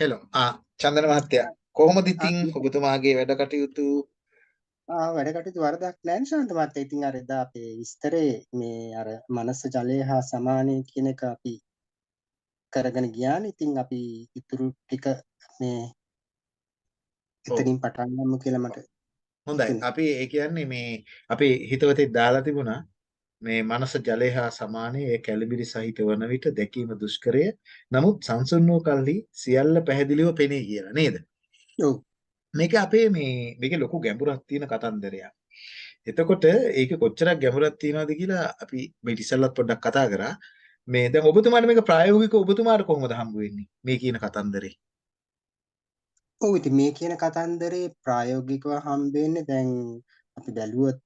Hello ආ චන්දන මහත්තයා කොහොමද ඉතින් ඔබතුමාගේ වැඩ කටයුතු ආ, වැඩ කටයුතු වරදක් නැහැ ශාන්ත මහත්තයා. ඉතින් අර එදා අපේ විස්තරේ මේ අර මනස ජලය හා සමානයි කියන එක අපි කරගෙන ගියානේ. ඉතින් අපි ඉතුරු ටික මේ එතනින් පටන් ගමු කියලා මට හොඳයි. අපි ඒ කියන්නේ මේ අපි හිතවතේ දාලා තිබුණා මේ මනස ජලය හා සමානයි ඒ කැළඹිලි සහිත වන විට දැකීම දුෂ්කරය. නමුත් සංසුන් වූ කල්හි සියල්ල පැහැදිලිව පෙනේ කියලා නේද? ඔව්. මේක අපේ මේ මේකේ ලොකු ගැඹුරක් තියෙන කතන්දරයක්. එතකොට ඒක කොච්චරක් ගැඹුරක් තියෙනවද කියලා අපි මේ ඉතිසල්ලත් පොඩ්ඩක් කතා කරා. මේ දැන් ඔබතුමාට මේක ප්‍රායෝගිකව ඔබතුමාට කොහොමද හම්බ වෙන්නේ? මේ කියන කතන්දරේ. ඔව් ඉතින් මේ කියන කතන්දරේ ප්‍රායෝගිකව හම්බෙන්නේ දැන් අපි බැලුවොත්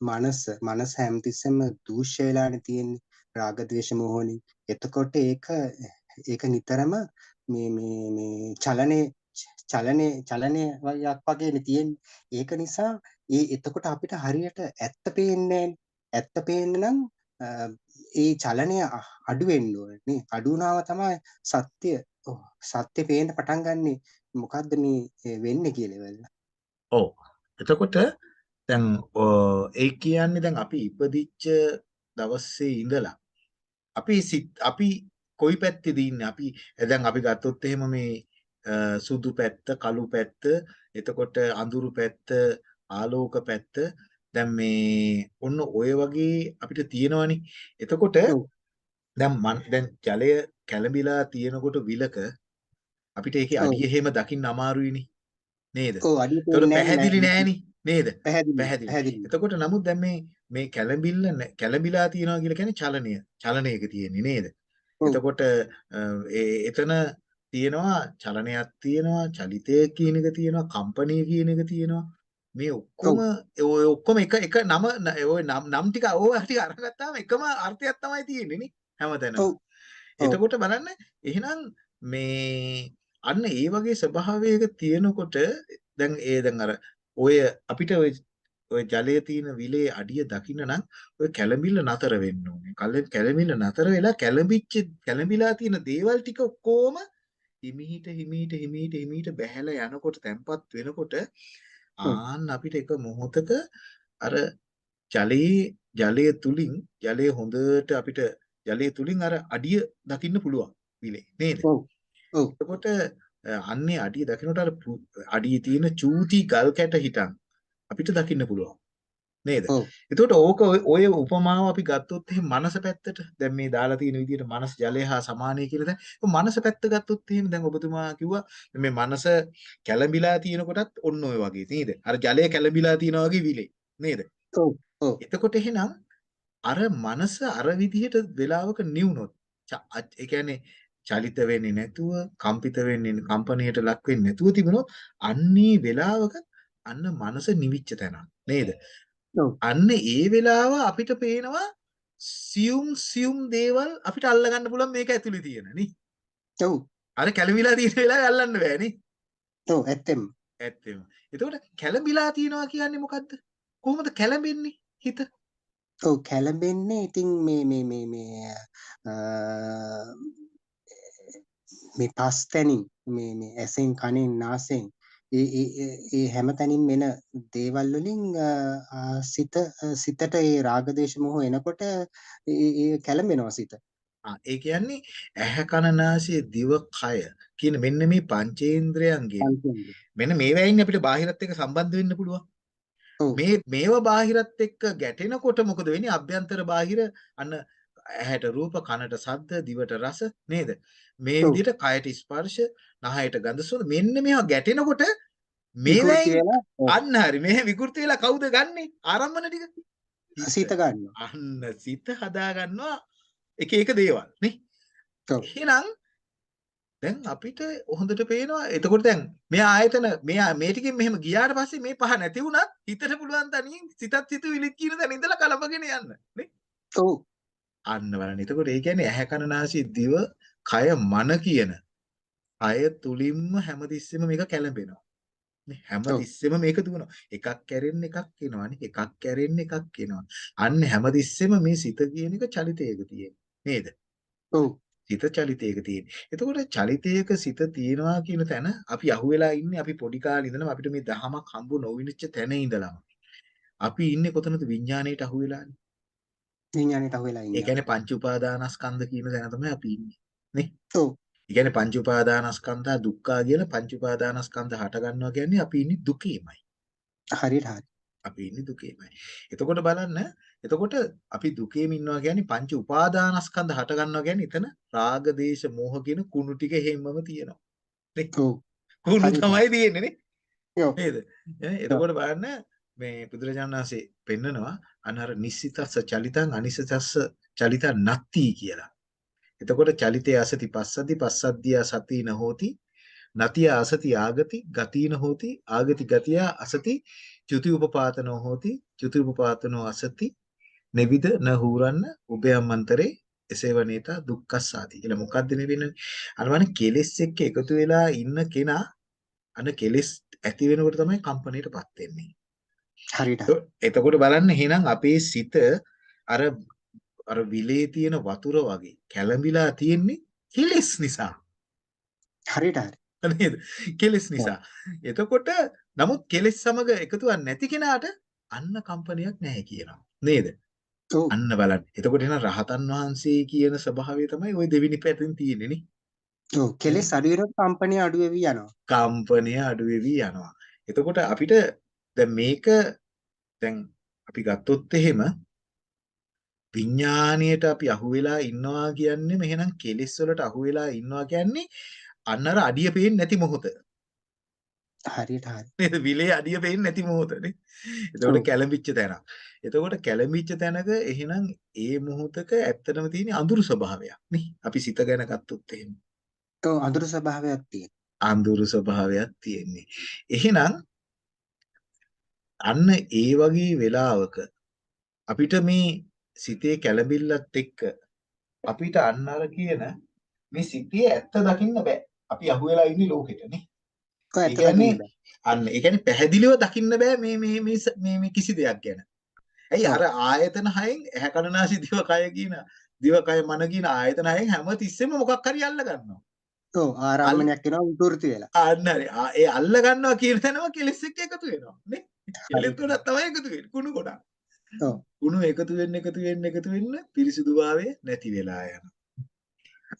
මනස මනස හැමතිස්සෙම දූෂ්‍ය වෙලානේ තියෙන්නේ රාග ద్వේෂ මොහොනින්. එතකොට ඒක ඒක නිතරම මේ මේ මේ චලනේ චලනේ චලනයක් වගේනේ තියෙන්නේ. ඒක නිසා ඒ එතකොට අපිට හරියට ඇත්ත පේන්නේ ඇත්ත පේන්න නම් අ, ඒ චලනය අ- අඩු වෙන්න ඕනේ නේ. අඩු වුණාම තමයි සත්‍ය ඔව්, සත්‍ය පේන්න පටන් ගන්නෙ. මොකද්ද මේ ඒ වෙන්නේ කියලා වෙලා. ඔව් එතකොට දැන් ඒ කියන්නේ දැන් අපි ඉපදිච්ච දවසේ ඉඳලා අපි අපි කොයි පැත්තේද ඉන්නේ? අපි දැන් අපි ගත්තොත් එහෙම මේ සුදු පැත්ත කළු පැත්ත එතකොට අඳුරු පැත්ත ආලෝක පැත්ත දැන් මේ ඔන්න ඔය වගේ අපිට තියෙනවනේ. එතකොට දැන් මන් දැන් ජලය කැළඹිලා තියෙනකොට විලක අපිට ඒකේ අඩිය එහෙම දකින්න අමාරුයිනේ. නේද? ඔව් අඩිය පැහැදිලි නෑනේ නේද පැහැදිලි. එතකොට නමුත් දැන් මේ මේ කැළඹිල්ල කැළඹිලා තියනවා කියලා කියන්නේ චලනය. චලනයක තියෙන්නේ නේද? එතකොට එතන තියෙනවා චලනයක් තියෙනවා, චලිතය කියන එක තියෙනවා, කම්පනය කියන එක තියෙනවා. මේ ඔක්කොම ඔය ඔක්කොම එක එක නම ඔය නම් නම් ටික ඕවා ටික අරන් ගත්තාම එකම අර්ථයක් තමයි තියෙන්නේ නේ හැමතැනම. එතකොට බලන්න එහෙනම් මේ අන්න ඒ වගේ ස්වභාවයක තියෙනකොට දැන් ඒ දැන් අර ඔය අපිට ඔය ඔය ජලයේ තියෙන විලේ අඩිය දකින්න නම් ඔය කැළඹිල්ල නතර වෙන්න ඕනේ. කැළ- කැළඹිල්ල නතර වෙලා කැළඹිච්ච කැළඹිලා තියෙන දේවල් ටික ඔක්කොම හිමීට හිමීට හිමීට හිමීට බැහැලා යනකොට තැම්පත් වෙනකොට ආන්න අපිට එක මොහොතක අර ජලයේ ජලය තුලින් ජලය හොඳට අපිට ජලය තුලින් අර අඩිය දකින්න පුළුවන් විලේ නේද? ඔව් ඔව් එතකොට අන්නේ අඩිය දකින්නට අර අඩියේ තියෙන චූටි ගල් කැට හිටන් අපිට දකින්න පුළුවන් නේද? එතකොට ඕක ඔය උපමාව අපි ගත්තොත් එහෙනම් මනස පැත්තට දැන් මේ දාලා තියෙන විදිහට මනස ජලය හා සමානයි කියලා දැන් මනස පැත්ත ගත්තොත් එහෙම දැන් ඔබතුමා කිව්වා මේ මනස කැළඹිලා තියෙන කොටත් ඔන්න ඔය වගේ නේද? අර ජලය කැළඹිලා තියෙනා වගේ විලේ නේද? ඔව් ඔව් එතකොට එහෙනම් අර මනස අර විදිහට වෙලාවක නිවුනොත් ඒ කියන්නේ චලිත වෙන්නේ නැතුව කම්පිත වෙන්නේ කම්පණයට ලක් වෙන්නේ නැතුව තිබුණොත් අන්නේ වෙලාවක අන්න මනස නිවිච්ච තැනක් නේද? අන්න ඒ වෙලාව අපිට පේනවා සියුම් සියුම් දේවල් අපිට අල්ල ගන්න පුළුවන් මේක ඇතුලේ තියෙන නේ. ඔව්. අර කැළඹිලා තියෙන වෙලාවේ අල්ලන්න බෑ නේ. ඔව් ඇත්තෙම ඇත්තෙම එතකොට කැළඹිලා තියෙනවා කියන්නේ මොකද්ද? කොහොමද කැළඹෙන්නේ හිත? ඔව් කැළඹෙන්නේ ඉතින් මේ මේ මේ මේ මේ පස් තැනින් මේ මේ ඇසෙන් කනෙන් නාසෙන් ඒ ඒ හැම තැනින් එන දේවල් වලින් සිත සිතට ඒ රාග දේශ මොහ එනකොට ඒ කැළඹෙනවා සිත. ආ, ඒ කියන්නේ ඇහැ කන නාසය දිව කය කියන මෙන්න මේ පංචේන්ද්‍රයන්ගෙන් පංචේන්ද්‍රිය. මෙන්න මේවයින් අපිට බාහිරත් එක්ක සම්බන්ධ වෙන්න පුළුවන්. මේ මේව බාහිරත් එක්ක ගැටෙනකොට මොකද වෙන්නේ? අභ්‍යන්තර බාහිර අන්න ඇහැට රූප, කනට ශබ්ද, දිවට රස නේද? මේ විදිහට කයට ස්පර්ශ, නහයට ගඳ සුවඳ මෙන්න මේවා ගැටෙනකොට ඔව් අන්න හරි මේ විකෘති වෙලා කවුද ගන්නෙ? ආරම්මන ටික සිත. ගන්නවා. අන්න සිත හදා ගන්නවා එක එක දේවල් නේ. එහෙනම් දැන් අපිට හොඳට පේනවා එතකොට දැන් මේ ආයතන මේ මේ ටිකෙන් මෙහෙම ගියාට පස්සේ මේ පහ නැති වුණත් හිතට පුළුවන් තනියෙන් සිතත් සිතුවිලිත් කියන තැන ඉඳලා කලබගෙන යන්න නේ ඔව් අන්න බලන්න. එතකොට ඒ කියන්නේ ඇහැ කන නාසය දිව කය මන කියන අය තුලින්ම හැමතිස්සෙම මේක කැළඹෙනවා. නේ? හැමතිස්සෙම මේක දුවනවා. එකක් කැරෙන්න එකක් එනවානේ එකක් කැරෙන්න එකක් එනවා. අන්න හැමතිස්සෙම මේ සිත කියන එක චලිතයක තියෙන නේද? ඔව්. සිත චලිතයක තියෙන. එතකොට චලිතයක සිත තියෙනවා කියන තැන අපි අහුවෙලා ඉන්නේ අපි පොඩි කාලේ ඉඳලම අපිට මේ දහමක් හම්බ නොවිනිච්ච තැන ඉඳලම. අපි ඉන්නේ කොතනද විඥාණයට අහුවෙලානේ. විඥාණයට අහුවෙලා ඒ ඉන්නේ. කියන්නේ පංච උපාදානස්කන්ධ කියන තැන තමයි අපි ඉන්නේ. නේ? ඔව්. ඒ කියන්නේ පංච උපාදානස්කන්ධා දුක්ඛා කියන පංච උපාදානස්කන්ධ හට ගන්නවා කියන්නේ අපි ඉන්නේ දුකේමයි. හරියට හරි. අපි ඉන්නේ දුකේමයි. එතකොට බලන්න එතකොට අපි දුකේම ඉන්නවා කියන්නේ පංච උපාදානස්කන්ධ හට ගන්නවා කියන්නේ එතන රාග දේශ මොහ කියන කුණු ටික හැමම තියෙනවා. නේ? ඔව්. කුණු. තමයි තියෙන්නේ නේ? ඔව්. නේද? එතකොට බලන්න මේ බුදුරජාණන් වහන්සේ පෙන්නනවා අනර නිස්සිතස්ස චලිතං අනිසිතස්ස චලිතං නත්ති කියලා. එතකොට චලිතේ අසති පස්සද්දි පස්සද්දිය සති නහෝති නතිය අසති ආගති ගතින හෝති ආගති ගතිය අසති චුති උපපාතනෝ හෝති චුති උපපාතනෝ අසති නෙවිද නහූරන්න උභයම්මන්තරේ එසේවනේතා දුක්ඛස්සාති කියලා. මොකද්ද නෙවෙන්නේ අනවනේ කෙලෙස් එක්ක එකතු වෙලා ඉන්න කෙනා අන කෙලෙස් ඇති වෙනකොට තමයි කම්පණයටපත් වෙන්නේ. හරියට හරි. එතකොට බලන්න එහෙනම් අපේ සිත අර අර විලේ තියෙන වතුර වගේ කැළඹිලා තියෙන්නේ කෙලෙස් නිසා හරියට හරි. නේද? කෙලෙස් නිසා. එතකොට නමුත් කෙලෙස් සමග එකතුවක් නැති කෙනාට අන්න කම්පනයක් නැහැ කියනවා. නේද? අන්න බලන්න. එතකොට එහෙනම් රහතන් වහන්සේ කියන ස්වභාවය තමයි ওই දෙවිනි පැත්තෙන් තියෙන්නේ නේ. ඔව්. කෙලෙස් අඩු වෙනකොට කම්පණය අඩු වෙවි යනවා. කම්පනය අඩු වෙවි යනවා. එතකොට අපිට දැන් මේක දැන් අපි ගත්තොත් එහෙම විඥාණයට අපි අහු වෙලා ඉන්නවා කියන්නේ මෙහෙනම් කෙලෙස් වලට අහු වෙලා ඉන්නවා කියන්නේ අන්න අර අඩිය පේන්නේ නැති මොහොත. හරියට හරි. නේද? විලේ අඩිය පේන්නේ නැති මොහොත නේ. එතකොට. කැළඹිච්ච තැනක්. එතකොට කැළඹිච්ච තැනක එහෙනම් ඒ මොහොතක ඇත්තටම තියෙන අඳුරු ස්වභාවයක් නේ. අපි සිත ගැන ගත්තොත් එහෙම. ඔව් අඳුරු ස්වභාවයක් තියෙන. අඳුරු ස්වභාවයක් තියෙන්නේ. එහෙනම් අන්න ඒ වගේ වෙලාවක අපිට මේ සිතේ කැළඹිල්ලත් එක්ක අපිට අන්න අර කියන මේ සිතේ ඇත්ත දකින්න බෑ. අපි අහුවෙලා ඉන්නේ ලෝකෙට නේ. ඔය ඒ කියන්නේ. අන්න ඒ කියන්නේ පැහැදිලිව දකින්න බෑ මේ මේ මේ මේ කිසි දෙයක් ගැන. ඇයි අර ආයතන හයෙන් ඇහැ කන නාසය දිව කය කියන දිව කය මන කියන ආයතන හයෙන් හැම තිස්සෙම මොකක් හරි අල්ල ගන්නවා. ඔව් ආරම්මණයක් වෙනවා විකෘති වෙලා. අන්න හරි. ඒ අල්ල ගන්නවා කියන තැනම කෙලෙස් එක්ක එකතු වෙනවා නේ. ගොඩක් තමයි එකතු වෙන්නේ. කුණු ගොඩක්. ඔව්. කුණු එකතු වෙන්න එකතු වෙන්න එකතු වෙන්න පිරිසිදුභාවය නැති වෙලා යනවා.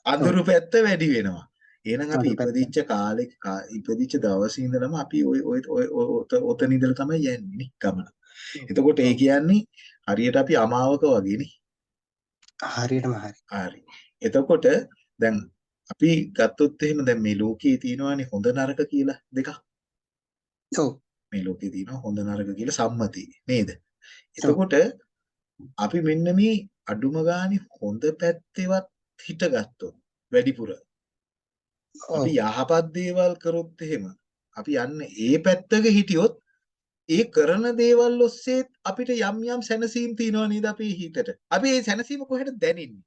අඳුරු පැත්ත වැඩි වෙනවා. එහෙනම් අපි. ඉපදිච්ච කාලේ ඉපදිච්ච දවසේ ඉඳලම අපි ওই ඔත- ඔතන ඉඳලා තමයි යන්නේ නේ ගමන. එතකොට ඒ කියන්නේ හරියට අපි අමාවක වගේ නේ. හරියටම හරි. හරි. එතකොට දැන් අපි ගත්තොත් එහෙම දැන් මේ ලෝකයේ තියෙනවානේ හොඳ නරක කියලා දෙකක්. ඔව්. මේ ලෝකේ තියෙනවා හොඳ නරක කියලා සම්මති නේද? එතකොට අපි මෙන්න මේ අඩුම ගානේ හොඳ පැත්තේවත් හිටගත්තොත් වැඩිපුර. අපි යහපත් දේවල් කරොත් එහෙම අපි යන්නේ ඒ පැත්තක හිටියොත් ඒ කරන දේවල් ඔස්සේ අපිට යම් යම් සැනසීම් තියෙනවා නේද අපේ හිතට. අපි ඒ සැනසීම කොහෙද දැනෙන්නේ?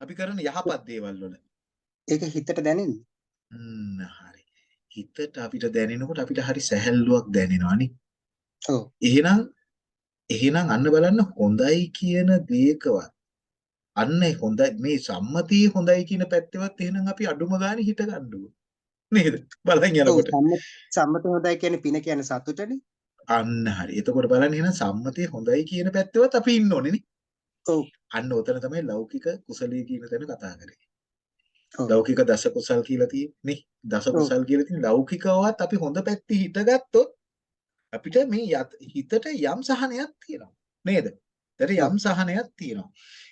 අපි කරන යහපත් දේවල් වල. ඒක හිතට දැනෙන්නේ. හිතට අපිට දැනෙනකොට අපිට හරි සැහැල්ලුවක් දැනෙනවා නේ. ඔව්. එහෙනම් එහෙනම් අන්න බලන්න හොඳයි කියන දේකවත් අන්න හොඳයි මේ සම්මතිය හොඳයි කියන පැත්තෙවත් එහෙනම් අපි අඩුම ගානේ හිත ගන්න. නේද? බලන් යනකොට. සම්මත සම්මත හොඳයි කියන්නේ පින කියන්නේ සතුටනේ. අන්න හරි. එතකොට බලන්න එහෙනම් සම්මතිය හොඳයි කියන පැත්තෙවත් අපි ඉන්න ඕනේ. අන්න උතන තමයි ලෞකික කුසලයේ කියන තැන කතා කරේ. ලෞකික දස කුසල් කියලා තියෙන්නේ. දස. කුසල් කියලා තියෙන ලෞකිකවත් අපි හොඳ පැත්තේ හිතගත්තොත් අපිට මේ හිතට යම් සහනයක් තියෙනවා. නේද? ඒතර යම් සහනයක් තියෙනවා.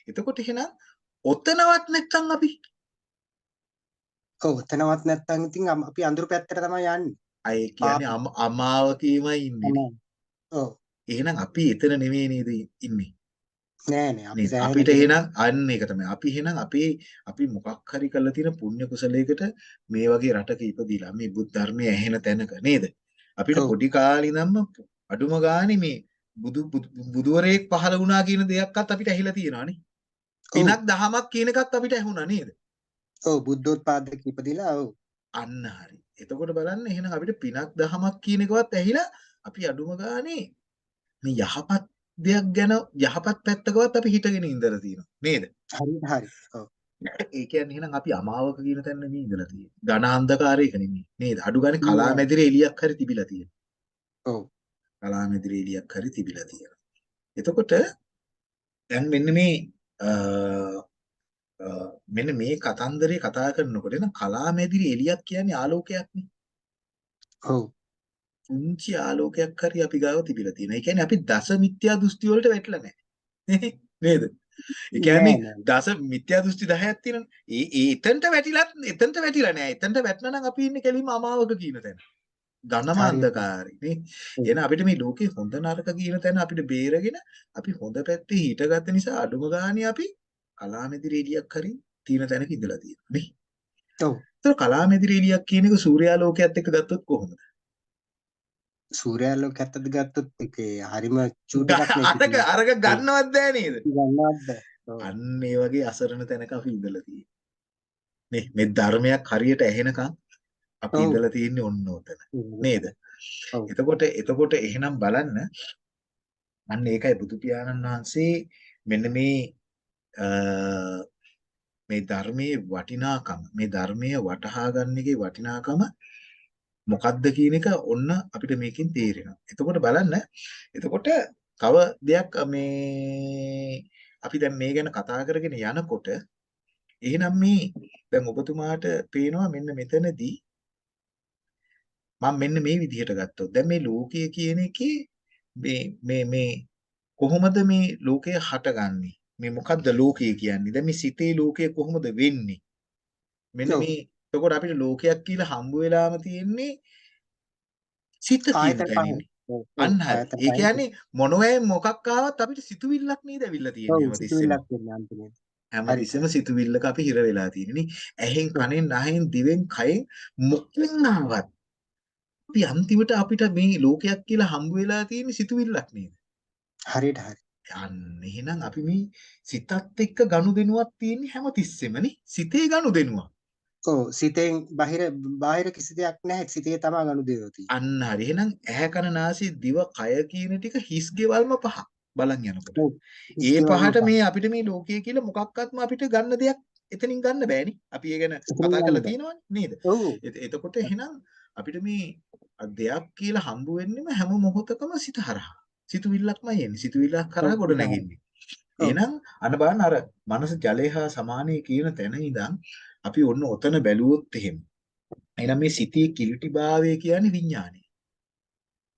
එතකොට එහෙනම් ඔතනවත් නැත්තම් අපි ඔව් එතනවත් නැත්තම් ඉතින් අපි අඳුරු පැත්තට තමයි යන්නේ. අය කියන්නේ අම- අමාවකීමයි ඉන්නේ. ඔව්. එහෙනම් අපි එතන නෙමෙයි නේද ඉන්නේ. නෑ නෑ අපි නේද? සෑහෙන අපිට එහෙනම් අන්න ඒක තමයි. අපි එහෙනම් අපේ අපි මොකක් හරි කරලා තියෙන පුණ්‍ය කුසලයකට මේ වගේ රටක ඉපදිලා මේ බුද්ධ ධර්මයේ ඇහෙන තැනක නේද? අපිට. පොඩි කාලේ ඉඳන්ම අඩුම ගානේ මේ බුදු බුදු- බුදුවරයෙක් පහළ වුණා කියන දෙයක්වත් අපිට ඇහිලා තියෙනවානේ. පිනක් දහමක් කියන එකත් අපිට ඇහුණා නේද? ඔව් බුද්ධෝත්පාදක ඉපදිලා ඔව්. අන්න හරි. එතකොට බලන්න එහෙනම් අපිට පිනක් දහමක් කියන එකවත් ඇහිලා අපි අඩුම ගානේ මේ යහපත් දෙයක් ගැන යහපත් පැත්තකවත් අපි හිතගෙන ඉඳලා තියෙනවා නේද? හරියට හරි. ඔව්. ඒ කියන්නේ එහෙනම් අපි අමාවක කියන තැන නෙමෙයි ඉඳලා තියෙන්නේ. ඝන අන්ධකාරයක නෙමෙයි. නේද? අඩු ගානේ නෑ. කලාමැදිරි එලියක් හරි තිබිලා තියෙනවා. ඔව්. කලාමැදිරි එලියක් හරි තිබිලා තියෙනවා. එතකොට දැන් මෙන්න මේ මෙන්න මේ කතන්දරේ කතා කරනකොට එන කලාමැදිරි එලියක් කියන්නේ ආලෝකයක්නේ. ඔව්. පුංචි ආලෝකයක් හරි අපි ගාව තිබිලා තියෙනවා. ඒ කියන්නේ අපි දස මිත්‍යා දෘෂ්ටි වලට වැටලා නැහැ. නේද? ඒ කියන්නේ. දස මිත්‍යා දෘෂ්ටි 10ක් තියෙනවනේ. ඒ ඒ එතනට වැටිලත් එතනට වැටිලා නෑ. එතනට වැටෙනා නම් අපි ඉන්නේ කෙලින්ම අමාවක කියන තැන. ඝනම. අන්ධකාරේ නේ. එහෙනම් අපිට මේ ලෝකේ හොඳ නරක කියන තැන අපිට බේරගෙන අපි හොඳ පැත්තේ හිටගත්ත නිසා අඩුම ගානේ අපි කලාමැදිරි එළියක් හරි තියෙන තැනක ඉඳලා තියෙනවා නේ. ඔව්. ඒතර කලාමැදිරි එළියක් කියන එක සූර්යාලෝකයත් එක්ක ගත්තොත් කොහොමද? සූර්යාලෝකයත් අද ගත්තොත් ඒකේ හරිම චූටි එකක් නේ අරක ගන්නවත් බෑ නේද? ගන්නවත් බෑ. අන්න ඒ වගේ අසරණ තැනක අපි ඉඳලා තියෙන්නේ. නේ මේ ධර්මයක් හරියට ඇහෙනකම් අපි. ඉඳලා තියෙන්නේ ඔන්න ඔතන. නේද? එතකොට එතකොට එහෙනම් බලන්න අන්න ඒකයි බුදු පියාණන් වහන්සේ මෙන්න මේ මේ ධර්මයේ වටිනාකම මේ ධර්මයේ වටහා ගන්න එකේ වටිනාකම මොකක්ද කියන එක ඔන්න අපිට මේකෙන් තේරෙනවා. එතකොට බලන්න එතකොට තව දෙයක් මේ අපි දැන් මේ ගැන කතා කරගෙන යනකොට එහෙනම් මේ දැන් ඔබතුමාට පේනවා මෙන්න මෙතනදී මම මෙන්න මේ විදිහට ගත්තොත් දැන් මේ ලෝකය කියන එකේ මේ මේ මේ කොහොමද මේ ලෝකය හටගන්නේ මේ මොකද්ද ලෝකය කියන්නේ දැන් මේ සිතේ ලෝකය කොහොමද වෙන්නේ මෙන්න. මේ එතකොට අපිට ලෝකයක් කියලා හම්බ වෙලාම තියෙන්නේ සිත කියන. අන්න ඒ. කියන්නේ මොනවයෙන් මොකක් ආවත් අපිට සිතුවිල්ලක් නේද ඇවිල්ලා තියෙන්නේ හැමතිස්සෙම සිතුවිල්ලක් අපි හිර වෙලා තියෙන්නේ ඇහෙන් කනෙන් නහෙන් දිවෙන් කයෙන් මොකෙන් ආවත් අපි අන්තිමට අපිට මේ ලෝකයක් කියලා හම්බ වෙලා තියෙන සිතුවිල්ලක් නේද? හරියට හරි. අන්න එහෙනම් අපි මේ සිතත් එක්ක ගනුදෙනුවක් තියෙන්නේ හැමතිස්සෙම නේ. සිතේ ගනුදෙනුවක්. ඔව් සිතෙන් බාහිර බාහිර කිසි දෙයක් නැහැ. සිතේ තමා ගනුදෙනුව තියෙන්නේ. අන්න හරි. එහෙනම් ඇහැ කන නාසය දිව කය කියන ටික හිස් ගෙවල්ම පහ බලන් යනකොට. ඒ පහට මේ අපිට මේ ලෝකය කියලා මොකක්වත්ම අපිට ගන්න දෙයක් එතනින් ගන්න බෑනේ. අපි ඒ ගැන කතා කරලා. තියෙනවනේ නේද? එතකොට එහෙනම් අපිට මේ දෙයක් කියලා හම්බ වෙන්නෙම හැම මොහොතකම සිත හරහා. සිතුවිල්ලක්මයි එන්නේ. සිතුවිල්ලක් කරා ගොඩ. නැගෙන්නේ. එහෙනම් අන්න බලන්න අර මනස ජලය හා සමානයි කියන තැන ඉඳන් අපි ඔන්න ඔතන බැලුවොත් එහෙම. එහෙනම් මේ සිතේ කිලිටිභාවය කියන්නේ විඥානය.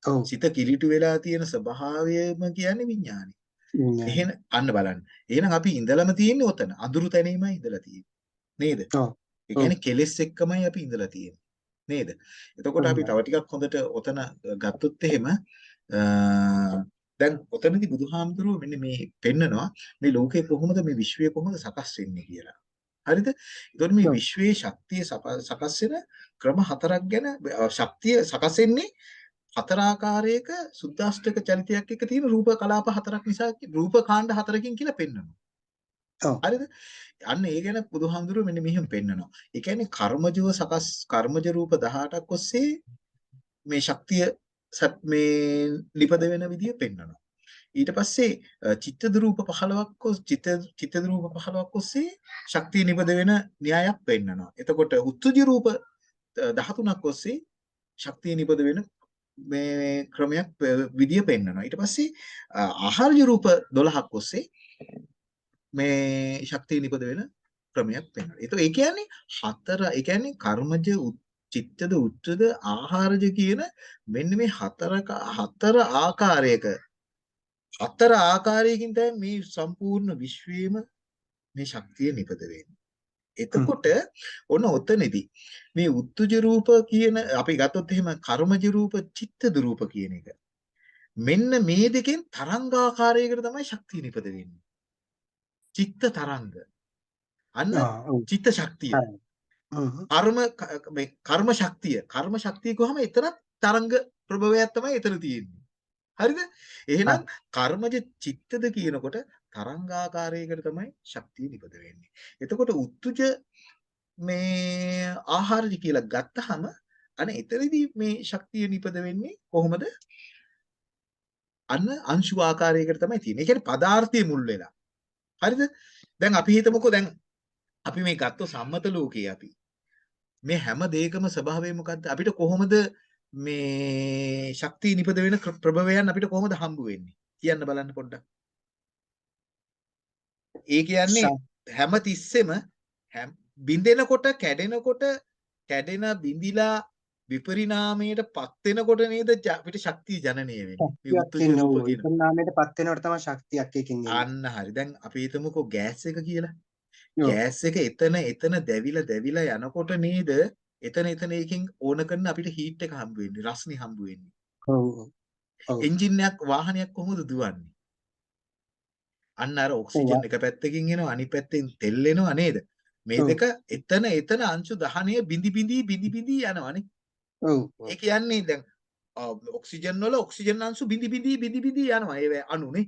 ඔව්. සිත කිලිටු වෙලා තියෙන ස්වභාවයම කියන්නේ විඥානය. එහෙනම් අන්න බලන්න. එහෙනම් අපි ඉඳලම තියෙන්නේ ඔතන. අඳුරු තැනීමයි ඉඳලා තියෙන්නේ. නේද? ඔව්. ඒ කියන්නේ කෙලෙස් එක්කමයි අපි ඉඳලා තියෙන්නේ. නේද? එතකොට අපි. තව ටිකක් හොඳට ඔතන ගත්තොත් එහෙම අ, දැන් ඔතනදී බුදුහාමුදුරුවෝ මෙන්න මේ පෙන්නනවා මේ ලෝකේ කොහොමද මේ විශ්වය කොහොමද සකස් වෙන්නේ කියලා. හරිද? එතකොට මේ. විශ්වයේ ශක්තිය සකස් වෙන ක්‍රම හතරක් ගැන ශක්තිය සකස් වෙන්නේ හතර ආකාරයක සුද්දාෂ්ටක චරිතයක් එක්ක තියෙන රූප කලාප හතරක් නිසා රූප කාණ්ඩ හතරකින් කියලා පෙන්නනවා. ඔව්. හරිද? අන්න ඒ ගැන බුදුහාමුදුරුවෝ මෙන්න මෙහෙම පෙන්නනවා. ඒ කියන්නේ කර්මජව සකස් කර්මජ රූප 18ක් ඔස්සේ මේ ශක්තිය මේ නිපද වෙන විදිය පෙන්වනවා. ඊට පස්සේ අ, චිත්තද රූප 15ක් ඔස් චිත්ත චිත්තද රූප 15ක් ඔස්සේ ශක්තිය නිපද වෙන න්‍යායක් පෙන්වනවා. එතකොට උත්තුජ රූප අ, 13ක් ඔස්සේ ශක්තිය නිපද වෙන මේ ක්‍රමයක් ප- විදිය පෙන්වනවා. ඊට පස්සේ අ, ආහාරජ රූප 12ක් ඔස්සේ මේ ශක්තිය නිපද වෙන ක්‍රමයක් පෙන්වනවා. ඒතකොට ඒ කියන්නේ හතර ඒ කියන්නේ කර්මජ උත්- චිත්තද උච්චද ආහාරජ කියන මෙන්න මේ හතරක හතර ආකාරයක හතර ආකාරයකින් තමයි මේ සම්පූර්ණ විශ්වයේම මේ ශක්තිය නිපද වෙන්නේ. එතකොට ඔන්න ඔතනදී මේ උත්තුජ රූප කියන අපි ගත්තොත් එහෙම කර්මජ රූප චිත්තද රූප කියන එක. මෙන්න මේ දෙකෙන් තරංගාකාරයකට තමයි ශක්තිය නිපද වෙන්නේ. චිත්ත තරංග. අන්න. චිත්ත ශක්තිය. කර්ම මේ කර්ම ශක්තිය. කර්ම ශක්තිය කොහම එතනත් තරංග ප්‍රභවයක් තමයි එතන තියෙන්නේ. හරිද? එහෙනම් කර්මජ චිත්තද කියනකොට තරංගාකාරයකට තමයි ශක්තිය නිපද වෙන්නේ. එතකොට උත්තුජ මේ ආහාරජ කියලා ගත්තහම අන එතනදී මේ ශක්තිය නිපද වෙන්නේ කොහොමද? අන්න අංශු ආකාරයකට තමයි තියෙන්නේ. ඒ කියන්නේ පදාර්ථයේ මුල් වෙලා. හරිද? දැන් අපි හිතමුකෝ දැන් අපි මේ ගත්ත සම්මත ලෝකයේ අපි මේ හැම දෙයකම ස්වභාවය මොකද්ද අපිට කොහොමද මේ ශක්තිය නිපද වෙන ප්‍රභවයන් අපිට කොහොමද හම්බ වෙන්නේ? කියන්න බලන්න පොඩ්ඩක්. ඒ කියන්නේ හැම තිස්සෙම හැම් බින්දෙනකොට කැඩෙනකොට කැඩෙන බිඳිලා විපරිණාමයට පත් වෙනකොට නේද අපිට ශක්තිය ජනනය වෙන්නේ? විපරිණාමයට පත් වෙනකොට තමයි ශක්තියක් එකකින් එන්නේ. අන්න හරි. දැන් අපි හිතමුකෝ ගෑස් එක කියලා. ගෑස් එක එතන එතන දැවිලා දැවිලා යනකොට නේද එතන එතන එකකින් ඕන කරන අපිට හීට් එක හම්බ වෙන්නේ රස්නේ හම්බ වෙන්නේ. ඔව් එන්ජින් එකක් වාහනයක් කොහොමද දුවන්නේ? අන්න අර ඔක්සිජන් එක පැත්තකින් එනවා අනිත් පැත්තෙන් තෙල් එනවා නේද? මේ. දෙක එතන එතන අංශු 10 බිඳි බිඳි බිඳි බිඳි යනවානේ. ඔව්. ඒ කියන්නේ දැන් ඔක්සිජන් වල ඔක්සිජන් අංශු බිඳි බිඳි බිඳි බිඳි යනවා. ඒ අණුනේ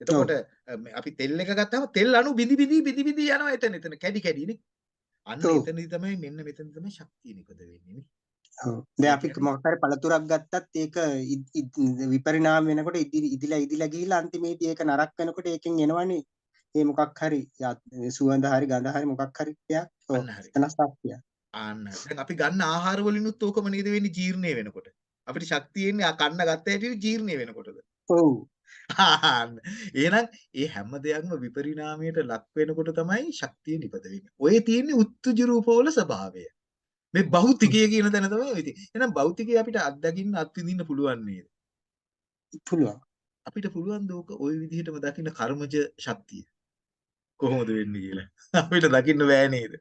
එතකොට අපි තෙල් එක ගත්තාම තෙල් අණු බිඳි බිඳි බිඳි බිඳි යනවා එතන එතන. කැඩි කැඩිනේ අන්න. එතනදි තමයි මෙන්න මෙතන තමයි ශක්තිය නිපද වෙන්නේ නේ. ඔව්. දැන් අපි මොකක් හරි පළතුරක් ගත්තත් ඒක විපරිණාම වෙනකොට ඉදි- ඉදිලා ඉදිලා ගිහිල්ලා අන්තිමේදී ඒක නරක වෙනකොට ඒකෙන් එනවනේ ඒ මොකක් හරි සුවඳ හරි ගඳ හරි මොකක් හරි දෙයක්. ඔව්. එතන ශක්තිය. අන්න දැන් අපි ගන්න ආහාර වලිනුත් ඕකම නේද වෙන්නේ ජීර්ණය වෙනකොට. අපිට ශක්තිය එන්නේ කන්න ගත්ත හැටි ජීර්ණය වෙනකොටද? ඔව්. ආන්න. එහෙනම් ඒ හැම දෙයක්ම විපරිණාමයට ලක් වෙනකොට තමයි ශක්තිය නිපද වෙන්නේ. ඔය තියෙන්නේ උත්තුජ රූපවල ස්වභාවය. මේ භෞතිකය කියන තැන තමයි ඔය තියෙන්නේ. එහෙනම් භෞතිකය අපිට අත්දකින්න අත්විඳින්න පුළුවන් නේද? පුළුවන් අපිට පුළුවන් ද ඕක ওই විදිහටම දකින්න කර්මජ ශක්තිය. කොහොමද වෙන්නේ කියලා. අපිට දකින්න බෑ නේද?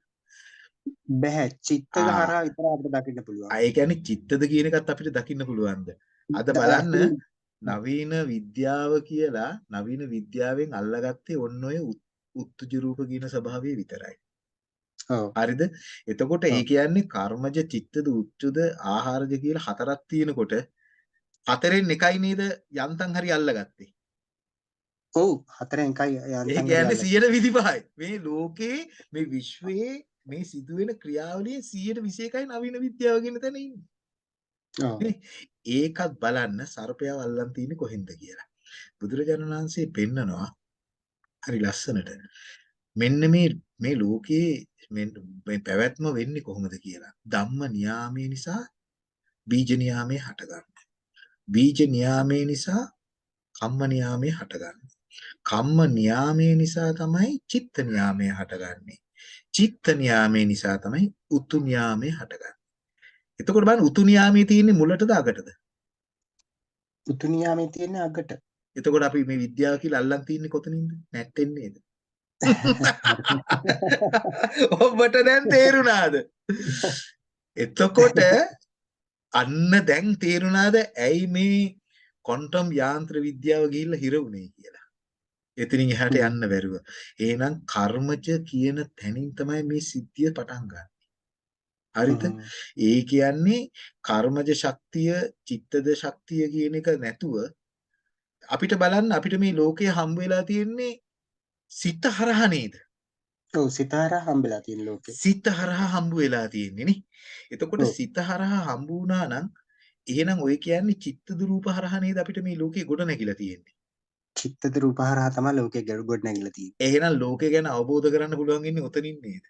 බැහැ චිත්තද ආ. හරහා විතර අපිට දකින්න පුළුවන් ආ ඒ කියන්නේ චිත්තද කියන එකත් අපිට දකින්න පුළුවන්ද? අද බලන්න නවීන විද්‍යාව කියලා නවීන විද්‍යාවෙන් අල්ලගත්තේ ඔන්න ඔය උත්- උත්තුජ රූප කියන ස්වභාවය විතරයි. ඔව් හරිද? එතකොට ඒ. කියන්නේ කර්මජ චිත්තද උච්චුද ආහාරජ කියලා හතරක් තියෙනකොට හතරෙන් එකයි නේද යන්තම් හරි අල්ලගත්තේ. ඔව් හතරෙන් එකයි ඒ යන්තම් කියන්නේ ගියල්ලා. 125යි. මේ ලෝකේ මේ විශ්වයේ මේ සිදුවෙන ක්‍රියාවලියේ 121යි නවීන විද්‍යාව කියන තැන ඉන්නේ. ඔව් නේ? ඒකත් බලන්න සර්පයාව අල්ලන් තින්නේ කොහෙන්ද කියලා. බුදුරජාණන් වහන්සේ පෙන්නනවා හරි ලස්සනට. මෙන්න මේ මේ ලෝකයේ මෙන්න මේ පැවැත්ම වෙන්නේ කොහොමද කියලා. ධම්ම නියාමයේ නිසා බීජ නියාමයේ හටගන්නවා. බීජ නියාමයේ නිසා කම්ම නියාමයේ හටගන්නවා. කම්ම නියාමයේ නිසා තමයි චිත්ත නියාමයේ හටගන්නේ. චිත්ත නියාමයේ නිසා තමයි උතු නියාමයේ හටගන්නේ. එතකොට බලන්න උතු නියාමයේ තියෙන්නේ මුලටද අගටද? උතුනියාමේ තියෙන අගට එතකොට අපි මේ විද්‍යාව කියලා අල්ලන් තින්නේ කොතනින්ද? නැට්ටෙන් නේද? ඔබට දැන් තේරුණාද? එතකොට අන්න දැන් තේරුණාද ඇයි මේ ක්වොන්ටම් යාන්ත්‍ර විද්‍යාව ගිහිල්ලා හිර වුණේ කියලා. එතනින් එහාට. යන්න බැරුව. එහෙනම් කර්මජ කියන තැනින් තමයි මේ සිද්ධිය පටන් ගන්න. හරිද? ඒ කියන්නේ කර්මජ ශක්තිය, චිත්තද ශක්තිය කියන එක නැතුව අපිට බලන්න අපිට මේ ලෝකය හම්බ වෙලා තියෙන්නේ සිත හරහා නේද? ඔව් සිතාරා හම්බෙලා තියෙන ලෝකේ සිත හරහා හම්බ වෙලා තියෙන්නේ නේ. එතකොට. සිත හරහා හම්බ වුණා නම් එහෙනම් ඔය කියන්නේ චිත්තද රූප හරහා නේද අපිට මේ ලෝකේ ගොඩ නැගිලා තියෙන්නේ. චිත්තද රූප හරහා තමයි ලෝකේ ගොඩ නැගිලා තියෙන්නේ එහෙනම් ලෝකය ගැන අවබෝධ කරන්න පුළුවන් ඉන්නේ ඔතනින් නේද?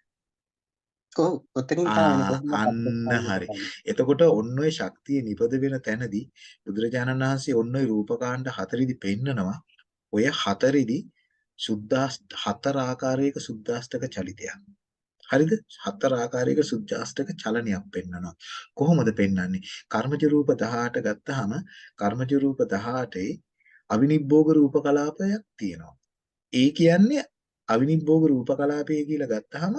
ඔව් ඔතනින් තමයි ආ, කොහොමද අන්න හරි. එතකොට ඔන්න ඔය ශක්තිය නිපද වෙන තැනදී බුදුරජාණන් වහන්සේ ඔන්න ඔය රූපකාණ්ඩ හතරෙදි පෙන්නනවා ඔය හතරෙදි සුද්දාස් හතර ආකාරයක සුද්දාස්තක චලිතයක්. හරිද? හතර ආකාරයක සුද්දාස්තක චලනයක් පෙන්නනවා. කොහොමද පෙන්වන්නේ? කර්මජ රූප 18 ගත්තාම කර්මජ රූප 18ේ අවිනිබ්බෝග රූප කලාපයක් තියෙනවා. ඒ කියන්නේ අවිනිබ්බෝග රූප කලාපය කියලා ගත්තාම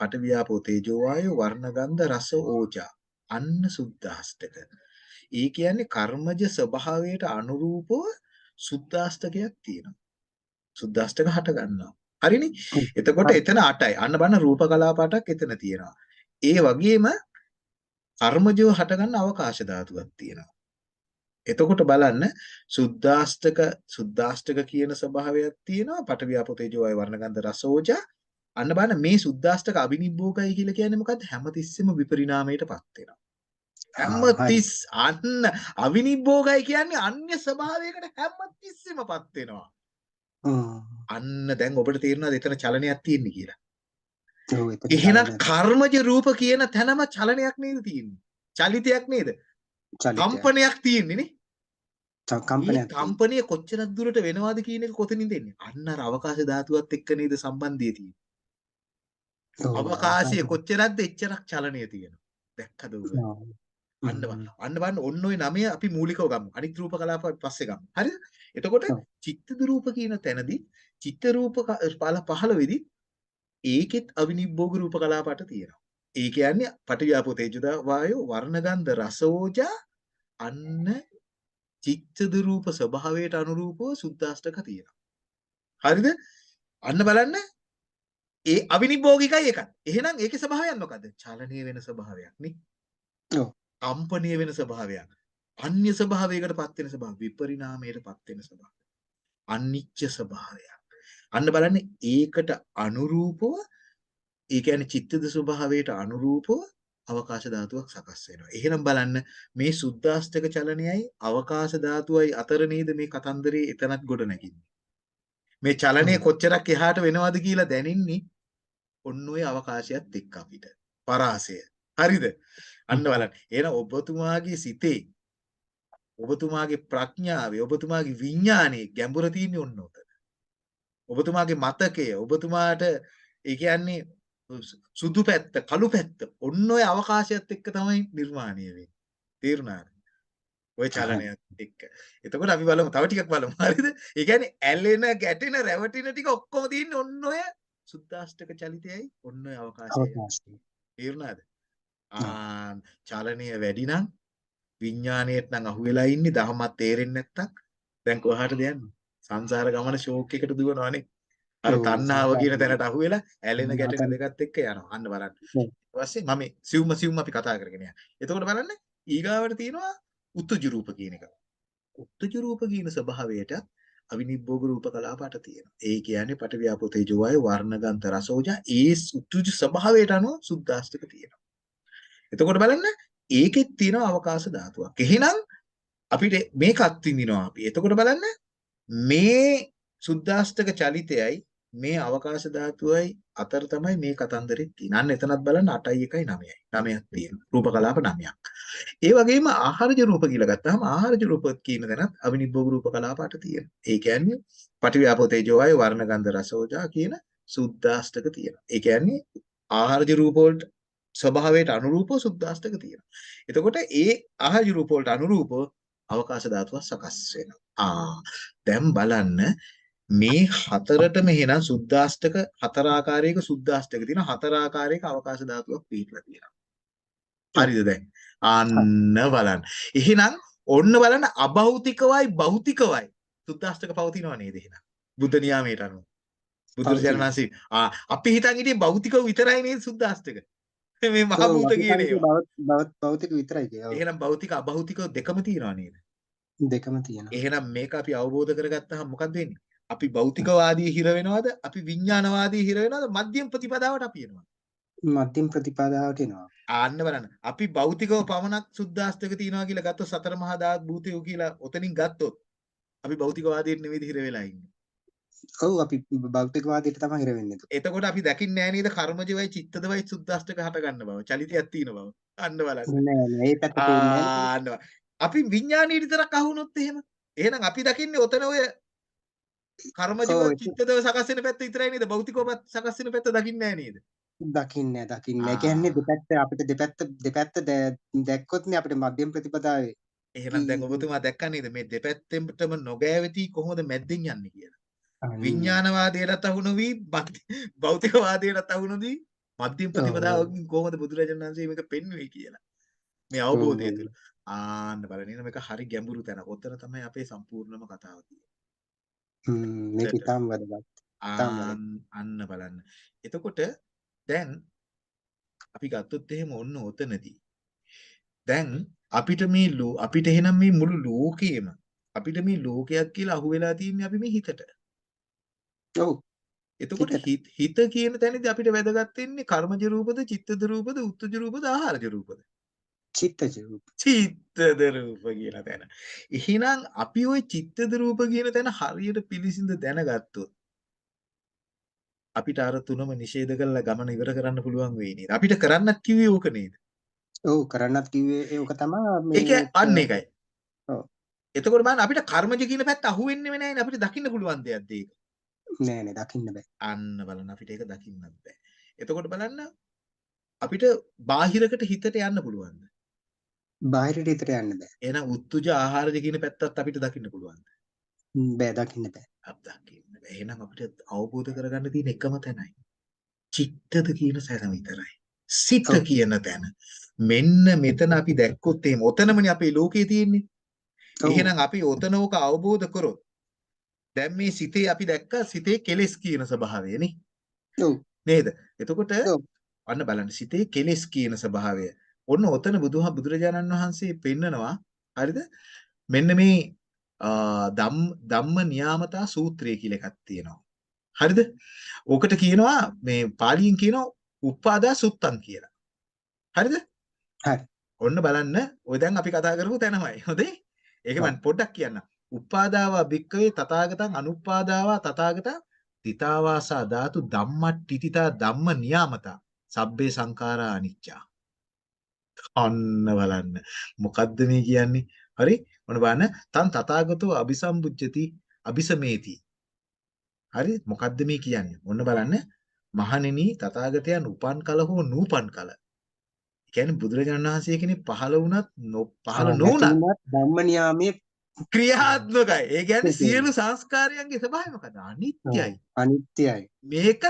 පටවියාපෝ තේජෝ වායෝ වර්ණ ගන්ධ රස ඕජා අන්න සුද්ධාස්තක. ඒ කියන්නේ කර්මජ ස්වභාවයට අනුරූපව සුද්ධාස්තකයක් තියෙනවා. සුද්ධාස්තක හට ගන්නවා. හරිනේ? එතකොට එතන 8යි. අන්න බලන්න රූප කලාප 8ක් එතන තියෙනවා. ඒ වගේම කර්මජව හට ගන්න අවකාශ ධාතුවක් තියෙනවා. එතකොට බලන්න සුද්ධාස්තක සුද්ධාස්තක කියන ස්වභාවයක් තියෙනවා. පටවියාපෝ තේජෝ වායෝ වර්ණ ගන්ධ රස ඕජා අන්න බලන්න මේ සුද්දාස්තක අබිනිබ්බෝගයි කියලා කියන්නේ මොකද්ද? හැමතිස්සෙම විපරිණාමයටපත් වෙනවා. හැමතිස් අන්න අවිනිබ්බෝගයි කියන්නේ අන්‍ය ස්වභාවයකට හැමතිස්සෙමපත් වෙනවා. අන්න දැන් ඔබට තේරෙනවද එතන චලනයක් තියෙන්නේ කියලා. එහෙනම් කර්මජ රූප කියන තැනම චලනයක් නේද තියෙන්නේ? චලිතයක් නේද? කම්පනයක් තියෙන්නේ නේ. කම්පනයක්. කම්පනය කොච්චරක් දුරට වෙනවද කියන එක කොතනින්ද එන්නේ? අන්න අර අවකාශ ධාතුවත් එක්ක නේද සම්බන්ධය තියෙන්නේ. අවකාශය අවකාශ කොච්චරක්ද එච්චරක් චලනය තියෙනවා. දැක්කද. අන්න. අන්න බලන්න ඔන්න ඔය නමය අපි මූලිකව ගමු. අනිත් රූප කලාප පස්සේ ගමු. හරිද? එතකොට ඔව්. චිත්තද රූප කියන තැනදී චිත්ත රූප පහළ පහළ වෙදි ඒකෙත් අවිනිබ්බෝග රූප කලාපට තියෙනවා. ඒ කියන්නේ පටිවිආපෝ තේජුදා වායෝ වර්ණ ගන්ධ රස ඕජා අන්න චිත්තද රූප ස්වභාවයට අනුරූපව සුද්දාෂ්ටක තියෙනවා. හරිද? අන්න බලන්න ඒ අවිනිබ්බෝගිකයි ඒකත්. එහෙනම් ඒකේ ස්වභාවයක් මොකද්ද? චලනීය වෙන ස්වභාවයක් නේ. ඔව්. කම්පණීය වෙන ස්වභාවයක්. අන්‍ය ස්වභාවයකට පත් වෙන ස්වභාව විපරිණාමයට පත් වෙන ස්වභාවය. අනිච්ච ස්වභාවයක්. අන්න බලන්න ඒකට අනුරූපව ඒ කියන්නේ චිත්තද ස්වභාවයට අනුරූපව අවකාශ ධාතුවක් සකස් වෙනවා. එහෙනම් බලන්න මේ සුද්දාස්තක චලනයයි අවකාශ ධාතුවයි අතර නේද මේ කතන්දරේ එතනත් ගොඩ නැගින්නේ. මේ චලනය. කොච්චරක් එහාට වෙනවද කියලා දැනින්නේ ඔන්න ඔය අවකාශයත් එක්ක අපිට. පරාසය. හරිද? අන්න බලන්න. එහෙනම් ඔබතුමාගේ සිතේ ඔබතුමාගේ ප්‍රඥාවේ ඔබතුමාගේ විඥානයේ ගැඹුර තියෙන්නේ ඔන්න ඔතන. ඔබතුමාගේ මතකය ඔබතුමාට ඒ කියන්නේ සුදු පැත්ත කළු පැත්ත ඔන්න ඔය අවකාශයත් එක්ක තමයි නිර්මාණය වෙන්නේ. තේරුණාද? ඔය චලනයත් එක්ක. එතකොට අපි බලමු තව ටිකක් බලමු. හරිද? ඒ කියන්නේ ඇලෙන, ගැටෙන, රැවටෙන ටික ඔක්කොම තියෙන්නේ ඔන්න ඔය සුද්දාෂ්ටක චලිතයයි ඔන්න. අවකාශය. තේරුණාද? ආ චලනය වැඩි නම් විඥාණයට නම් අහු වෙලා ඉන්නේ දහමත් තේරෙන්නේ නැත්තම් දැන් කොහාටද යන්නේ? සංසාර ගමන ෂෝක් එකට දුවනවානේ. අර තණ්හාව කියන. තැනට අහු වෙලා ඇලෙන ගැටෙන. දෙකත් එක්ක යනවා. අන්න බලන්න. ඊට පස්සේ මම සිව්ම සිව්ම අපි කතා කරගෙන යනවා. එතකොට බලන්න ඊගාවට තියෙනවා උත්තුජ රූප කියන එක. උත්තුජ රූප කියන ස්වභාවයට අවිනිබ්බෝග රූප කලාපට තියෙනවා. ඒ කියන්නේ පටවියාපෝ තේජෝ වායු වර්ණ ගන්ධ රසෝජා ඒ උත්තුජ ස්වභාවයට අනුව සුද්දාස්තක තියෙනවා. එතකොට බලන්න ඒකෙත් තියෙනවා අවකාශ ධාතුවක්. එහෙනම් අපිට මේකත් විඳිනවා අපි. එතකොට බලන්න මේ සුද්දාස්තක චලිතයයි මේ අවකාශ ධාතුවයි අතර තමයි මේ කතන්දරෙත් තියෙන්නේ. අන්න එතනත් බලන්න 8යි 1යි 9යි. 9ක් තියෙනවා. රූප කලාප 9ක්. ඒ වගේම ආහාරජ රූප කියලා ගත්තාම ආහාරජ රූප කියන තැනත් අවිනිබ්බෝග රූප කලාපට තියෙනවා. ඒ කියන්නේ පටිවිආපෝ තේජෝ වායු වර්ණ ගන්ධ රසෝජා කියන සුද්දාස්තක තියෙනවා. ඒ කියන්නේ ආහාරජ රූප වලට ස්වභාවයට අනුරූපව සුද්දාස්තක තියෙනවා. එතකොට ඒ ආහාරජ රූප වලට අනුරූපව අවකාශ ධාතුවක් සකස් වෙනවා. ආ දැන් බලන්න මේ හතරටම එහෙනම් සුද්දාස්තක හතර ආකාරයක සුද්දාස්තක තියෙන හතර ආකාරයක අවකාශ ධාතුවක් පිටලා තියෙනවා. හරිද දැන්? අන්න බලන්න. එහෙනම් ඔන්න බලන්න අභෞතිකවයි භෞතිකවයි සුද්දාස්තක පවතිනව නේද එහෙනම්? බුද්ධ නියාමයට අනුව. බුදුරජාණන් වහන්සේ අපි හිතන් හිටියේ භෞතිකව විතරයි නේද සුද්දාස්තක. මේ මහ භූත කියන ඒවා. භෞතික විතරයි කිය. ඔව්. එහෙනම් භෞතික අභෞතික දෙකම තියෙනවා නේද? දෙකම තියෙනවා. එහෙනම් මේක අපි අවබෝධ කරගත්තාම මොකද වෙන්නේ? අපි භෞතිකවාදී හිර වෙනවද? අපි විඥානවාදී හිර වෙනවද? මධ්‍යම ප්‍රතිපදාවට අපි එනවා. මධ්‍යම ප්‍රතිපදාවට එනවා. ආන්න බලන්න. අපි භෞතිකව පමණක් සුද්දාස්තක තියනවා කියලා ගත්තොත් සතර මහා ධාත් භූතයෝ කියලා ඔතනින් ගත්තොත් අපි භෞතිකවාදයට නෙවෙයි හිර වෙලා ඉන්නේ. ඔව් අපි භෞතිකවාදයට තමයි හිර වෙන්නේ. එතකොට. අපි දකින්නේ නැහැ නේද කර්මජවයි චිත්තදවයි සුද්දාස්තක හට ගන්න බව. චලිතයක් තියෙන බව. අන්න බලන්න. නෑ නෑ ඒ පැත්ත පේන්නේ නෑ. ආන්න බලන්න. අපි විඥානීය විතරක් අහුනොත් එහෙම. එහෙනම් අපි දකින්නේ ඔතන ඔය කර්මජව ඔව්, ඒක- චිත්තදව සකස් වෙන පැත්ත විතරයි නේද? භෞතිකව සකස් වෙන පැත්ත දකින්නේ නැහැ නේද? දකින්නේ දකින්නේ. කියන්නේ දෙපැත්ත අපිට දෙපැත්ත දෙපැත්ත දැක්කොත්නේ අපිට මධ්‍යම ප්‍රතිපදාවේ එහෙනම් දැන් ඔබතුමා දැක්කා නේද මේ දෙපැත්තෙන්ටම නොගෑවෙති කොහොමද මැද්දෙන් යන්නේ කියලා. අන්න. විඥානවාදයටත් අහු නොවි භෞතිකවාදයටත් අහු නොවි මධ්‍යම. ප්‍රතිපදාවකින් කොහොමද බුදුරජාණන් වහන්සේ මේක පෙන්වුවේ කියලා. මේ අවබෝධය. තුළ. ආන්න බලන්න නේද මේක හරි ගැඹුරු තැන. ඔතන තමයි අපේ සම්පූර්ණම කතාව තියෙන්නේ. මේක. ඉතාම වැදගත්. අන්න බලන්න. එතකොට දැන් අපි ගත්තොත් එහෙම ඔන්න ඔතනදී දැන් අපිට මේ අපිට එහෙනම් මේ මුළු ලෝකෙම අපිට මේ ලෝකයක් කියලා අහු වෙලා තියන්නේ අපි මේ හිතට. ඔව්. එතකොට හිත කියන තැනදී අපිට වැදගත් වෙන්නේ කර්මජ රූපද චිත්තද රූපද උත්තුජ රූපද ආහාරජ රූපද? චිත්තජ රූප. චිත්තද රූප කියලා තැන. එහෙනම් අපි ওই චිත්තද රූප කියන තැන හරියට පිළිසිඳ දැනගත්තොත් අපිට අර තුනම නිෂේධ කරලා ගමන ඉවර කරන්න පුළුවන් වෙයි නේද? අපිට කරන්නත් කිව්වේ ඕක නේද? ඔව් කරන්නත් කිව්වේ ඒක තමයි ඒක මේ අන්න ඒකයි. ඔව්. එතකොට බලන්න අපිට කර්මජ කියන පැත්ත අහුවෙන්නේම නැහැ අපිට දකින්න පුළුවන් දෙයක්ද ඒක. නෑ නෑ දකින්න බෑ. අන්න බලන්න අපිට ඒක දකින්නත් බෑ. එතකොට බලන්න අපිට බාහිරකට හිතට යන්න පුළුවන්ද? බාහිරට හිතට යන්න බෑ. එහෙනම් උත්තුජ ආහාරජ කියන පැත්තත් අපිට දකින්න පුළුවන්ද? බෑ දකින්න බෑ. අප දකින්න බෑ. එහෙනම් අපිට අවබෝධ කරගන්න තියෙන එකම තැනයි. චිත්තද කියන තැන විතරයි. සිත. කියන තැන. මෙන්න මෙතන අපි දැක්කොත් එහෙම ඔතනමනේ අපේ ලෝකේ තියෙන්නේ. එහෙනම් අපි ඔතන ඕක අවබෝධ කරොත් දැන් මේ සිතේ අපි දැක්ක සිතේ කෙලෙස් කියන ස්වභාවය නේ. නේද? එතකොට. අන්න බලන්න සිතේ කෙලෙස් කියන ස්වභාවය. ඔන්න ඔතන බුදුහ බුදුරජාණන් වහන්සේ පෙන්නනවා. හරිද? මෙන්න මේ ආ, ධම්ම නියාමතා සූත්‍රය කියලා එකක් තියෙනවා. හරිද? ඕකට කියනවා මේ පාලියෙන් කියනවා උපාදා සුත්තං කියලා. හරිද? හරි. ඔන්න බලන්න ඔය දැන් අපි කතා කරපු තැනමයි. හොඳේ? ඒක. මම පොඩ්ඩක් කියන්න. උපාදාවා භික්කවේ තථාගතං අනුපාදාවා තථාගතං තිතාවාසා ධාතු ධම්මට්ටිතිතා ධම්ම නියාමතා සබ්බේ සංඛාරා අනිච්චා. අන්න බලන්න. මොකද්ද මේ කියන්නේ? හරි? ඔන්න බලන්න. තන් තථාගතෝ අபிසම්බුජ්ජති අபிසමේති. හරි? මොකද්ද මේ කියන්නේ? ඔන්න බලන්න. මහණෙනි තථාගතයන් උපන් කල හෝ නූපන් කල. කියන්නේ බුදුරජාණන් වහන්සේ කෙනෙක් පහළ වුණත් පහළ නොවුණත් ධම්ම නියාමයේ ක්‍රියාත්මකයි. ඒ කියන්නේ. සියලු සංස්කාරයන්ගේ ස්වභාවය මොකද? අනිත්‍යයි. අනිත්‍යයි. මේක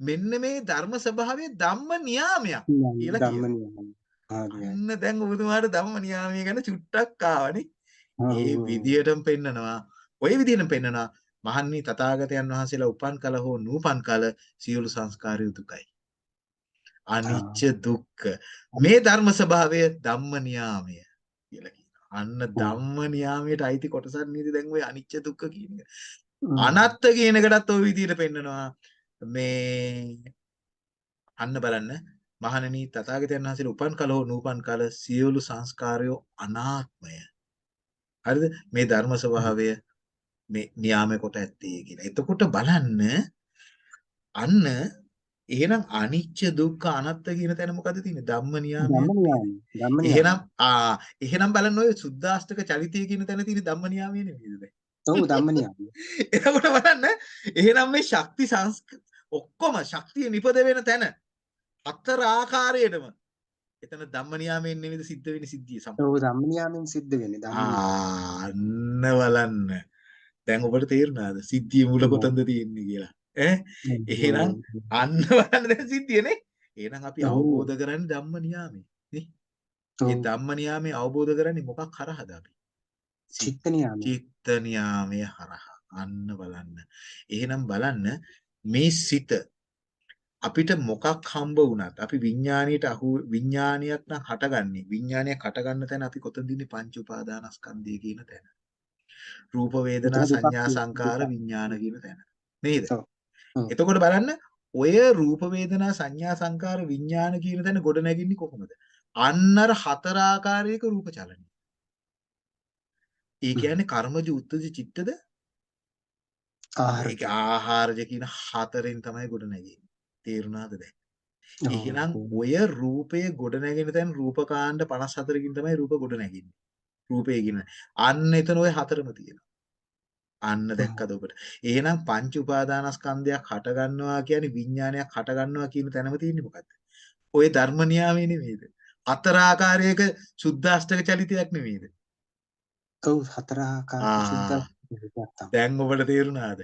මෙන්න මේ ධර්ම ස්වභාවය ධම්ම නියාමයක්. කියලා කියනවා. අන්න දැන් ඔබතුමාට ධම්ම නියාමය ගැන චුට්ටක් ආවනේ. ඒ. විදියටම පෙන්නනවා. ඔය විදියටම පෙන්නනවා. මහන්නී තථාගතයන් වහන්සේලා උපන් කල හෝ නූපන් කල සියලු සංස්කාරය දුකයි. අනිච්ච දුක්ඛ. මේ ධර්ම ස්වභාවය ධම්ම නියාමය කියලා කියනවා. අන්න ධම්ම නියාමයට අයිති කොටසක් නේද දැන් ඔය අනිච්ච දුක්ඛ කියන එක. අනත්ත කියන එකටත් ওই විදිහට පෙන්නනවා මේ අන්න බලන්න මහණෙනි තථාගතයන් වහන්සේ උපන් කල හෝ නූපන් කල සියලු සංස්කාරයෝ අනාත්මය හරිද මේ ධර්ම ස්වභාවය මේ නියාමය කොට ඇත්තේ කියලා. එතකොට බලන්න අන්න එහෙනම් අනිච්ච දුක්ඛ අනාත්ත කියන තැන මොකද තියෙන්නේ ධම්ම නියාමය. එහෙනම් ආ එහෙනම් බලන්න ඔය සුද්දාෂ්ටක චරිතය කියන තැන තියෙන ධම්ම නියාමය නෙමෙයිද දැන්. ඔව් ධම්ම නියාමය. එතකොට බලන්න එහෙනම් මේ ශක්ති සංස්ක ඔක්කොම ශක්තිය නිපද වෙන තැන හතර ආකාරයටම එතන ධම්ම නියාමයෙන් නෙමෙයිද සිද්ධ වෙන්නේ සිද්ධිය සම. ඔව් ධම්ම නියාමයෙන් සිද්ධ වෙන්නේ ධම්ම නියාමය. අන්න බලන්න. දැන් ඔබට තේරුණාද සිද්ධිය මුල කොතනද තියෙන්නේ කියලා? ඈ එහෙනම් අන්න බලන්න දැන් සිද්ධිය නේ. එහෙනම් අපි. අවබෝධ කරන්නේ ධම්ම නියාමය. නේ? මේ ඔව්. ධම්ම නියාමය අවබෝධ කරන්නේ මොකක් හරහාද අපි? චිත්ත නියාමය. චිත්ත නියාමය හරහා අන්න බලන්න. එහෙනම් බලන්න මේ සිත අපිට මොකක් හම්බ වුණත් අපි විඥාණයට අහු විඥානියක් නම් හටගන්නේ විඥානයක් හටගන්න තැන අපි කොතනද ඉන්නේ පංච උපාදානස්කන්ධය කියන තැන. රූප වේදනා සංඥා සංකාර. විඥාන කියන තැන. නේද? එතකොට බලන්න ඔය රූප වේදනා සංඥා සංකාර විඥාන කියන තැන ගොඩ නැගින්නේ කොහොමද? අන්න අර හතර ආකාරයක රූප චලනය. ඒ කියන්නේ කර්මජ උත්තජ චිත්තද ආහාරජ කියන හතරෙන් තමයි ගොඩ නැගෙන්නේ. තේරුණාද දැන්? එහෙනම් ඔය රූපය ගොඩ නැගෙන තැන රූපකාණ්ඩ 54කින් තමයි රූප ගොඩ නැගෙන්නේ. රූපය කියන. අන්න එතන ඔය හතරම තියෙනවා. අන්න දැක්කද ඔබට? එහෙනම් පංච උපාදානස්කන්ධයක් හට ගන්නවා කියන්නේ විඥානයක් හට ගන්නවා කියන තැනම තියෙන්නේ මොකද්ද? ඔය ධර්ම නියාමයේ නෙමෙයිද? හතර ආකාරයක සුද්ධාෂ්ටක චලිතයක් නෙමෙයිද? ඔව් හතර ආකාර ආ. සුද්ධ දැන් ඔබට තේරුණාද?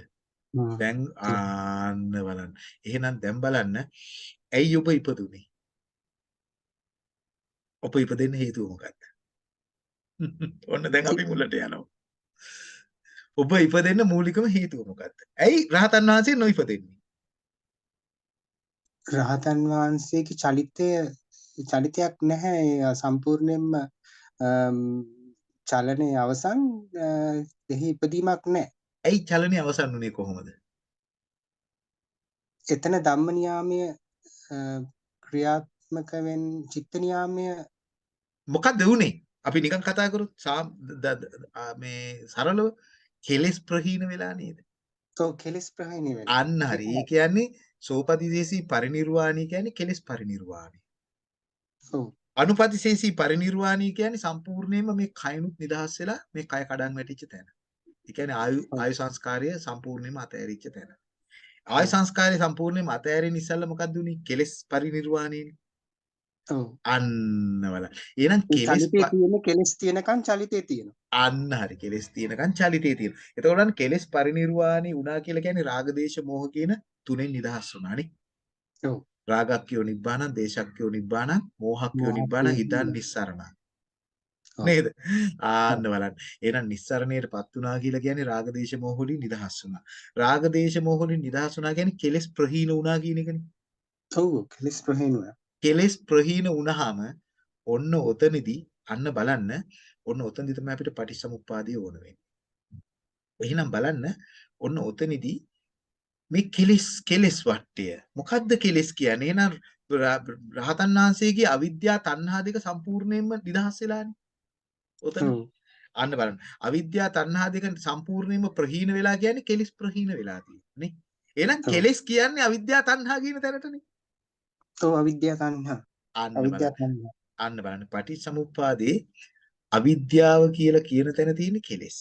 දැන් ආන්න බලන්න. එහෙනම් දැන් බලන්න ඇයි ඔබ ඉපදුනේ? ඔබ ඉපදෙන්න හේතුව මොකක්ද? ඔන්න දැන් අපි මුලට යනවා. ඔබ ඉපදෙන්න මූලිකම හේතුව මොකක්ද? ඇයි රහතන් වහන්සේ නොඉපදෙන්නේ? රහතන් වහන්සේගේ චලිතය චලිතයක් නැහැ සම්පූර්ණයෙන්ම චලනයේ අවසන් එහි ඉපදීමක් නැහැ. ඇයි චලනය අවසන් වුණේ කොහොමද? එතන ධම්ම නියාමය ක්‍රියාත්මක වෙන චිත්ත නියාමය මොකක්ද වුනේ? අපි නිකන් කතා කරොත් මේ සරලව කෙලෙස් ප්‍රහීන වෙලා නේද? තෝ කෙලස් ප්‍රහීණය වෙනවා. අන්න හරි. ඒ කියන්නේ සෝපදිශේෂී පරිණිරවාණී කියන්නේ කෙලෙස් පරිණිරවාණී. ඔව් අනුපතිශේෂී පරිණිරවාණී කියන්නේ සම්පූර්ණයෙන්ම මේ කයනුත් නිදහස් වෙලා මේ කය කඩන් වැටිච්ච තැන. ඒ කියන්නේ ආයු. ආයු සංස්කාරය සම්පූර්ණයෙන්ම අතහැරිච්ච තැන. ආයු සංස්කාරය සම්පූර්ණයෙන්ම අතහැරීම ඉස්සෙල්ලා මොකක්ද උනේ? කෙලෙස් පරිණිරවාණීනේ. ඔව් අන්න බලන්න. එහෙනම් කෙලෙස් තියෙන කෙලස් තියෙනකන් චලිතේ තියෙනවා අන්න හරි කෙලෙස් තියෙනකන් චලිතේ තියෙනවා. එතකොට නම් කෙලෙස් පරිණිරවාණී වුණා කියලා කියන්නේ රාග දේශ මොහ කියන තුනෙන් නිදහස් වුණානේ. ඔව් රාගක්ඛයෝ නිබ්බානං දේශක්ඛයෝ නිබ්බානං මෝහක්ඛයෝ මෝහක්ඛයෝ හිතන්. නිස්සරණ. නේද? ආන්න බලන්න. එහෙනම් නිස්සරණයටපත් වුණා කියලා කියන්නේ රාග දේශ මොහ වලින් නිදහස් වුණා. රාග දේශ මොහ වලින් නිදහස් වුණා කියන්නේ කෙලෙස් ප්‍රහීන වුණා කියන එකනේ. ඔව් කෙලස් ප්‍රහීන වුණා. කෙලෙස් ප්‍රහීන වුණාම ඔන්න ඔතනදී අන්න බලන්න. ඔන්න ඔතනදී තමයි අපිට පටිච්චසමුප්පාදය ඕන වෙන්නේ. එහෙනම් බලන්න. ඔන්න ඔතනදී මේ කෙලෙස් කෙලෙස් වට්ටය. මොකද්ද කෙලෙස් කියන්නේ? එහෙනම් රහතන් වහන්සේගේ අවිද්‍යා තණ්හා දෙක සම්පූර්ණයෙන්ම නිදහස් වෙලානේ ඔතන අන්න බලන්න. අවිද්‍යා තණ්හා දෙක සම්පූර්ණයෙන්ම ප්‍රහීන වෙලා කියන්නේ කෙලෙස් ප්‍රහීන වෙලා තියෙන්නේ එහෙනම්. කෙලෙස් කියන්නේ අවිද්‍යා තණ්හා කියන තැනටනේ. ඔව් අවිද්‍යාව තණ්හා. අන්න බලන්න. අවිද්‍යාව පටිච්චසමුප්පාදේ අවිද්‍යාව කියලා කියන තැන තියෙන කෙලෙස්.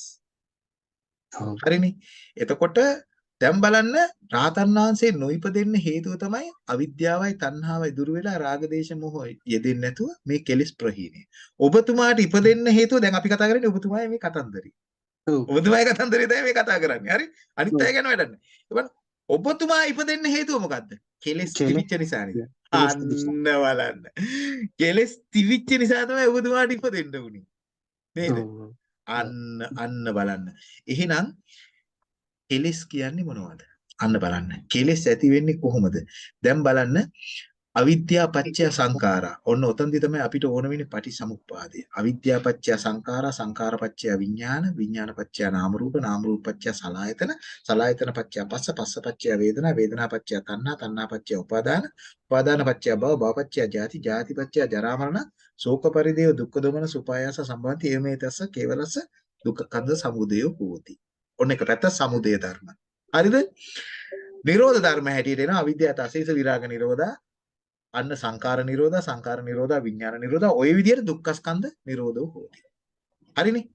හරිනේ. එතකොට දැන් බලන්න රාතන් වහන්සේ නොයිපදෙන්න හේතුව තමයි අවිද්‍යාවයි තණ්හාවයි දුරු වෙලා රාග දේශ මොහ යෙදෙන්නේ නැතුව මේ කෙලෙස් ප්‍රහීනය. ඔබතුමාට ඉපදෙන්න හේතුව දැන් අපි කතා කරන්නේ ඔබතුමායි මේ කතන්දරේ. ඔව් ඔබතුමායි කතන්දරේ තමයි මේ කතා කරන්නේ. හරි? අනිත්. අය ගැන වැඩක් නැහැ. ඔබතුමා ඉපදෙන්න හේතුව මොකද්ද? කෙලෙස්. තිබිච්ච නිසානේ. කෙලෙස් අන්න බලන්න. කෙලෙස් තිබිච්ච නිසා තමයි ඔබතුමාට ඉපදෙන්න උනේ. නේද? අන්න අන්න බලන්න. එහෙනම් කෙලෙස් කියන්නේ මොනවද? අන්න බලන්න. කෙලෙස් ඇති වෙන්නේ කොහොමද? දැන් බලන්න අවිද්‍යා පත්‍ය සංඛාරා. ඔන්න ඔතනදී තමයි අපිට ඕන වෙන්නේ පටිසමුප්පාදය. අවිද්‍යා පත්‍ය සංඛාරා, සංඛාර පත්‍ය විඥාන, විඥාන පත්‍ය නාම රූප, නාම රූප පත්‍ය සලආයතන, සලආයතන පත්‍ය පස්ස, පස්ස පත්‍ය වේදනා, වේදනා පත්‍ය තණ්හා, තණ්හා පත්‍ය උපාදාන, උපාදාන පත්‍ය භව, භව පත්‍ය ජාති, ජාති පත්‍ය ජරා මරණ, ශෝක පරිදේව දුක්ඛ දොමන සුපායාස සම්බන්ති ඒමේතස්ස කේවලස්ස දුක්ඛ කන්ද සමුදය හෝති. ඔන්න එක පැත්ත සමුදය ධර්ම. හරිද? නිරෝධ ධර්ම හැටියට එනවා අවිද්‍යාව තසීස විරාග නිරෝධා අන්න සංකාර නිරෝධා සංකාර නිරෝධා විඥාන නිරෝධා ওই විදිහට දුක්ඛ ස්කන්ධ නිරෝධෝ හෝති. හරිනේ?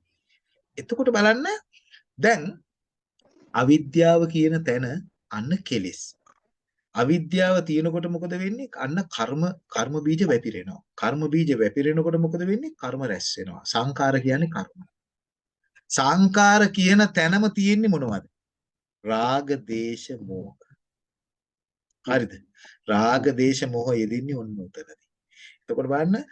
එතකොට බලන්න දැන් අවිද්‍යාව කියන තැන අන්න කෙලෙස්. අවිද්‍යාව තියෙනකොට මොකද වෙන්නේ? අන්න කර්ම කර්ම බීජ වැපිරෙනවා. කර්ම බීජ වැපිරෙනකොට මොකද වෙන්නේ? කර්ම රැස් වෙනවා. සංකාර කියන්නේ කර්ම. සංකාර කියන තැනම තියෙන්නේ මොනවද? රාග දේශ මොහ. හරිද? රාග දේශ මොහ යෙදෙන්නේ ඔන්න උතනදී. එතකොට බලන්න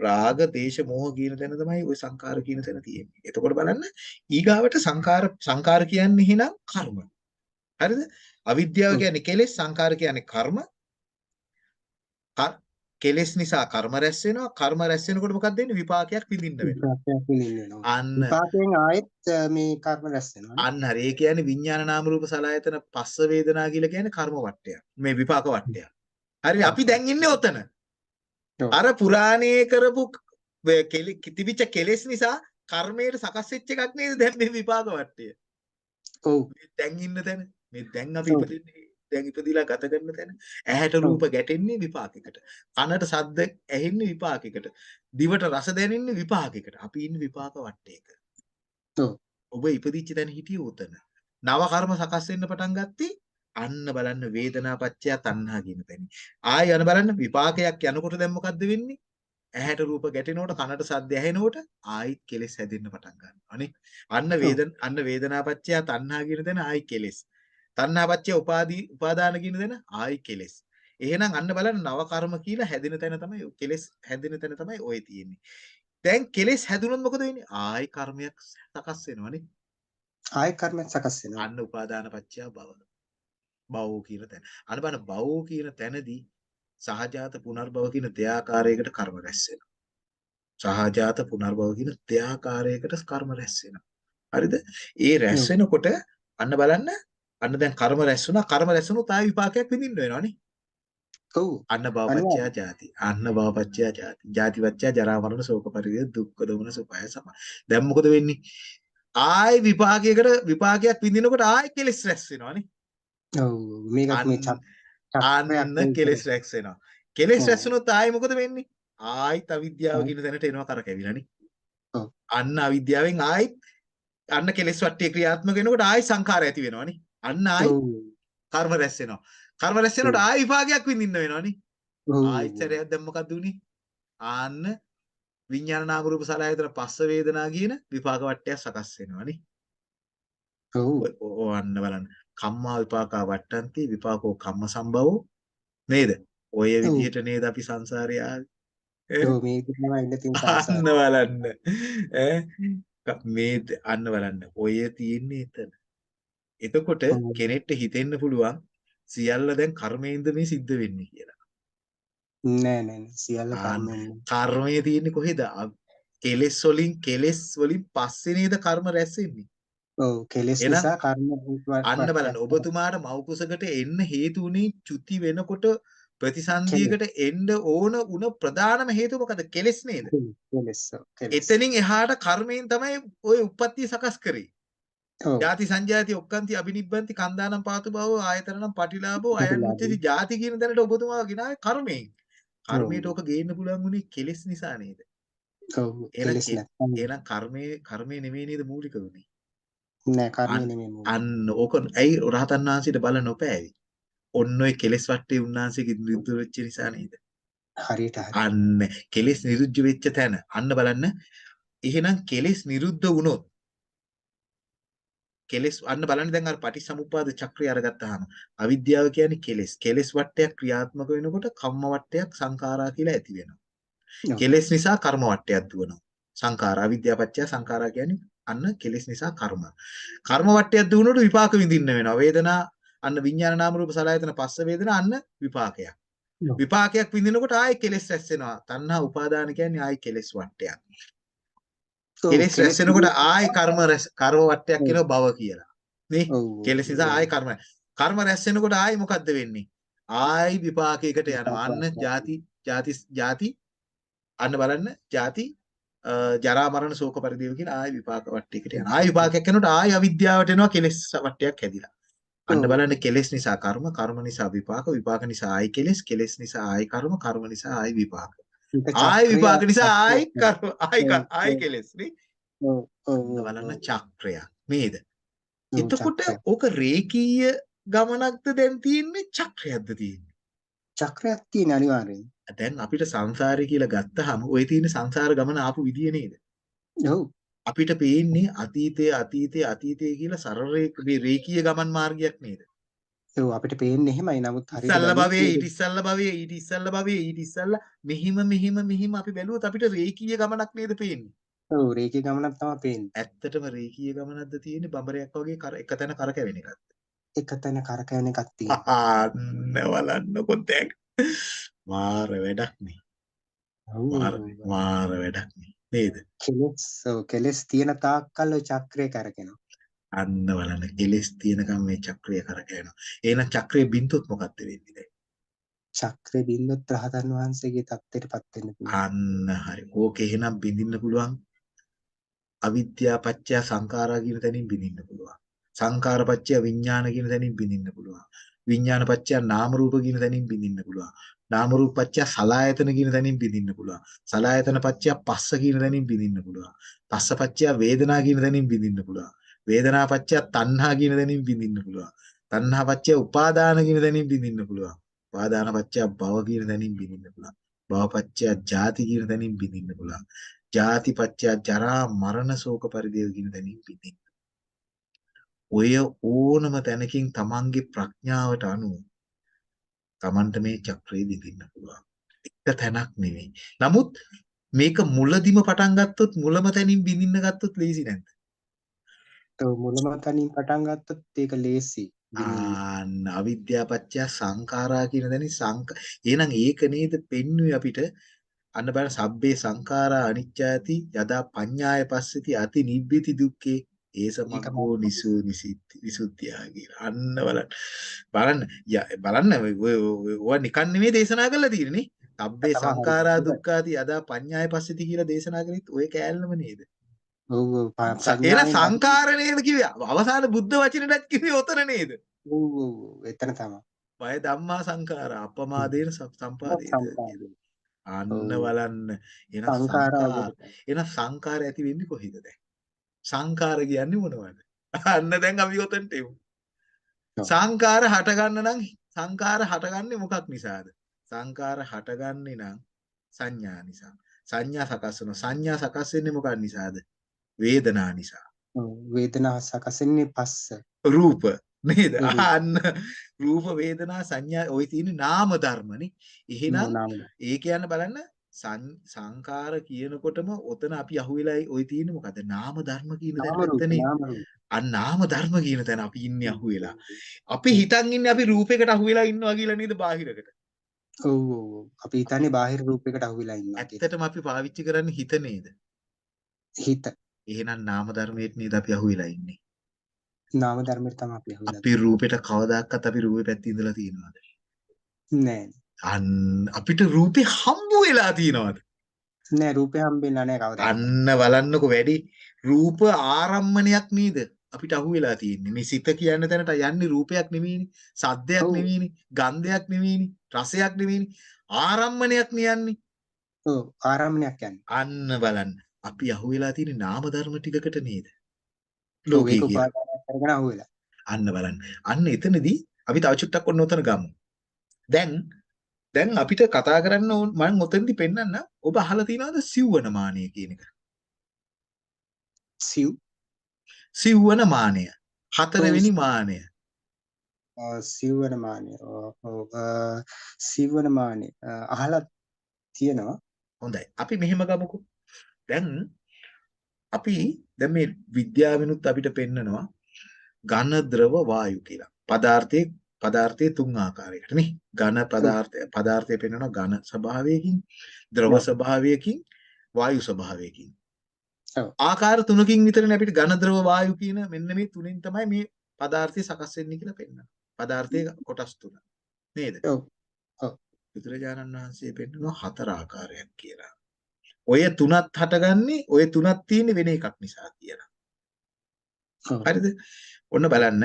රාග දේශ මොහ කියන තැන තමයි ওই සංකාර කියන තැන තියෙන්නේ. එතකොට බලන්න ඊගාවට සංකාර සංකාර කියන්නේ එහෙනම් කර්ම. හරිද? අවිද්‍යාව. කියන්නේ කෙලෙස් සංකාර කියන්නේ කර්ම. කෙලෙස් නිසා කර්ම රැස් වෙනවා. කර්ම රැස් වෙනකොට මොකක්ද වෙන්නේ? විපාකයක් විඳින්න වෙනවා. විපාකයක් විඳින්න වෙනවා අන්න විපාකයෙන් ආයෙත් මේ කර්ම රැස් වෙනවා අන්න හරි. ඒ කියන්නේ විඥාන නාම රූප සලආයතන පස්ස වේදනා කියලා කියන්නේ කර්ම වට්ටයක්. මේ විපාක වට්ටයක්. හරි අපි දැන් ඉන්නේ ඔතන. අර පුරාණයේ කරපු තිබිච්ච කෙලෙස් නිසා කර්මයට සකස් වෙච්ච එකක් නේද දැන් මේ විපාක වට්ටය. ඔව් දැන් ඉන්න තැන. මේ දැන් අපි. ඉපදින්නේ දැන් ඉපදිලා ගත කරන තැන. ඇහැට රූප ගැටෙන්නේ විපාකයකට. කනට ශබ්ද ඇහෙන්නේ විපාකයකට. දිවට රස දැනෙන්නේ විපාකයකට. අපි ඉන්නේ විපාක. ඔව්. ඔබ ඉපදිච්ච තැන හිටියේ උතන. නව කර්ම සකස් වෙන්න පටන් ගත්තේ අන්න බලන්න වේදනාපච්චය තණ්හා කියන තැන. ආය යන බලන්න විපාකයක් යනකොට දැන් මොකද්ද වෙන්නේ? ඇහැට රූප ගැටෙනකොට කනට ශබ්ද ඇහෙනකොට ආයිත් කෙලෙස් හැදෙන්න පටන් ගන්නවා නේ. අන්න වේදන අන්න වේදනාපච්චය තණ්හා කියන තැන ආයි කෙලෙස්. තණ්හාපච්චය උපාදී උපාදාන කියන තැන ආයි කෙලෙස්. එහෙනම් අන්න බලන්න නව කර්ම කියලා හැදෙන තැන තමයි කෙලෙස් හැදෙන තැන තමයි ඔය තියෙන්නේ. දැන් කෙලෙස් හැදුනොත් මොකද වෙන්නේ? ආයි කර්මයක් සකස් වෙනවනේ. ආයෙ කර්මයක් සකස් වෙනවා අන්න උපාදාන පත්‍ය භව. භවෝ කියන තැන. අන්න බලන්න භවෝ කියන තැනදී සහජාත පුනර්භව කියන දෙආකාරයකට කර්ම රැස් වෙනවා. සහජාත පුනර්භව කියන දෙආකාරයකට කර්ම රැස් වෙනවා. හරිද? ඒ රැස්. වෙනකොට අන්න බලන්න අන්න දැන් කර්ම රැස් වුණා. කර්ම රැස් වුණොත් ආයි විපාකයක් විඳින්න වෙනවනේ. ඔව් අන්න භවපච්චය ජාති. අන්න භවපච්චය ජාති. ජාතිපච්චය ජරා මරණ ශෝක පරිදේ දුක්ඛ දෝමන සුඛය සම. දැන් මොකද වෙන්නේ? ආයි විපාකයකට විපාකයක් විඳිනකොට ආයි කෙලස් රැස් වෙනවනේ. ඔව් මේකත් මේ වෙයි කෙලෙස්. රැස් වෙනවා. කෙලෙස්. රැස් වුණොත් ආයි මොකද වෙන්නේ? ආයිත් අවිද්‍යාව. කියන තැනට එනවා කරකැවිලානේ. ඔව්. අන්න අවිද්‍යාවෙන් ආයිත් අන්න කෙලෙස් වටේ ක්‍රියාත්මක වෙනකොට ආයි සංඛාර ඇති වෙනවනේ. අන්න ආයි. කර්ම රැස් වෙනවා. කර්ම රැස් වෙනකොට ආයි විපාකයක් විඳින්න වෙනවනේ. ඔව්. ආයිත් සැරයක් දැන් මොකද්ද උනේ? ආන්න විඤ්ඤාණ නාම රූප සලආයතන පස්ස වේදනා කියන විපාක වට්ටයක් සකස් වෙනවනේ. ඔව්. අන්න බලන්න. කම්මා විපාකා වට්ටන්ති විපාකෝ කම්ම සම්භවෝ නේද? ඔය. විදිහට නේද අපි සංසාරේ ආවේ. ඔව් මේ අන්න. බලන්න. ඈ? මේ අන්න බලන්න. ඔය තියෙන්නේ එතන. එතකොට. කෙනෙක්ට හිතෙන්න පුළුවන් සියල්ල දැන් කර්මයෙන්ද මේ සිද්ධ වෙන්නේ කියලා. නෑ නෑ. සියල්ල කර්මයෙන්. කර්මය තියෙන්නේ කොහෙද? කෙලෙස් වලින් කෙලෙස් වලින් පස්සේ නේද කර්ම රැස් වෙන්නේ. ඔව් කෙලෙස් නිසා කර්ම අන්න බලන්න ඔබතුමාට මව් කුසකට එන්න හේතු උනේ චුති වෙනකොට ප්‍රතිසන්දියකට එන්න ඕන උන ප්‍රධානම හේතුව මොකද කෙලෙස් නේද කෙලෙස්. එතනින් එහාට කර්මයෙන් තමයි ওই උප්පත්තිය සකස් කරේ ජාති සංජාති ඔක්කාන්ති අබිනිබ්බන්ති කන්දානම් පාතු බව ආයතනනම් පටිලාභෝ. අයනුච්චති ජාති කියන තැනට ඔබතුමා ගෙනාවේ කර්මයෙන්. කර්මයට ඕක ගේන්න පුළුවන් උනේ කෙලෙස් නිසා නේද? ඔව්. කෙලෙස් නැත්නම් එහෙනම් කර්මයේ කර්මය නෙමෙයි නේද මූලික උනේ නෑ කර්මය නෙමෙයි මූලික. අන්න ඕක ඇයි රහතන් වහන්සේට බල නොපෑවි? ඔන්න ඔය කෙලෙස් වටේ උන්වහන්සේගේ නිරුද්ධ වෙච්ච නිසා නේද? හරියට හරි. අන්න. කෙලෙස් නිරුද්ධ වෙච්ච තැන. අන්න බලන්න. එහෙනම් කෙලෙස් නිරුද්ධ වුණොත් කෙලෙස් අන්න බලන්න දැන් අර පටිච්චසමුප්පාද චක්‍රය අරගත්තාම අවිද්‍යාව කියන්නේ කෙලෙස්. කෙලෙස් වටයක් ක්‍රියාත්මක වෙනකොට කම්ම වටයක් සංඛාරා කියලා ඇති වෙනවා. කෙලෙස් නිසා කර්ම වටයක් දුවනවා. සංඛාර අවිද්‍යාව පත්‍ය සංඛාරා කියන්නේ අන්න කෙලෙස් නිසා කර්ම. කර්ම වටයක් දුවනකොට විපාක විඳින්න වෙනවා. වේදනා අන්න විඤ්ඤාණ නාම රූප සලආයතන පස්ස වේදනා අන්න විපාකයක්. විපාකයක් විඳිනකොට ආයෙ කෙලෙස් රැස් වෙනවා. තණ්හා උපාදාන කියන්නේ ආයෙ කෙලෙස් වටයක් කෙලෙස් රැස්සෙනකොට ආයි කර්ම කර්ම වටයක් කියනවා භව කියලා. නේ? කෙලෙස් නිසා ආයි කර්ම. කර්ම රැස්සෙනකොට ආයි මොකද්ද වෙන්නේ? ආයි විපාකයකට යනවා. අන්න ಜಾති ಜಾති ಜಾති අන්න බලන්න ಜಾති ජරා මරණ ශෝක පරිදේව කියන ආයි විපාක වටයකට යනවා. ආයි විපාකයක් කරනකොට ආයි අවිද්‍යාවට එනවා කෙලෙස් වටයක් හැදිලා. අන්න බලන්න කෙලෙස් නිසා කර්ම, කර්ම නිසා විපාක, විපාක නිසා ආයි කෙලෙස්, කෙලෙස් නිසා ආයි කර්ම, කර්ම නිසා ආයි විපාක. ආයෙ විපාක නිසා ආයෙ ආයෙ ආයෙ. කෙලෙස් නේ බලන්න. චක්‍රයක් නේද එතකොට. ඕක රේකීය ගමනක්ද දැන් තියෙන්නේ චක්‍රයක්ද තියෙන්නේ චක්‍රයක් තියෙන අනිවාර්යෙන්. දැන් අපිට සංසාරය කියලා ගත්තාම ওই තියෙන සංසාර ගමන ආපු විදිය නේද ඔව්. අපිට පේන්නේ අතීතයේ අතීතයේ අතීතයේ කියලා සරල රේකීය ගමන් මාර්ගයක් නේද ඔව් අපිට පේන්නේ එහෙමයි. නමුත් හරියට ඉස්සල්ල භවයේ ඊට ඉස්සල්ල භවයේ ඊට ඉස්සල්ල භවයේ ඊට ඉස්සල්ල මෙහිම මෙහිම මෙහිම අපි බැලුවොත් අපිට රේකීය ගමනක් නේද පේන්නේ ඔව් රේඛී ගමනක් තමයි පේන්නේ. ඇත්තටම රේකීය ගමනක්ද තියෙන්නේ බඹරයක් වගේ කර එක තැන කරකැවෙන එකක් එක තැන කරකැවෙන එකක් තියෙනවා. අන්න බලන්නකො දැන් මාර වැඩක් නේ. මාර වැඩක් නේ නේද කෙලෙස් ඔව් කෙලෙස් තියෙන තාක්කල් ඔය චක්‍රය කරකිනවා. අන්න බලන්න කෙලෙස් තියෙනකම් මේ චක්‍රය කරකැවෙනවා එහෙනම් චක්‍රය බින්දුත් මොකක්ද වෙන්නේ? දැන් චක්‍රේ බින්දොත් රහතන් වහන්සේගේ தත්ත්වයටපත් වෙන්න පුළුවන්. අන්න හරි. ඕක එහෙනම් බින්දින්න පුළුවන්. අවිද්‍යා පත්‍ය සංඛාරා කියන තැනින් බින්දින්න පුළුවන්. සංඛාර පත්‍ය විඥාන කියන තැනින් බින්දින්න පුළුවන්. විඥාන පත්‍ය නාම රූප කියන තැනින් බින්දින්න පුළුවන්. නාම රූප පත්‍ය සලායතන කියන තැනින් බින්දින්න පුළුවන්. සලායතන පත්‍ය පස්ස කියන තැනින් බින්දින්න පුළුවන්. පස්ස පත්‍ය වේදනා කියන තැනින් බින්දින්න පුළුවන් වේදනා පත්‍ය තණ්හා කියන තැනින් බින්දින්න පුළුවන් තණ්හා පත්‍ය උපාදාන කියන තැනින් බින්දින්න පුළුවන් උපාදාන පත්‍ය භව කියන තැනින් බින්දින්න පුළුවන් භව පත්‍ය ජාති කියන තැනින් බින්දින්න පුළුවන් ජාති පත්‍ය ජරා මරණ ශෝක පරිදේව කියන තැනින් බින්දින්න ඔය ඕනම තැනකින් තමන්ගේ ප්‍රඥාවට අනුව තමන්ට මේ චක්‍රය විඳින්න පුළුවන්. එක තැනක් නෙවෙයි. නමුත් මේක මුලදිම පටන් ගත්තොත් මුලම තැනින් බිඳින්න ගත්තොත් ලේසි නැද්ද? ඔව් මුලම තනින් පටන් ගත්තොත් ඒක ලේසි. ආන්න අවිද්‍යාව පත්‍ය සංඛාරා කියන තැනින් සංක එහෙනම් ඒක නේද පෙන්වුවේ අපිට අන්න බලන්න සබ්බේ සංඛාරා අනිච්චාති යදා පඤ්ඤාය පස්සති අති නිබ්බිති දුක්ඛේ ඒ සමග්ගෝ නිසු නිසිති විසුද්ධිය කියලා. අන්න බලන්න. බලන්න බලන්න ඔය නිකන් නෙමෙයි දේශනා කරලා තියෙන්නේ. සබ්බේ. සංඛාරා දුක්ඛාති යදා පඤ්ඤාය පස්සති කියලා දේශනා කරෙත් ඔය කෑල්ලම නේද? ඔව් ප්‍රඥාවෙන් සංඛාර නේද කිව්වේ? අවසාන බුද්ධ වචනෙටත් කිව්වේ ඔතන නේද? ඔව් ඔව් එතන තමයි. වය ධම්මා සංඛාරා අපමාදේන සම්- සම්පාදේත කියලා. සම්පාදේ. අන්න. බලන්න සංඛාර අවබෝධ එහෙනම් සංඛාර ඇති වෙන්නේ කොහෙද දැන්? සංඛාර කියන්නේ මොනවද? අන්න දැන් අපි ඔතනට එමු. සංඛාර හටගන්න නම් සංඛාර හටගන්නේ මොකක් නිසාද? සංඛාර හටගන්නේ නම් සංඥා නිසා. සංඥා සකස් වෙනවා. සංඥා සකස් වෙන්නේ මොකක් නිසාද? වේදනා නිසා. ඔව්. වේදනා සකස් වෙන්නේ පස්ස රූප නේද? රූප. අන්න රූප වේදනා සංඥා ওই තියෙන නාම ධර්මනේ. එහෙනම් නාමද ඒ කියන්න බලන්න සං- සංඛාර කියනකොටම ඔතන අපි අහුවෙලා ওই තියෙන්නේ මොකද? නාම ධර්ම කියන නාම රූප තැනටනේ. නාම රූප අන්න නාම ධර්ම කියන තැන අපි ඉන්නේ අහුවෙලා. අපි හිතන් ඉන්නේ අපි රූපයකට අහුවෙලා ඉන්නවා කියලා නේද බාහිරකට. ඔව් ඔව් ඔව්. අපි හිතන්නේ බාහිර රූපයකට අහු වෙලා ඉන්නවා කියලා. ඇත්තටම අපි පාවිච්චි කරන්නේ හිත නේද? හිත එහෙනම් නාම ධර්මයට නේද අපි අහුවෙලා ඉන්නේ. නාම ධර්මයට තමයි අපි අහු වෙලා අපි රූපෙට කවදාකවත් අපි රූපේ පැත්තේ ඉඳලා තියෙනවද? නෑ අන්න අපිට රූපේ හම්බ වෙලා තියෙනවද? නෑ රූපේ හම්බෙන්නේ නැහැ කවදාවත්. අන්න බලන්නකො වැඩි රූප ආරම්මණයක් නේද? අපිට අහුවෙලා තියෙන්නේ. මේ සිත කියන තැනට යන්නේ රූපයක් නෙවෙයිනේ. සද්දයක් ඔව්. නෙවෙයිනේ. ගන්ධයක් නෙවෙයිනේ. රසයක් නෙවෙයිනේ. ආරම්මණයක් නියන්නේ. ඔව් ආරම්භණයක් යන්නේ. අන්න බලන්න. අපි අහුවෙලා තියෙන්නේ නාම ධර්ම ටිකකට නේද? ලෝකේ. උපාදානයක් කරගෙන අහු වෙලා. අන්න බලන්න. අන්න එතනදී අපි තව චුට්ටක් ඔන්න ඔතන ගමු. දැන් දැන් අපිට කතා කරන්න ඕන මම ඔතනදී පෙන්නන්න ඔබ අහලා තියෙනවද සිව්වන මානය කියන එක? සිව් සිව්වන මානය. හතරවෙනි මානය. සිව්වන මානෙ. ඔව් ඔව් අ, සිව්වන මානෙ අ, අහලා තියෙනවා. හොඳයි. අපි මෙහෙම ගමුකෝ. දැන් අපි දැන් මේ විද්‍යාවෙනුත් අපිට පෙන්නනවා ඝන ද්‍රව වායු කියලා. පදාර්ථයේ පදාර්ථයේ තුන් ආකාරයකට නේ. ඝන පදාර්ථය පදාර්ථය පෙන්වනවා ඝන ස්වභාවයකින්, ද්‍රව. ස්වභාවයකින්, වායු ස්වභාවයකින්. ආකාර තුනකින් විතරනේ අපිට ඝන ද්‍රව වායු කියන මෙන්න මේ තුනෙන් තමයි මේ පදාර්ථය සකස් වෙන්නේ කියලා පෙන්වනවා. පදාර්ථයේ කොටස් තුන. නේද? ඔව්. ඔව්. බුදුරජාණන් වහන්සේ පෙන්වනවා හතර ආකාරයක් කියලා. ඔය තුනත් හටගන්නේ ඔය තුනක් තියෙන්නේ වෙන එකක් නිසා කියලා. හරිද? ඔන්න බලන්න.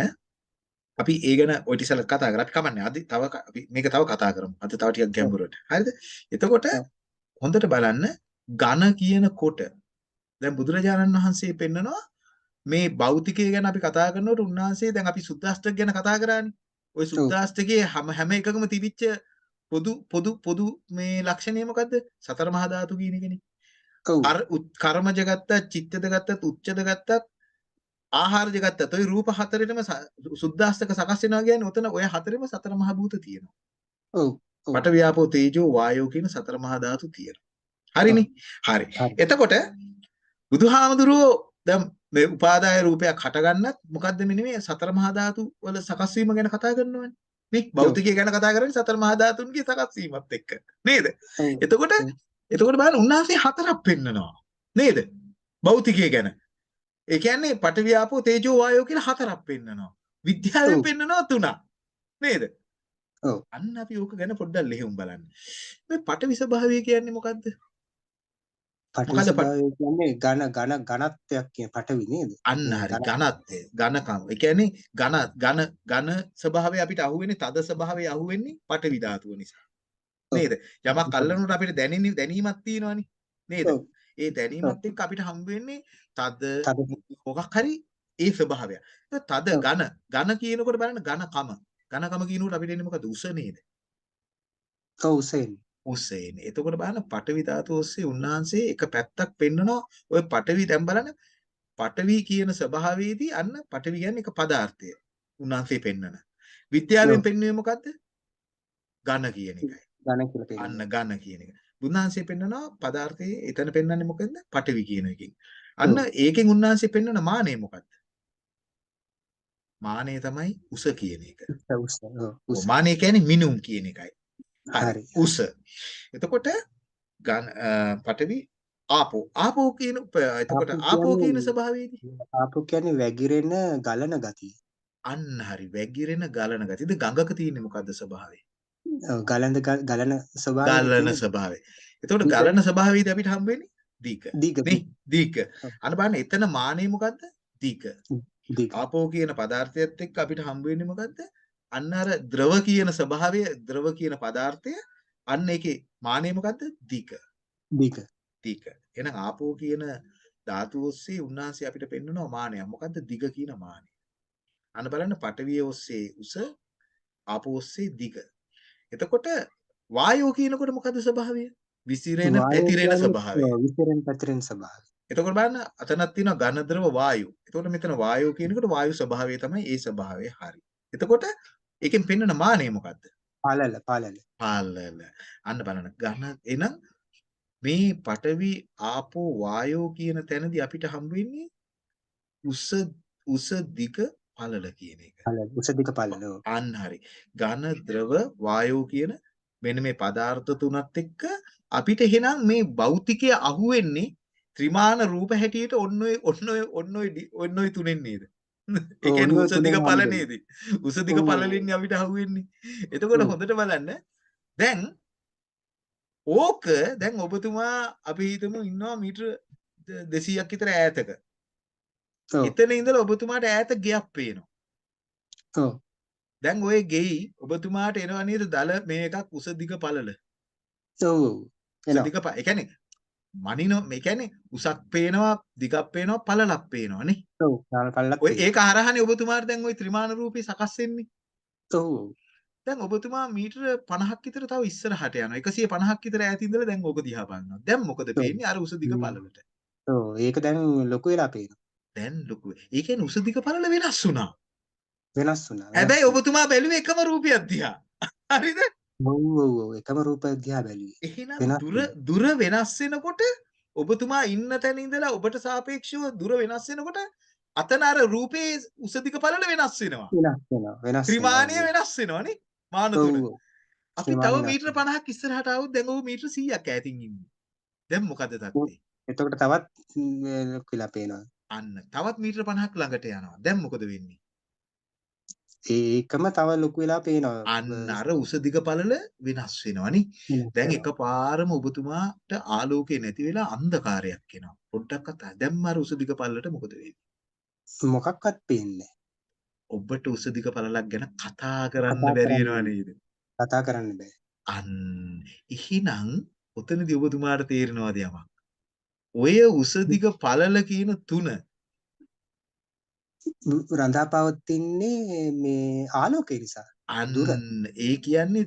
අපි ඒ ගැන ඔය ටිකසල කතා කරා. අපි කමන්නේ. අද තව අපි මේක තව කතා කරමු. අද තව ටිකක් ගැඹුරට. හරිද? එතකොට. හොඳට බලන්න ඝන කියනකොට දැන් බුදුරජාණන් වහන්සේ පෙන්නනවා මේ භෞතිකය ගැන අපි කතා කරනකොට උන්වහන්සේ දැන් අපි සුද්දාෂ්ටක ගැන කතා කරානේ. ওই සුද්දාෂ්ටකයේ හැම හැම එකකම තිබිච්ච පොදු පොදු පොදු මේ ලක්ෂණය මොකද්ද? සතර මහා ධාතු කියන එකනේ. කර්මජ ගත්තත්, චිත්තද ගත්තත්, උච්චද ගත්තත්, ආහාරජ ගත්තත් ওই රූප හතරෙටම ස- සුද්දාස්තක සකස් වෙනවා කියන්නේ ඔතන ඔය හතරෙම සතර මහා භූත තියෙනවා. ඔව්. පඨ ව්‍යාපෝ තේජෝ වායෝ කියන සතර මහා ධාතු තියෙනවා. හරිනේ? හරි. එතකොට බුදුහාමුදුරුවෝ දැන් මේ උපාදාය රූපයක් හටගන්නත් මොකද්ද මේ සතර මහා ධාතු වල සකස් වීම ගැන කතා කරනවනේ. නේ? භෞතිකය ගැන කතා කරන්නේ සතර මහා ධාතුන්ගේ සකස් වීමත් එක්ක. නේද? එතකොට. එතකොට බලන්න උන්වහන්සේ හතරක් පෙන්නනවා. නේද? භෞතිකය ගැන. ඒ කියන්නේ පඨවි ආපෝ තේජෝ වායෝ කියලා හතරක් පෙන්නනවා. විද්‍යාවෙන්. පෙන්නනවා තුනක්. නේද? ඔව්. අන්න අපි ඕක ගැන පොඩ්ඩක් ලෙහෙමු බලන්න. මේ පඨවි ස්වභාවය කියන්නේ මොකද්ද? පඨවි ස්වභාවය කියන්නේ ඝන ඝන ඝනත්වයක් කියන පඨවි නේද? අන්න හරි ඝන ඝනත්වය ඝනකම. ඒ කියන්නේ ඝන ඝන ඝන ස්වභාවය අපිට අහුවෙන්නේ තද ස්වභාවය අහුවෙන්නේ පඨවි ධාතුව නිසා. නේද? යමක් අල්ලනකොට අපිට දැනෙන දැනීමක් තියෙනවනේ. නේද? ඒ දැනීමත් එක්ක අපිට හම්බ වෙන්නේ තද මොකක් හරි ඒ ස්වභාවය. තද. ඝන ඝන කියනකොට බලන්න ඝනකම. ඝනකම කියනකොට අපිට එන්නේ මොකද? උස නේද? උසෙන්. උස එන්නේ. එතකොට බලන්න පඨවි ධාතුව ඔස්සේ උන්වහන්සේ එක පැත්තක් පෙන්නනවා. ඔය පඨවි දැන් බලන්න පඨවි කියන ස්වභාවයේදී අන්න පඨවි කියන්නේ එක පදාර්ථය. උන්වහන්සේ පෙන්නන. විද්‍යාවෙන්. පෙන්වන්නේ මොකද්ද? ඝන කියන එකයි. ඝන කියලා අන්න පෙන්නනවා. ඝන කියන එක. බුදුහන්සේ පෙන්නනවා පදාර්ථයේ එතන පෙන්වන්නේ මොකද්ද? පඨවි කියන එකකින්. අන්න. ඒකෙන් උන්වහන්සේ පෙන්වන මානෙ මොකද්ද? මානෙ තමයි උස කියන එක. උස උස. මානෙ කියන්නේ මිනුම් කියන එකයි. හරි. උස. එතකොට ඝන අ, පඨවි ආපෝ. ආපෝ කියන එතකොට ආපෝ කියන ස්වභාවයේදී ආපෝ කියන්නේ වැగిරෙන ගලන ගතිය. අන්න හරි වැగిරෙන ගලන ගතිය. ඉතින් ගඟක තියෙන්නේ මොකද්ද ස්වභාවය? ඔව් ගලන ස්වභාවය ගලන ස්වභාවය. එතකොට දීක ගලන ස්වභාවයේදී අපිට හම්බ වෙන්නේ දීක. දීක? දීක. අන්න බලන්න එතන මානෙ මොකද්ද? දීක. දීක. ආපෝ කියන පදාර්ථයත් එක්ක අපිට හම්බ වෙන්නේ මොකද්ද? අන්න අර ද්‍රව කියන ස්වභාවය ද්‍රව කියන පදාර්ථය අන්න ඒකේ මානෙ මොකද්ද? දිග. දිග. දිග. එහෙනම් ආපෝ කියන ධාතුව ඔස්සේ උන්වහන්සේ අපිට පෙන්වනවා මානයක්. මොකද්ද දිග කියන මානය? අන්න බලන්න පටවිය ඔස්සේ උස ආපෝ ඔස්සේ දිග. එතකොට වායෝ කියනකොට මොකද්ද ස්වභාවය? විසිරෙන පැතිරෙන ස්වභාවය. විසිරෙන පැතිරෙන ස්වභාවය. එතකොට බලන්න අතනක් තියෙනවා ඝන ද්‍රව වායු. එතකොට මෙතන වායෝ කියනකොට වායු ස්වභාවය තමයි ඒ ස්වභාවය හරි. එතකොට ඒකෙන් පෙන්වන මානය මොකද්ද? පළල පළල. පළල. අන්න බලන්න ඝන එහෙනම් මේ පඨවි ආපෝ වායෝ කියන තැනදී අපිට හම් වෙන්නේ උස උස දිග පළල කියන එක. පළල. උස දිග පළල. අන්න හරි. ඝන ද්‍රව වායෝ කියන මෙන්න මේ පදාර්ථ තුනත් එක්ක අපිට එහෙනම් මේ භෞතිකය අහුවෙන්නේ ත්‍රිමාන රූප හැටියට ඔන්න ඔය ඔන්න ඔය ඔන්න ඔය ඔන්න ඔය තුනෙන් නේද? ඒ කියන්නේ ඔන්න ඔය උස දිග තුනෙන් පළ. නේද? උස දිග ඔව්. පළලින්නේ අපිට අහුවෙන්නේ. එතකොට. හොඳට බලන්න දැන් ඕක දැන් ඔබතුමා අපි හිතමු ඉන්නවා මීටර 200ක් විතර ඈතක. ඔව්. එතන ඉඳලා ඔබතුමාට ඈත ගෙයක් පේනවා. ඔව්. දැන් ওই ගෙයි ඔබතුමාට එනවා නේද දල මේ එකක් උස දිග පළල. ඔව්. ඔව්. උස එනවා. දිග ප- ඒ කියන්නේ මනින මේ කියන්නේ උසක් පේනවා දිගක් පේනවා පළලක් පේනවා නේ. ඔව්. නාල පළලක් ඔය තියෙනවා. ඒක හරහානේ ඔබතුමාට දැන් ওই ත්‍රිමාන රූපේ සකස් වෙන්නේ. ඔව්. ඔව්. දැන් ඔබතුමා මීටර 50ක් විතර තව ඉස්සරහට යනවා. 150ක් විතර ඈත ඉඳලා දැන් ඕක දිහා බලනවා. දැන් මොකද පේන්නේ? අර උස දිග හ්ම්. පළලට. ඔව්. ඒක දැන් ලොකු වෙලා පේනවා. දැන් ලොකු. ඒ කියන්නේ උස දිග පළල වෙනස් වුණා. වෙනස් වුණා. හැබැයි. ඔබතුමා බැලුවේ එකම රූපයක් දිහා. හරිද? ඔව් ඔව් ඔව්. එකම රූපයක් දිහා බැලුවේ. එහෙනම් දුර වෙනවා. දුර වෙනස් වෙනකොට ඔබතුමා ඉන්න තැන ඉඳලා ඔබට සාපේක්ෂව දුර වෙනස් වෙනකොට අතන අර රූපේ උස දිග පළල වෙනස් වෙනවා. වෙනස් වෙනවා. වෙනස් වෙනවා. ත්‍රිමාණය වෙනස් වෙනවානේ. මාන ඔව්. තුන. ඔව්. අපි තව මීටර වෙනස් 50ක් ඉස්සරහට ආවොත් දැන් ඔහු මීටර 100ක් ඈතින් ඉන්නේ. දැන් මොකද තත්ත්වය? එතකොට තවත් වෙලා පේනවා. අන්න තවත් මීටර 50ක් ළඟට යනවා. දැන් මොකද වෙන්නේ? ඒකම තව ලොකු වෙලා පේනවා. අන්න අර උස දිග පළල වෙනස් වෙනවනේ. දැන්. එකපාරම ඔබතුමාට ආලෝකය නැති වෙලා අන්ධකාරයක් එනවා. පොඩ්ඩක් කතා. දැන් අර උස දිග පළලට මොකද වෙන්නේ? මොකක්වත් පේන්නේ ඔබට උස දිග පළලක් ගැන කතා කරන්න බැරි වෙනවා නේද? කතා කරන්න බෑ. අන්න එහෙනම් ඔතනදී ඔබතුමාට තේරෙනවද යමක්? ඔය උස දිග පළල කියන තුන රඳා පවතින්නේ මේ ආලෝකය නිසා. අන්න ඒ කියන්නේ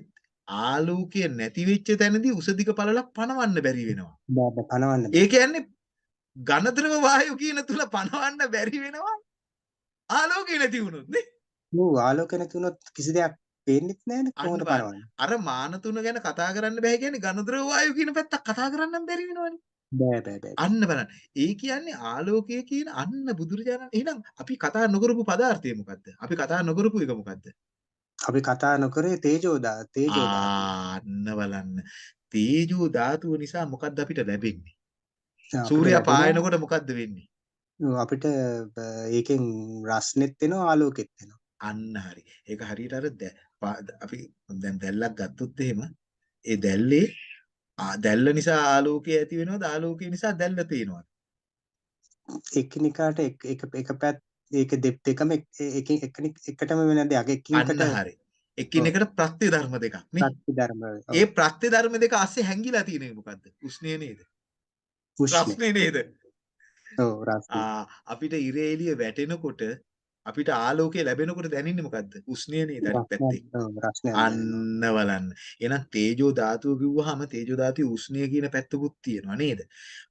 ආලෝකය නැති වෙච්ච තැනදී උස දිග පළලක් පනවන්න බැරි වෙනවා. බෑ පනවන්න. ඒ කියන්නේ ඝනද්‍රව වායු කියන තුන පනවන්න බැරි වෙනවා. ආලෝකය නැති වුණොත් නේ. ඔව් ආලෝකය නැති වුණොත් කිසි දෙයක් පේන්නෙත් නෑනේ කොහොමද. පනවන්නේ? අර මාන තුන ගැන කතා කරන්න බෑ කියන්නේ ඝනද්‍රව වායු කියන පැත්තක් කතා කරන්න බැරි වෙනවනේ. බෑ බෑ බෑ. අන්න බලන්න. ඒ කියන්නේ ආලෝකය කියන අන්න බුදුරජාණන් එහෙනම් අපි කතා නොකරපු පදාර්ථය මොකද්ද? අපි කතා නොකරපු එක මොකද්ද? අපි කතා නොකරේ තේජෝ දා තේජෝ. ආන්න බලන්න. තේජෝ ධාතුව නිසා මොකද්ද අපිට ලැබෙන්නේ? සූර්යයා පායනකොට මොකද්ද වෙන්නේ? අපිට ඒකෙන් රස්නෙත් එනවා ආලෝකෙත් එනවා. අන්න හරි. ඒක හරියට අර අපි දැන් දැල්ලක් ගත්තොත් එහෙම ඒ දැල්ලේ දැල්ල නිසා ආලෝකය ඇති වෙනවද ආලෝකය නිසා දැල්ල පේනවද? එකිනෙකාට එක එක පැත් ඒක දෙප් දෙකම එක එක එකනික එකටම වෙන දෙයක් එකිනෙකට හරි. එකිනෙකට ප්‍රත්‍ය ධර්ම දෙකක් නේ. ප්‍රතිධර්ම ඔව්, ඒ ප්‍රත්‍ය ධර්ම දෙක ASCII හැංගිලා තියෙන්නේ මොකද්ද? උෂ්ණය නේද? උෂ්ණ රස්නේ නේද? ඔව් රස්නේ අපිට ඉර එළිය වැටෙනකොට අපිට ආලෝකය ලැබෙනකොට දැනෙන්නේ මොකද්ද? උෂ්ණය නේද අනිත් පැත්තේ. අන්න බලන්න. එහෙනම් තේජෝ ධාතුව කිව්වහම තේජෝ ධාතුවේ උෂ්ණය කියන පැත්තකුත් තියෙනවා නේද?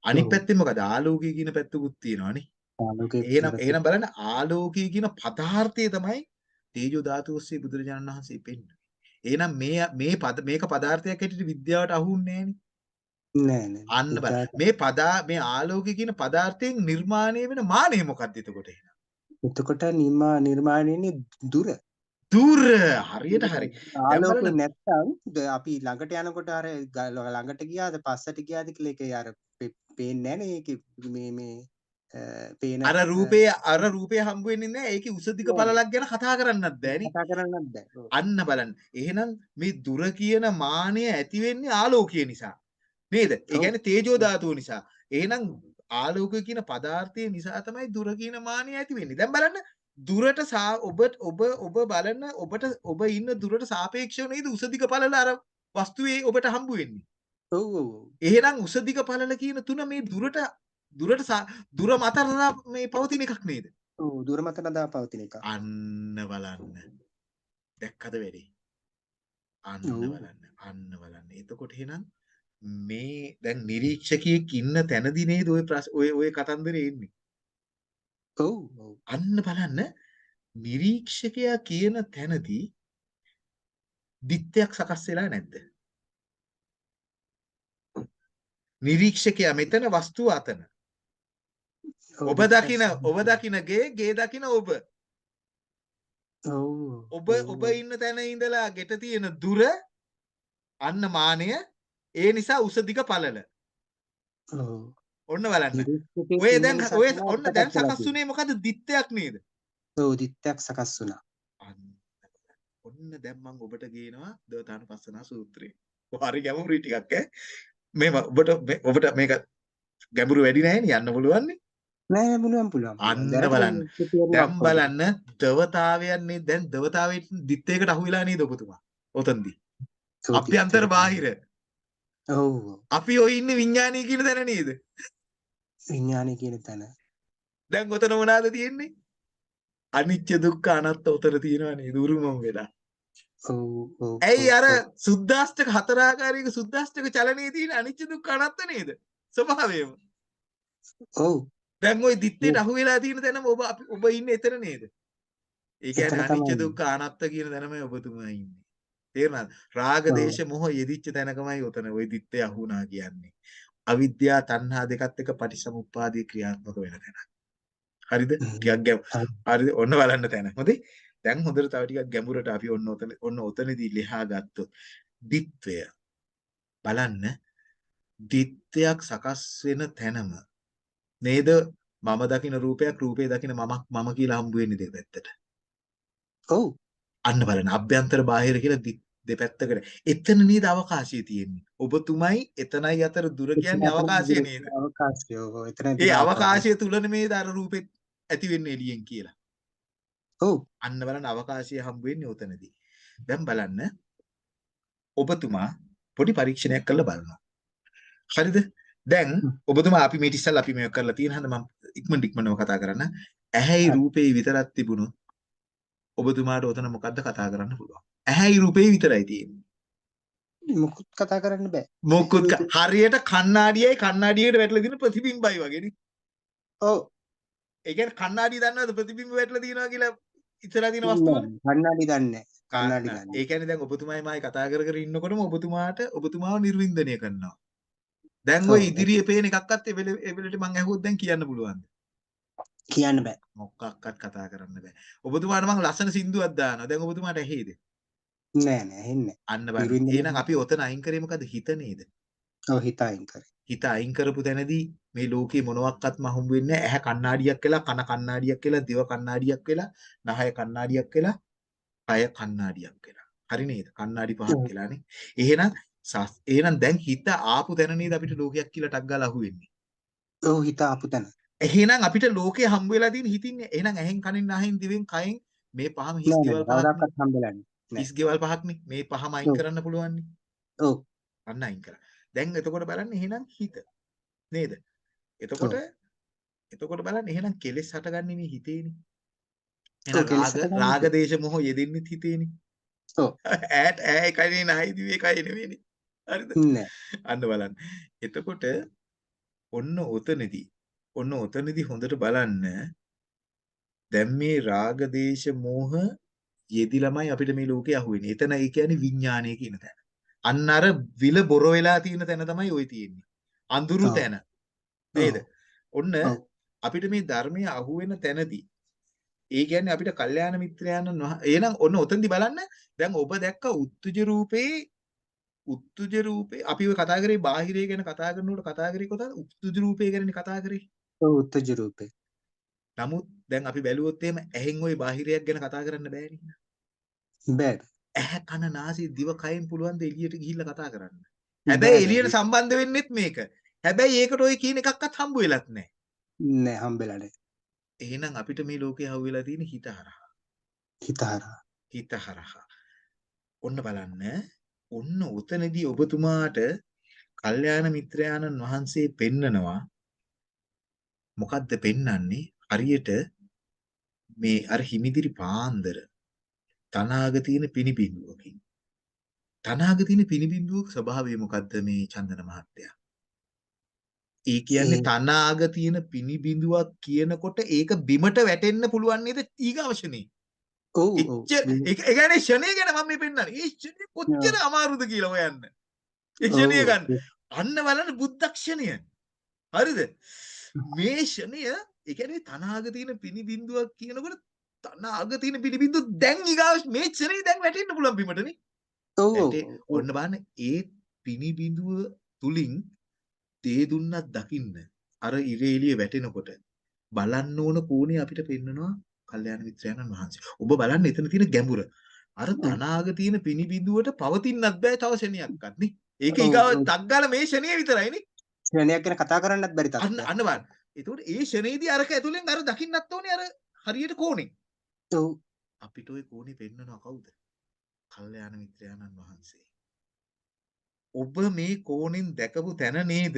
අනිත්. පැත්තේ මොකද? ආලෝකය කියන පැත්තකුත් තියෙනවානේ. ආලෝකයේ එහෙනම් එහෙනම් බලන්න ආලෝකය කියන පදාර්ථය තමයි තේජෝ ධාතුව ඔස්සේ බුදුරජාණන් වහන්සේ පෙන්වන්නේ. එහෙනම් මේ මේ පද මේක පදාර්ථයක් හැටියට විද්‍යාවට අහුන්නේ නැහනේ. නෑ නෑ අන්න බලන්න. මේ පදා මේ ආලෝකය කියන පදාර්ථයෙන් නිර්මාණය වෙන මානෙ මොකක්ද එතකොට එහෙනම්? එතකොට නිර්මා නිර්මාණයනේ දුර දුර හරියට හරි. ආලෝක. නැත්තම් අපි ළඟට යනකොට අර ළඟට ගියාද පස්සට ගියාද කියලා ඒක අර පේන්නේ නැනේ ඒක මේ මේ පේන අර රූපේ අර රූපේ හම්බ වෙන්නේ නැහැ. ඒකේ උස දිග නෑ. පළලක් ගැන කතා කරන්නත් බෑනේ. කතා කරන්නත් බෑ. අන්න බලන්න. එහෙනම් මේ දුර කියන මානය ඇති වෙන්නේ ආලෝකය නිසා. නේද? ඒ. කියන්නේ තේජෝ ධාතුව නිසා. එහෙනම් ආලෝකය කියන පදාර්ථය නිසා තමයි දුර කියන මානය ඇති වෙන්නේ. දැන් බලන්න දුරට සා ඔබ ඔබ ඔබ බලන ඔබට ඔබ ඉන්න දුරට සාපේක්ෂව නේද උසදික පළල අර වස්තුවේ ඔබට හම්බ වෙන්නේ. ඔව් ඔව්. එහෙනම් උසදික පළල කියන තුන මේ දුරට දුරට දුර මත රඳා මේ පවතින එකක් නේද? ඔව් දුර මත නදා පවතින එක. අන්න බලන්න. දැක්කද වැඩේ? අන්න. බලන්න. අන්න බලන්න. එතකොට එහෙනම් මේ දැන් නිරීක්ෂකයෙක් ඉන්න තැනදී නේද ඔය ප්‍රශ්- ඔය ඔය කතන්දරේ එන්නේ. ඔව්. අන්න බලන්න නිරීක්ෂකයා කියන තැනදී දිත්තයක් සකස් වෙලා නැද්ද? නිරීක්ෂකයා මෙතන වස්තුව අතන. ඔබ දකින ඔබ දකින ගේ ගේ දකින ඔබ. ඔව් ඔබ. ඔබ ඉන්න තැන ඉඳලා ගෙට තියෙන දුර අන්න මානය ඒ නිසා උස දිග පළල. ඔන්න බලන්න. ඔය දැන් ඔය ඔන්න දැන් සකස් වුණේ මොකද දිත්තයක් නේද? ඔව් දිත්තයක් සකස් වුණා. ඔන්න දැන් මම ඔබට ගේනවා දවතානුපස්සනා සූත්‍රය. හරි ගැඹුරුයි ටිකක් ඈ. මේ ඔබට ඔබට මේක ගැඹුරු වැඩි නැහැ යන්න පුළුවන් නේ. පුළුවන් පුළුවන්. අන්න බලන්න. දැන්. බලන්න දවතාවයන්නේ දැන් දවතාවයේ දිත්තයකට අහු වෙලා නේද ඔබතුමා? ඔතනදී. අභ්‍යන්තර. බාහිර. ඔව්. අපි ඔය ඉන්නේ විඥානීය කියන තැන නේද? විඥානය කියන තැන. දැන් ඔතන මොනවාද තියෙන්නේ? අනිච්ච දුක්ඛ අනාත්ත උතර තියෙනවා නේද? උරුමම වෙලා. ඇයි අර. සුද්දාස්තක හතරාකාරයක සුද්දාස්තක චලනයේ තියෙන අනිච්ච දුක්ඛ අනාත්ත නේද? ස්වභාවයම. ඔව්. දැන් ওই දිත්තේට අහු වෙලා තියෙන තැනම ඔබ ඔබ ඉන්නේ එතන නේද? ඒ කියන්නේ තමයි. දුක්ඛ අනාත්ත කියන තැනමයි ඔබතුමා ඉන්නේ. තේරුණාද? රාග. දේශ මොහ යෙදිච්ච තැනකමයි ඔතන ওই දිත්තේ අහු වුණා කියන්නේ. අවිද්‍යා තණ්හා දෙකත් එක්ක පටිසමුප්පාදේ ක්‍රියාත්මක වෙන තැන. හරිද? ටිකක් හරි. හරිද? ඔන්න බලන්න තැන. හොඳේ. දැන් හොඳට තව ටිකක් ගැඹුරට අපි ඔන්න ඔතන ඔන්න ඔතනදී ලියා ගත්තොත් දිත්වය බලන්න දිත්වයක් සකස් වෙන තැනම නේද මම දකින රූපයක් රූපේ දකින මමක් මම කියලා හම්බ වෙන්නේ දෙපැත්තට. ඔව්. අන්න බලන්න අභ්‍යන්තර බාහිර කියලා දෙපැත්තකට. එතන නේද අවකාශය තියෙන්නේ. ඔබතුමයි එතනයි අතර දුර කියන්නේ අවකාශය නේද? අවකාශය. ඔව්. එතන ඒ අවකාශය තුල නෙමේද අර රූපෙත් ඇති වෙන්නේ එළියෙන් කියලා. ඔව්. අන්න බලන්න අවකාශය හම්බ වෙන්නේ උතනදී. දැන් බලන්න ඔබතුමා පොඩි පරීක්ෂණයක් කරලා බලනවා. හරිද? දැන්. ඔබතුමා අපි මේක ඉස්සල්ලා අපි මේක කරලා තියෙන හන්ද මම ඉක්මනට ඉක්මනව කතා කරන්න. ඇහැයි. රූපේ විතරක් තිබුණොත් ඔබතුමාට ඔතන මොකද්ද කතා කරන්න පුළුවන්? ඇහැයි රූපේ විතරයි තියෙන්නේ. මොකුත් කතා කරන්න බෑ. මොකුත් හරියට කණ්ණාඩියයි කණ්ණාඩියකට වැටලා තියෙන ප්‍රතිබිම්බයි වගේනේ. ඔව්. ඒ කියන්නේ කණ්ණාඩිය දන්නවද ප්‍රතිබිම්බ වැටලා තියෙනවා කියලා ඉතලා තියෙන වස්තුවල? නෑ, කන්නාඩි දන්නේ. කණ්ණාඩි. දන්නේ. ඒ කියන්නේ දැන් ඔබතුමායි මායි කතා කර කර ඉන්නකොටම ඔබතුමාට ඔබතුමාව නිර්වින්දනය කරනවා. දැන් ওই. ඉදිරියේ පේන එකක්වත් එවෙල එවෙලට මං ඇහුවොත් දැන් කියන්න පුළුවන්ද? කියන්න බෑ. මොකක්වත් කතා කරන්න බෑ. ඔබතුමාට මං ලස්සන සින්දුවක් දානවා. දැන් ඔබතුමාට ඇහෙයිද? නෑ නෑ හෙන්නේ. අන්න බලන්න. එහෙනම් අපි ඔතන අයින් කරේ මොකද? හිත නේද? ඔව් හිතයින් කරේ. හිත අයින් කරපු තැනදී මේ ලෝකේ මොනවත්වත්ම හම්බ වෙන්නේ නැහැ. ඇහැ කණ්ණාඩියක් වෙලා, කන කණ්ණාඩියක් වෙලා, දිව කණ්ණාඩියක් වෙලා, නහය කණ්ණාඩියක් වෙලා, කය කණ්ණාඩියක් වෙලා. හරි නේද? කණ්ණාඩි පහක්. වෙලානේ. එහෙනම් එහෙනම් දැන් හිත ආපු තැන නේද අපිට ලෝකයක් කියලා ටක් ගාලා අහුවෙන්නේ. ඔව් හිත ආපු තැන. එහෙනම් අපිට ලෝකේ හම්බ වෙලා තියෙන හිතින් එහෙනම් ඇහෙන් කනෙන් නහෙන් දිවෙන් කයෙන් මේ පහම හිස් නෑ පහක් කවදාකවත් හම්බෙලා නෑ. නෑ. හිස් ගෙවල් පහක්නේ. මේ පහම අයින්. කරන්න පුළුවන් නේ. ඔව්. අන්න අයින් කරා. දැන් එතකොට බලන්න එහෙනම් හිත නේද? එතකොට එතකොට බලන්න එහෙනම් කෙලෙස් හටගන්නේ මේ හිතේනේ. එහෙනම් රාග දේශ මොහ යෙදෙන්නේ හිතේනේ. ඔව්. ඈට ඈ එකයි නයි දිවේ එකයි නෙවෙයිනේ. හරිද? නෑ. අන්න බලන්න. එතකොට ඔන්න ඔතනදී ඔන්න ඔතනදී හොඳට බලන්න දැන් මේ රාග දේශ මොහ යෙදිලමයි අපිට මේ ලෝකේ අහුවෙන්නේ. එතන ඒ කියන්නේ විඥානය කියන තැන. අන්න අර විල බොර වෙලා තියෙන තැන තමයි ওই තියෙන්නේ. අඳුරු. තැන. නේද? ඔන්න. අපිට මේ ධර්මයේ අහුවෙන තැනදී ඒ කියන්නේ අපිට කල්යාණ මිත්‍රයන් එහෙනම් ඔන්න ඔතනදී බලන්න දැන් ඔබ දැක්ක උත්තුජ රූපේ උත්තුජ රූපේ අපි ඔය කතා කරේ බාහිරය ගැන කතා කරනකොට කතා කරේ කොතනද උත්තුජ රූපේ ගැනනේ කතා කරේ ඔව් උත්තජ රූපේ. නමුත් දැන් අපි බැලුවොත් එහෙම ඇහෙන් ওই බාහිරයක් ගැන කතා කරන්න බෑනේ බෑ. ඇහැ කන නාසය දිව කයෙන් පුළුවන් ද එළියට ගිහිල්ලා කතා කරන්න හැබැයි එළියට සම්බන්ධ වෙන්නෙත් මේක හැබැයි ඒකට ඔය කියන එකක්වත් හම්බ වෙලත් නැහැ නෑ හම්බෙලා නෑ. එහෙනම් අපිට මේ ලෝකේ හවුවෙලා තියෙන හිත හරහා. හිත හරහා. හිත හරහා. ඔන්න බලන්න. ඔන්න උතනදී ඔබතුමාට කල්යාණ මිත්‍රයාණන් වහන්සේ පෙන්නනවා මොකද්ද පෙන්වන්නේ හරියට මේ අර හිමිදිරි පාන්දර තනාග තියෙන පිනිබිඳුවකින්. තනාග තියෙන පිනිබිඳුවක ස්වභාවය මොකද්ද මේ චන්දන මහත්තයා? ඒ කියන්නේ තනාග තියෙන පිනිබිඳුවක් කියනකොට ඒක බිමට වැටෙන්න පුළුවන් නේද ඊගවශනේ ඔව් ඔව්. ඒ කියන්නේ ෂණය ගැන මම මේ පෙන්නන්නේ. ඒ ෂණය කොච්චර අමාරුද කියලා හොයන්න. ඒ ඔව්. ගන්න. අන්න බලන්න බුද්ධක්ෂණය. හරිද මේ ෂණය ඒ කියන්නේ තනාග තියෙන පිනි බිඳුවක් කියනකොට තනාග තියෙන පිනි බිඳුව දැන් ඊගාව මේ ෂණේ දැන් වැටෙන්න පුළුවන් බිමටනේ ඔව් ඔන්න බලන්න ඒ පිනි බිඳුව තුලින් තේ දුන්නත් දකින්න අර ඉරේ එළිය වැටෙනකොට බලන්න ඕන කෝණේ අපිට පෙන්නනවා කල්යාණ මිත්‍රයන්න් වහන්සේ. ඔබ බලන්න එතන තියෙන ගැඹුර. අර තනාග තියෙන පිනි බිඳුවට පවතින්නත් බෑ තව ශනියක්වත් නේ. ඒක ඊගාව ඔව්. තග්ගාල මේ ෂණිය විතරයි නේ. ක්ෂණයක් ගැන කතා කරන්නත් බැරි අන්න තත්ත්වයක්. අන්න බලන්න. ඒතකොට ඒ ෂණේදී අරක ඇතුලෙන් අර දකින්නත් ඕනේ අර හරියට කෝණේ. ඔව්. අපිට ওই කෝණේ පෙන්නනවා කවුද? කල්යාණ මිත්‍රයන්න් වහන්සේ. ඔබ මේ කෝණෙන් දැකපු තැන නේද?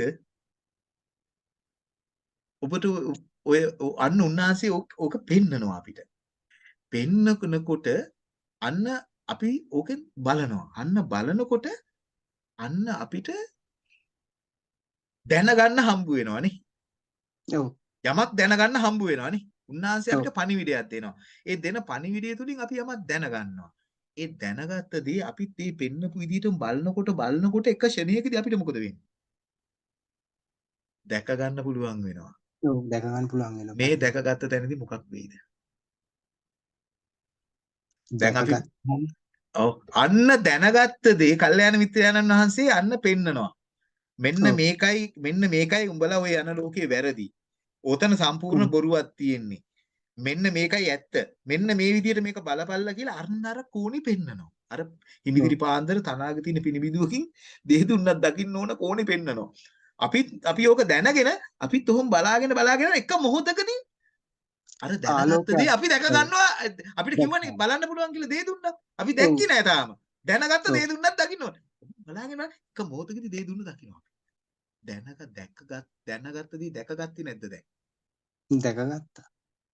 ඔබට ඔය අන්න උන්වහන්සේ ඕක- පෙන්නනවා අපිට. පෙන්නනකොට අන්න අපි ඕකෙන් බලනවා. අන්න බලනකොට අන්න අපිට දැනගන්න හම්බ වෙනවානේ. ඔව්. යමක් දැනගන්න හම්බ වෙනවානේ. උන්වහන්සේ. අපිට පණිවිඩයක් දෙනවා. ඒ දෙන පණිවිඩය තුලින් අපි යමක් දැනගන්නවා. ඒ දැනගත්ත දේ අපිත් මේ පෙන්නපු විදිහටම බලනකොට බලනකොට එක ෂණයකදී අපිට මොකද වෙන්නේ? දැක ගන්න පුළුවන් වෙනවා. ඔව්. දැක ගන්න පුළුවන් වෙනවා. මේ දැකගත්ත තැනදී මොකක් වෙයිද? දැන් අපි- ඔව් අන්න දැනගත්ත දේ කල්යාණ මිත්‍රයන්න් වහන්සේ අන්න පෙන්නනවා. මෙන්න. මේකයි මෙන්න මේකයි උඹලා ওই යන ලෝකේ වැරදි. ඕතන සම්පූර්ණ. බොරුවක් තියෙන්නේ. මෙන්න මේකයි ඇත්ත. මෙන්න මේ විදිහට මේක බලපල්ලා කියලා අන්න අර කෝණි පෙන්නනවා. අර හිමිදිරි පාන්දර තනාග තියෙන පිනිබිදුවකින් දෙහ දුන්නක් දකින්න ඕන කෝණි පෙන්නනවා. අපි අපි ඕක දැනගෙන අපිත් ඔහොම බලාගෙන බලාගෙන එක මොහොතකදී අර දැනගත්ත. දේ අපි දැක. ගන්නවා අපිට කිව්වනේ. බලන්න පුළුවන් කියලා දේ දුන්නා. අපි දැක්කේ නෑ තාම. දැනගත්ත. දේ දුන්නත් දකින්න ඕනේ. බලාගෙන එක මොහොතකදී දේ දුන්න දකින්නවා. දැනග දැක්කගත් දැනගත්ත දේ දැකගත්තේ නැද්ද දැන්? දැකගත්තා.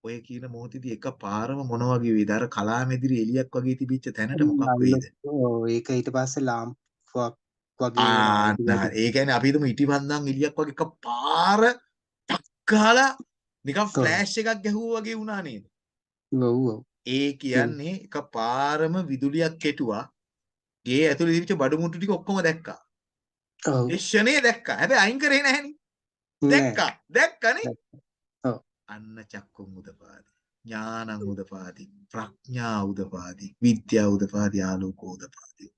ඔය කියන මොහොතේදී එක පාරම මොන වගේ වේද? අර කලාමැදිරි එලියක් වගේ තිබිච්ච තැනට මොකක් වේද? ඒක ඊට පස්සේ ලාම්පුවක් වගේ. හරි. ඒ කියන්නේ අපි හිතමු ඉටිපන්දම් එලියක් වගේ එක පාර ගාලා නිකන් ෆ්ලෑෂ් එකක් ගැහුවා වගේ වුණා නේද? ඔව් ඔව්. ඒ කියන්නේ එක පාරම විදුලියක් කෙටුවා. ගේ ඇතුලේ තිබිච්ච බඩු මුට්ටු ටික ඔක්කොම දැක්කා. ඔව්. ෂනේ දැක්කා. හැබැයි අයින් කරේ නැහෙනි. දැක්කා. දැක්කනේ. ඔව්. අන්න චක්කුම් උදපාදි. ඥානං උදපාදි. ප්‍රඥා උදපාදි. විද්‍යා උදපාදි. ආලෝකෝ උදපාදි.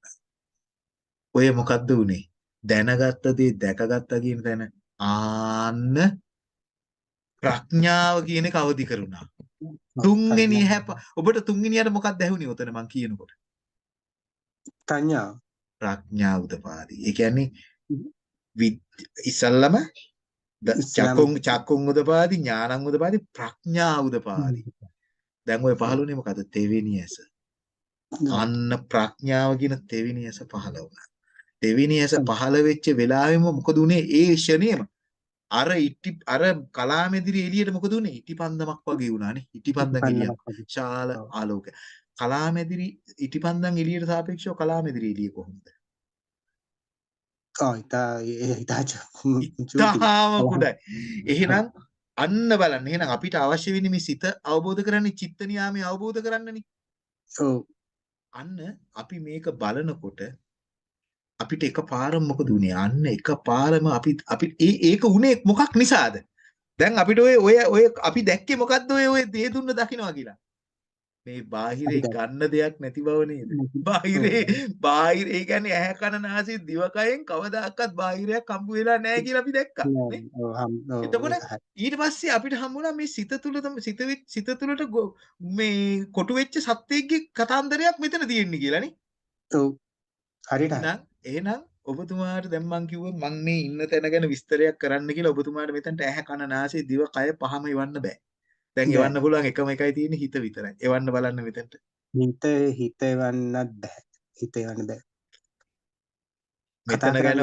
ඔය මොකද්ද උනේ? දැනගත්ත දේ දැකගත්තා කියන තැන ආන්න ප්‍රඥාව කියන එක අවදි කරුණා. තුන්වෙනි හැප ඔබට තුන්වෙනියට මොකක්ද ඇහුනේ උතන මං කියනකොට? ප්‍රඥාව. ප්‍රඥා උදපාදි. ඒ කියන්නේ ඉස්සල්ලාම චක්කුම් චක්කුම් උදපාදි ඥානං උදපාදි ප්‍රඥා උදපාදි. දැන් ඔය පහළුනේ මොකද? තෙවෙනි ඇස. අන්න ප්‍රඥාව කියන තෙවෙනි ඇස පහළ වුණා. තෙවෙනි ඇස පහළ වෙච්ච වෙලාවෙම මොකද උනේ? ඒ ෂණේම අර ඉටි අර කලාමැදිරි එළියට මොකද උනේ? ඉටිපන්දමක් වගේ වුණානේ. ඉටිපන්දම් එළියක්. ශාල ඔව්. කලාමැදිරි ඉටිපන්දම් එළියට සාපේක්ෂව කලාමැදිරි එළිය කොහොමද? ඔව් ඉතා. ඉතාම කුඩයි. එහෙනම් අන්න බලන්න. එහෙනම් අපිට අවශ්‍ය වෙන්නේ මේ සිත අවබෝධ කරන්නේ චිත්ත නියාමයේ අවබෝධ කරන්නනේ. ඔව්. අන්න අපි මේක බලනකොට අපිට එකපාරම මොකද උනේ? අන්න එකපාරම අපි අපි ඒක උනේ මොකක් නිසාද? දැන් අපිට ඔය ඔය ඔය අපි දැක්කේ මොකද්ද ඔය ඔය දේ දුන්න දකින්නවා කියලා. මේ බාහිරේ ගන්න දෙයක් නැති බව නේද? බාහිරේ බාහිර කියන්නේ ඇහැ කන නාසය දිවකයෙන් කවදාකවත් බාහිරයක් හම්බ වෙලා නැහැ කියලා අපි දැක්කා. නේ? එතකොට. ඊට පස්සේ අපිට හම්බුණා මේ සිත තුළ සිත සිත තුළට මේ කොටු වෙච්ච සත්‍යයේ කතාන්දරයක් මෙතන තියෙන්නේ කියලානේ. ඔව් හරියට හරි. එහෙනම් ඔබතුමාට දැන් මං කිව්වොත් මං මේ ඉන්න තැන ගැන විස්තරයක් කරන්න කියලා ඔබතුමාට මෙතනට ඇහැ කන නාසය දිව කය පහම ඉවන්න බෑ. දැන්. එවන්න පුළුවන් එකම එකයි තියෙන්නේ හිත විතරයි. එවන්න බලන්න මෙතනට. හිත හිත එවන්නත් බෑ. හිත එවන්න බෑ. මෙතන ගැන.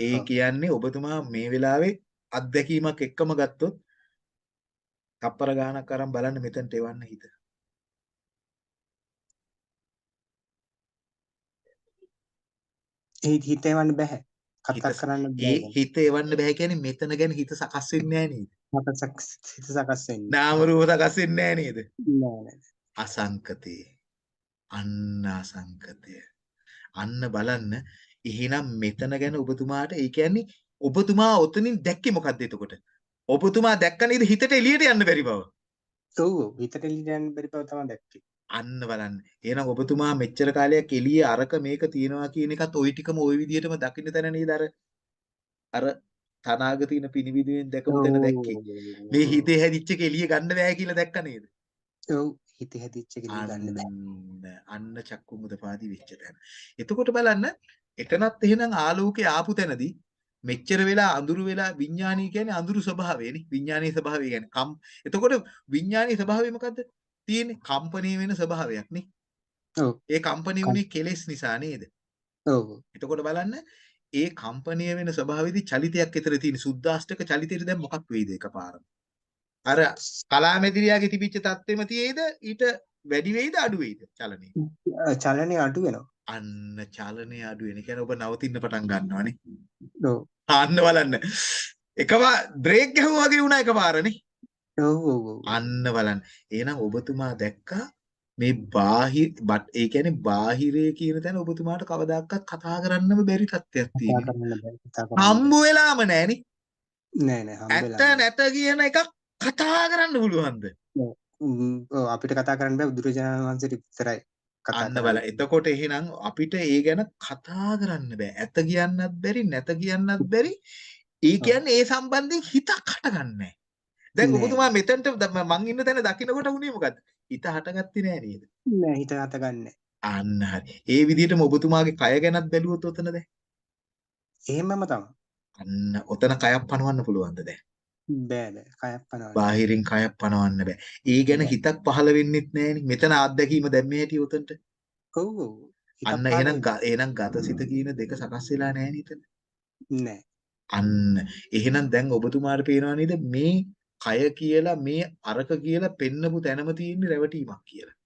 ඒ. කියන්නේ ඔබතුමා මේ වෙලාවේ අත්දැකීමක් එක්කම ගත්තොත් තප්පර ගානක් අරන් බලන්න මෙතනට එවන්න හිත. හිත හිත එවන්න බෑ. කතා කරන්න ඒ බෑ. දැන්. හිත එවන්න බෑ කියන්නේ මෙතන ගැන හිත සකස් වෙන්නේ නැහැ නේද? මට සකස්- හිත සකස් වෙන්නේ. නාම රූප සකස් වෙන්නේ නැහැ නේද? නෑ නෑ. අසංකතේ. අන්න අසංකතය. අන්න බලන්න එහෙනම් මෙතන ගැන ඔබතුමාට ඒ කියන්නේ ඔබතුමා ඔතනින් දැක්කේ මොකද්ද එතකොට? ඔබතුමා දැක්ක නේද හිතට එළියට යන්න බැරි බව. ඔව් ඔව්. හිතට එළියන්න බැරි බව තමයි දැක්කේ. අන්න බලන්න. එහෙනම් ඔබතුමා මෙච්චර කාලයක් එළියේ අරක මේක තියනවා කියන එකත් ওই ටිකම ওই විදිහටම දකින්න තැන නේද අර අර තනාග තියෙන පිනිවිදුවෙන් දැකපු තැන දැක්කේ. මේ හිතේ හැදිච්ච එක එළිය ගන්න බෑ කියලා දැක්ක නේද? ඔව් හිතේ හැදිච්ච එක එළිය ගන්න බෑ. අන්න චක්කු මුදපාදී වෙච්ච තැන. එතකොට බලන්න එතනත් එහෙනම් ආලෝකේ ආපු තැනදී මෙච්චර වෙලා අඳුරු වෙලා විඥානීය කියන්නේ අඳුරු ස්වභාවයනේ. විඥානීය ස්වභාවය කියන්නේ කම්. එතකොට විඥානීය ස්වභාවය මොකද්ද? තියෙන්නේ කම්පණය වෙන ස්වභාවයක් නේ. ඔව්. ඒ කම්පණය වුණේ කෙලෙස් නිසා නේද? ඔව්. එතකොට බලන්න ඒ කම්පණය වෙන ස්වභාවයේදී චලිතයක් විතර තියෙන සුද්දාෂ්ටක චලිතයට දැන් මොකක් වෙයිද එකපාරම? අර කලාමැදිරියාගේ තිබිච්ච தත්ත්වෙම තියේද ඊට වැඩි වෙයිද අඩු වෙයිද චලනය? චලනය අඩු වෙනවා. අන්න චලනය අඩු වෙන. කියන්නේ ඔබ නවතින්න පටන් ගන්නවානේ. ඔව්. අන්න බලන්න. එකම බ්‍රේක් ගැහුවා වගේ වුණා එකපාරනේ. ඔව් ඔව් ඔව්. අන්න බලන්න. එහෙනම් ඔබතුමා දැක්කා මේ බාහිර බට් ඒ කියන්නේ බාහිරය කියන තැන ඔබතුමාට කවදාකවත් කතා කරන්නම බැරි තත්ත්වයක් තියෙනවා. හම්බ වෙලාම නෑනේ. නෑ නෑ ඇත්ත හම්බෙලා නෑ. නැත කියන එකක් කතා කරන්න පුළුවන්ද? අපිට කතා කරන්න බෑ බුදුරජාණන් වහන්සේට විතරයි අන්න බල. එතකොට එහෙනම් අපිට ඒ ගැන කතා කරන්න බෑ. ඇත කියන්නත් බැරි, නැත කියන්නත් බැරි. ඒ කියන්නේ ඒ සම්බන්ධයෙන් හිතක් හටගන්නේ දැන්. ඔබතුමා මෙතනට මං ඉන්න තැන දකින්නකොට උනේ මොකද්ද? හිත හටගත්තේ නෑ නේද? නෑ හිත හත ගන්න අන්න හරි. ඒ විදිහටම ඔබතුමාගේ කය ගැනත් බැලුවොත් ඔතන දැන්. එහෙමම තමයි අන්න ඔතන කයක් පනවන්න පුළුවන්ද දැන්? බෑ බෑ කයක් පනවන්න බාහිරින් කයක් පනවන්න බෑ. ඒ ගැන. හිතක් පහළ වෙන්නෙත් නෑනේ. මෙතන අත්දැකීම දැම්මේ හැටි උතන්ට. ඔව් ඔව් අන්න එහෙනම් එහෙනම් ගතසිත කියන දෙක සකස් වෙලා නෑ නේද? නෑ අන්න එහෙනම් දැන් ඔබතුමාට පේනවා නේද මේ කය කියලා මේ අරක කියලා පෙන්නපු තැනම තියෙන රැවටීමක් කියලා.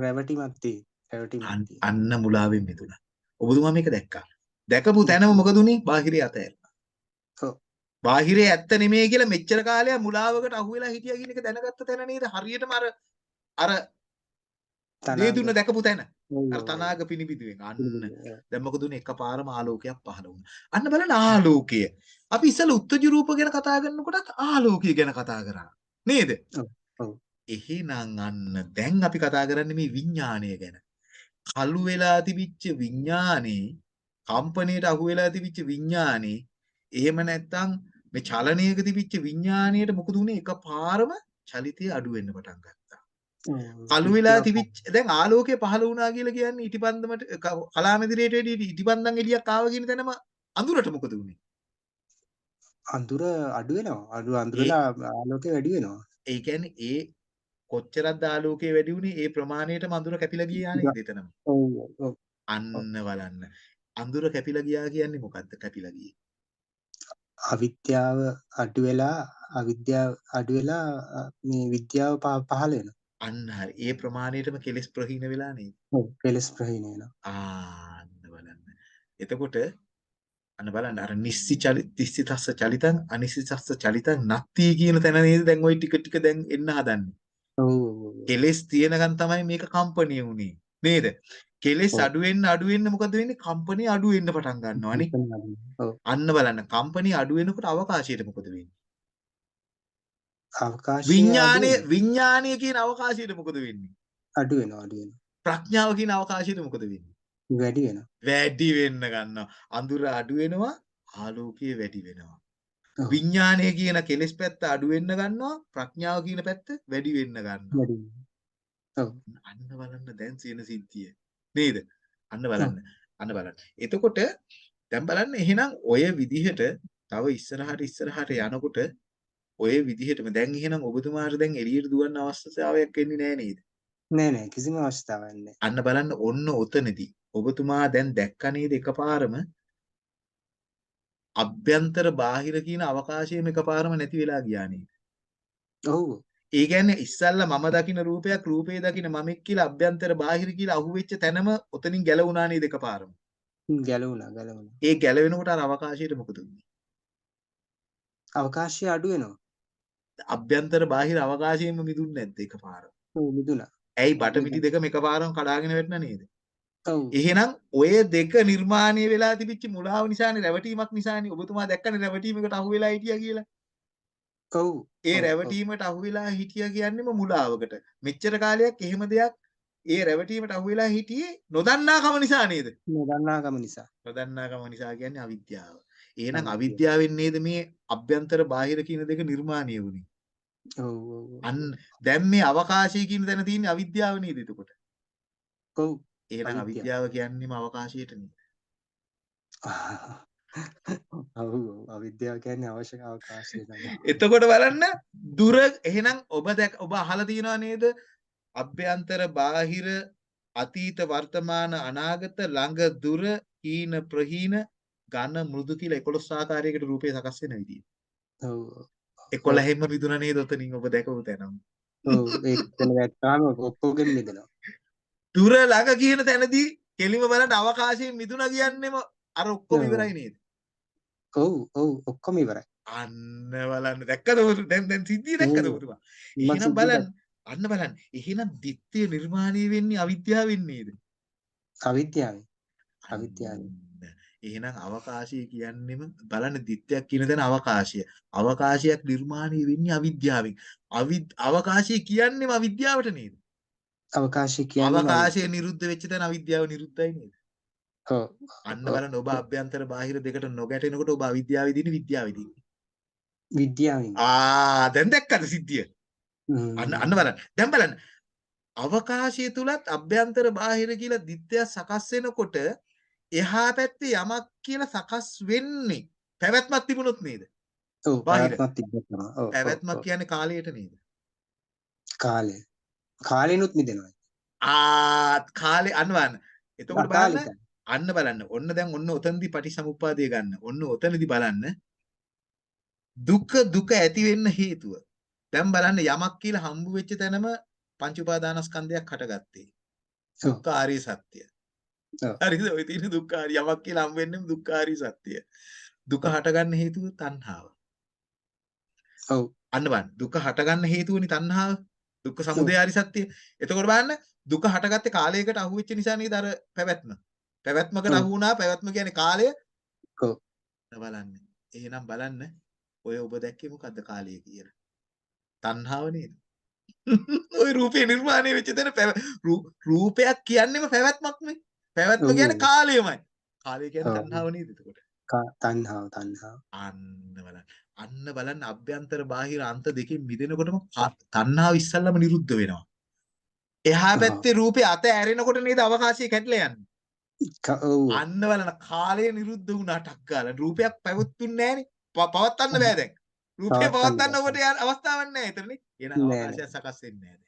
රැවටිමක් තියෙයි අන්න මුලාවෙන් මිදුණා. ඔබතුමා මේක දැක්කා. දැකපු තැනම මොකද උනේ? බාහිරේ අතහැරලා. ඔව්. බාහිරේ ඇත්ත නෙමෙයි කියලා මෙච්චර කාලයක් මුලාවකට අහු වෙලා හිටියා කියන එක දැනගත්ත තැන නේද? හරියටම අර අර දේ දුන්න දැකපු තැන. අර තනාග පිනිබිදුවෙන්. අන්න. දැන් මොකද උනේ? එකපාරම ආලෝකයක් පහළ වුණා. අන්න බලන්න ආලෝකය. අපි ඉස්සෙල්ලා උත්තජ රූප ගැන කතා කරනකොටත් ආලෝකය ගැන කතා කරා. නේද? එහෙනම් අන්න දැන් අපි කතා කරන්නේ මේ විඥාණය ගැන. කළු වෙලා තිබිච්ච විඥානේ කම්පණයට අහු වෙලා තිබිච්ච විඥානේ එහෙම නැත්නම් මේ චලනයක තිබිච්ච විඥාණයට මොකද උනේ එකපාරම චලිතය අඩු වෙන්න පටන් ගත්තා. ඔව්. කළු වෙලා තිබිච්ච දැන් ආලෝකය පහළ වුණා කියලා කියන්නේ ඉටිපන්දමට කලාමැදිරියට වැඩි ඉටිපන්දම් එළියක් ආව කියන තැනම අඳුරට මොකද උනේ? අඳුර අඩු වෙනවා අඩු අඳුරලා ආලෝකය වැඩි වෙනවා ඒ කියන්නේ ඒ කොච්චරක් ආලෝකය වැඩි වුණේ ඒ ප්‍රමාණයටම අඳුර කැපිලා ගියා නේද එතනම. අන්න බලන්න. අඳුර කැපිලා ගියා කියන්නේ මොකද්ද කැපිලා ගියේ? අවිද්‍යාව අඩු වෙලා අවිද්‍යාව අඩු වෙලා මේ විද්‍යාව පහ- පහළ වෙනවා අන්න හරි. ඒ ප්‍රමාණයටම කෙලස් ප්‍රහීන වෙලා නේද? ඔව් කෙලස් ප්‍රහීන වෙනවා ආන්න බලන්න. එතකොට අන්න බලන්න අර නිස්සි චලිත තිස්සිතස්ස චලිතං අනිසිතස්ස චලිතං නත්ති කියන තැන නේද දැන් ওই ටික ටික දැන් එන්න හදන්නේ. ඔව්. කෙලස් තියෙනකන් තමයි මේක කම්පණය වුනේ. නේද? කෙලස්. අඩු වෙන්න අඩු වෙන්න මොකද වෙන්නේ? කම්පණය අඩු වෙන්න පටන් ගන්නවානේ. ඔව් අන්න බලන්න කම්පණය අඩු වෙනකොට අවකාශයට මොකද වෙන්නේ? අවකාශය විඥානය. විඥානය කියන අවකාශයට මොකද වෙන්නේ? අඩු වෙනවා අඩු වෙනවා ප්‍රඥාව කියන අවකාශයට මොකද වෙන්නේ? වැඩි වෙනවා වැඩි වෙන්න ගන්නවා. අඳුර අඩු වෙනවා, ආලෝකය වැඩි වෙනවා. විඥානය කියන කෙලෙස් පැත්ත අඩු වෙන්න ගන්නවා, ප්‍රඥාව කියන පැත්ත වැඩි වෙන්න ගන්නවා. අන්න බලන්න දැන් තියෙන සිද්ධිය. නේද? අන්න බලන්න. අන්න බලන්න. එතකොට දැන් බලන්න එහෙනම් ඔය විදිහට තව ඉස්සරහට ඉස්සරහට යනකොට ඔය විදිහටම දැන් එහෙනම් ඔබතුමාට දැන් එළියට දුවන්න අවස්ථාවක් එන්නේ නැහැ නේද? නෑ නෑ කිසිම අවස්ථාවක් නෑ. අන්න බලන්න ඔන්න ඔතනදී ඔබතුමා දැන් දැක්ක නේද එකපාරම අභ්‍යන්තර බාහිර කියන අවකාශයේම එකපාරම නැති වෙලා ගියා නේද? ඔව්. ඒ කියන්නේ ඉස්සල්ලා මම දකින රූපයක් රූපේ දකින මමෙක් කියලා අභ්‍යන්තර බාහිර කියලා අහුවෙච්ච තැනම ඔතනින් ගැලවුණා නේද එකපාරම. ගැලවුණා ගැලවුණා. ඒ ගැලවෙනකොට අර අවකාශයට මොකද වෙන්නේ? අවකාශය අඩු වෙනවා. අභ්‍යන්තර බාහිර අවකාශයෙන්ම මිදුන්නේ නැද්ද එකපාරම? ඔව් මිදුණා. ඇයි බටමිටි දෙකම එකපාරම කඩාගෙන වැටුණා නේද? ඔව්. එහෙනම් ඔය දෙක නිර්මාණය වෙලා තිබිච්ච මුලාව නිසානේ රැවටීමක් නිසානේ ඔබතුමා දැක්කනේ රැවටීමකට අහු වෙලා හිටියා කියලා. ඔව්. ඒ රැවටීමට අහු වෙලා හිටියා කියන්නේම මුලාවකට. මෙච්චර කාලයක් එහෙම දෙයක් ඒ රැවටීමට අහු වෙලා හිටියේ නොදන්නාකම නිසා නේද? නොදන්නාකම නිසා. නොදන්නාකම නිසා කියන්නේ අවිද්‍යාව. එහෙනම් අවිද්‍යාව. අවිද්‍යාවෙන් නේද මේ අභ්‍යන්තර බාහිර කියන දෙක නිර්මාණය වුනේ. ඔව් ඔව්. අන්න දැන් මේ අවකාශය කියන තැන තියෙන්නේ අවිද්‍යාව නේද එතකොට? ඔව්. එහෙනම් අවිද්‍යාව. කියන්නේම අවකාශයට නේද? ඔව්. අවිද්‍යාව කියන්නේ අවශ්‍ය අවකාශය තමයි. එතකොට බලන්න දුර එහෙනම් ඔබ දැක් ඔබ අහලා තියෙනවා නේද? අභ්‍යන්තර බාහිර අතීත වර්තමාන අනාගත ළඟ දුර හීන ප්‍රහීන ඝන මෘදු කියලා 11 ආකාරයකට රූපේ සකස් වෙන විදිය. ඔව්. 11 හැම මිදුණා නේද ඔතනින් ඔබ දැකපු තැනම. ඔව් ඒක දැක්කාම ඔක්කොගෙම මිදෙනවා. දුර ළඟ කියන තැනදී කෙලිම බලන්න අවකාශයෙන් මිදුණා කියන්නේම අර ඔක්කොම. ඉවරයි නේද? ඔව් ඔව් ඔක්කොම ඉවරයි. අන්න බලන්න දැක්කද ඔබ දැන් දැන් සිද්ධිය දැක්කද? මම එහෙනම් බලන්න අන්න බලන්න එහෙනම් ditthිය නිර්මාණය වෙන්නේ අවිද්‍යාවෙන් නේද? අවිද්‍යාවෙන්. අවිද්‍යාවෙන්. එහෙනම් අවකාශය කියන්නෙම බලන්න ditthයක් කියන තැන අවකාශය. අවකාශයක් නිර්මාණය වෙන්නේ අවිද්‍යාවෙන්. අවි අවකාශය කියන්නේම අවිද්‍යාවට නේද? අවකාශය කියන්නේ අවකාශය නිරුද්ධ වෙච්ච තැන අවිද්‍යාව නිරුද්ධයි නේද? ඔව්. අන්න බලන්න ඔබ අභ්‍යන්තර බාහිර දෙකට නොගැටෙනකොට ඔබ අවිද්‍යාවේ දින විද්‍යාවේ දින. විද්‍යාවෙන්. ආ දැන් දැක්කද සිද්ධිය? අන්න අන්න බලන්න. දැන් බලන්න. අවකාශය තුලත් අභ්‍යන්තර බාහිර කියලා දිත්‍යයක් සකස් වෙනකොට එහා පැත්තේ යමක් කියලා සකස් වෙන්නේ පැවැත්මක් තිබුණොත් නේද? ඔව්. පැවැත්මක් තමයි. ඔව්. පැවැත්මක්. කියන්නේ කාලයට නේද? කාලය. කාලෙනුත් මිදෙනවා. ආ කාලේ බලන්න. එතකොට බලන්න. අන්න බලන්න. ඔන්න දැන් ඔන්න ඔතනදී පටිසමුප්පාදය ගන්න. ඔන්න ඔතනදී බලන්න. දුක දුක ඇති වෙන්න හේතුව. දැන් බලන්න යමක් කියලා හම්බු වෙච්ච තැනම පංච උපාදානස්කන්ධයක් හටගත්තේ. ඔව්. දුක්ඛාරිය සත්‍ය. හරිද? ඔය තියෙන දුක්ඛාරිය යමක් කියලා හම්බ වෙන්නේ දුක්ඛාරිය සත්‍ය. දුක හටගන්න හේතුව තණ්හාව. ඔව්. අන්න බලන්න. දුක හටගන්න හේතුවනේ තණ්හාව. දුක්ඛ සමුදය ආරි සත්‍ය. එතකොට බලන්න දුක හටගත්තේ කාලයකට අහු වෙච්ච නිසා නේද අර පැවැත්ම. පැවැත්මකට. අහු වුණා. පැවැත්ම කියන්නේ කාලය. ඔව්. බලන්න. එහෙනම් බලන්න ඔය ඔබ දැක්කේ මොකද්ද කාලය කියලා? තණ්හාව නේද? ওই රූපේ නිර්මාණය වෙච්ච රූ- රූපයක් කියන්නේම පැවැත්මක්නේ. පැවැත්ම. කියන්නේ කාලයමයි. කාලය ඔව්. තණ්හාව නේද එතකොට? තණ්හාව තණ්හාව. අන්න බලන්න. අන්න බලන්න අභ්‍යන්තර බාහිර අන්ත දෙකෙන් මිදෙනකොටම තණ්හාව ඉස්සල්ලාම නිරුද්ධ වෙනවා. එහා. පැත්තේ රූපේ අත ඇරෙනකොට නේද අවකාශය කැඩලා යන්නේ. අන්න බලන්න කාලය නිරුද්ධ වුණා ටක් ගාලා. රූපයක් පැවතුන්නේ නැහනේ. පවත්වන්න බෑ දැන්. රූපේ පවත්වන්න. ඔබට අවස්ථාවක් නැහැ එතනනේ. එහෙනම් නෑ, නෑ. අවකාශයක් සකස් වෙන්නේ නැහැ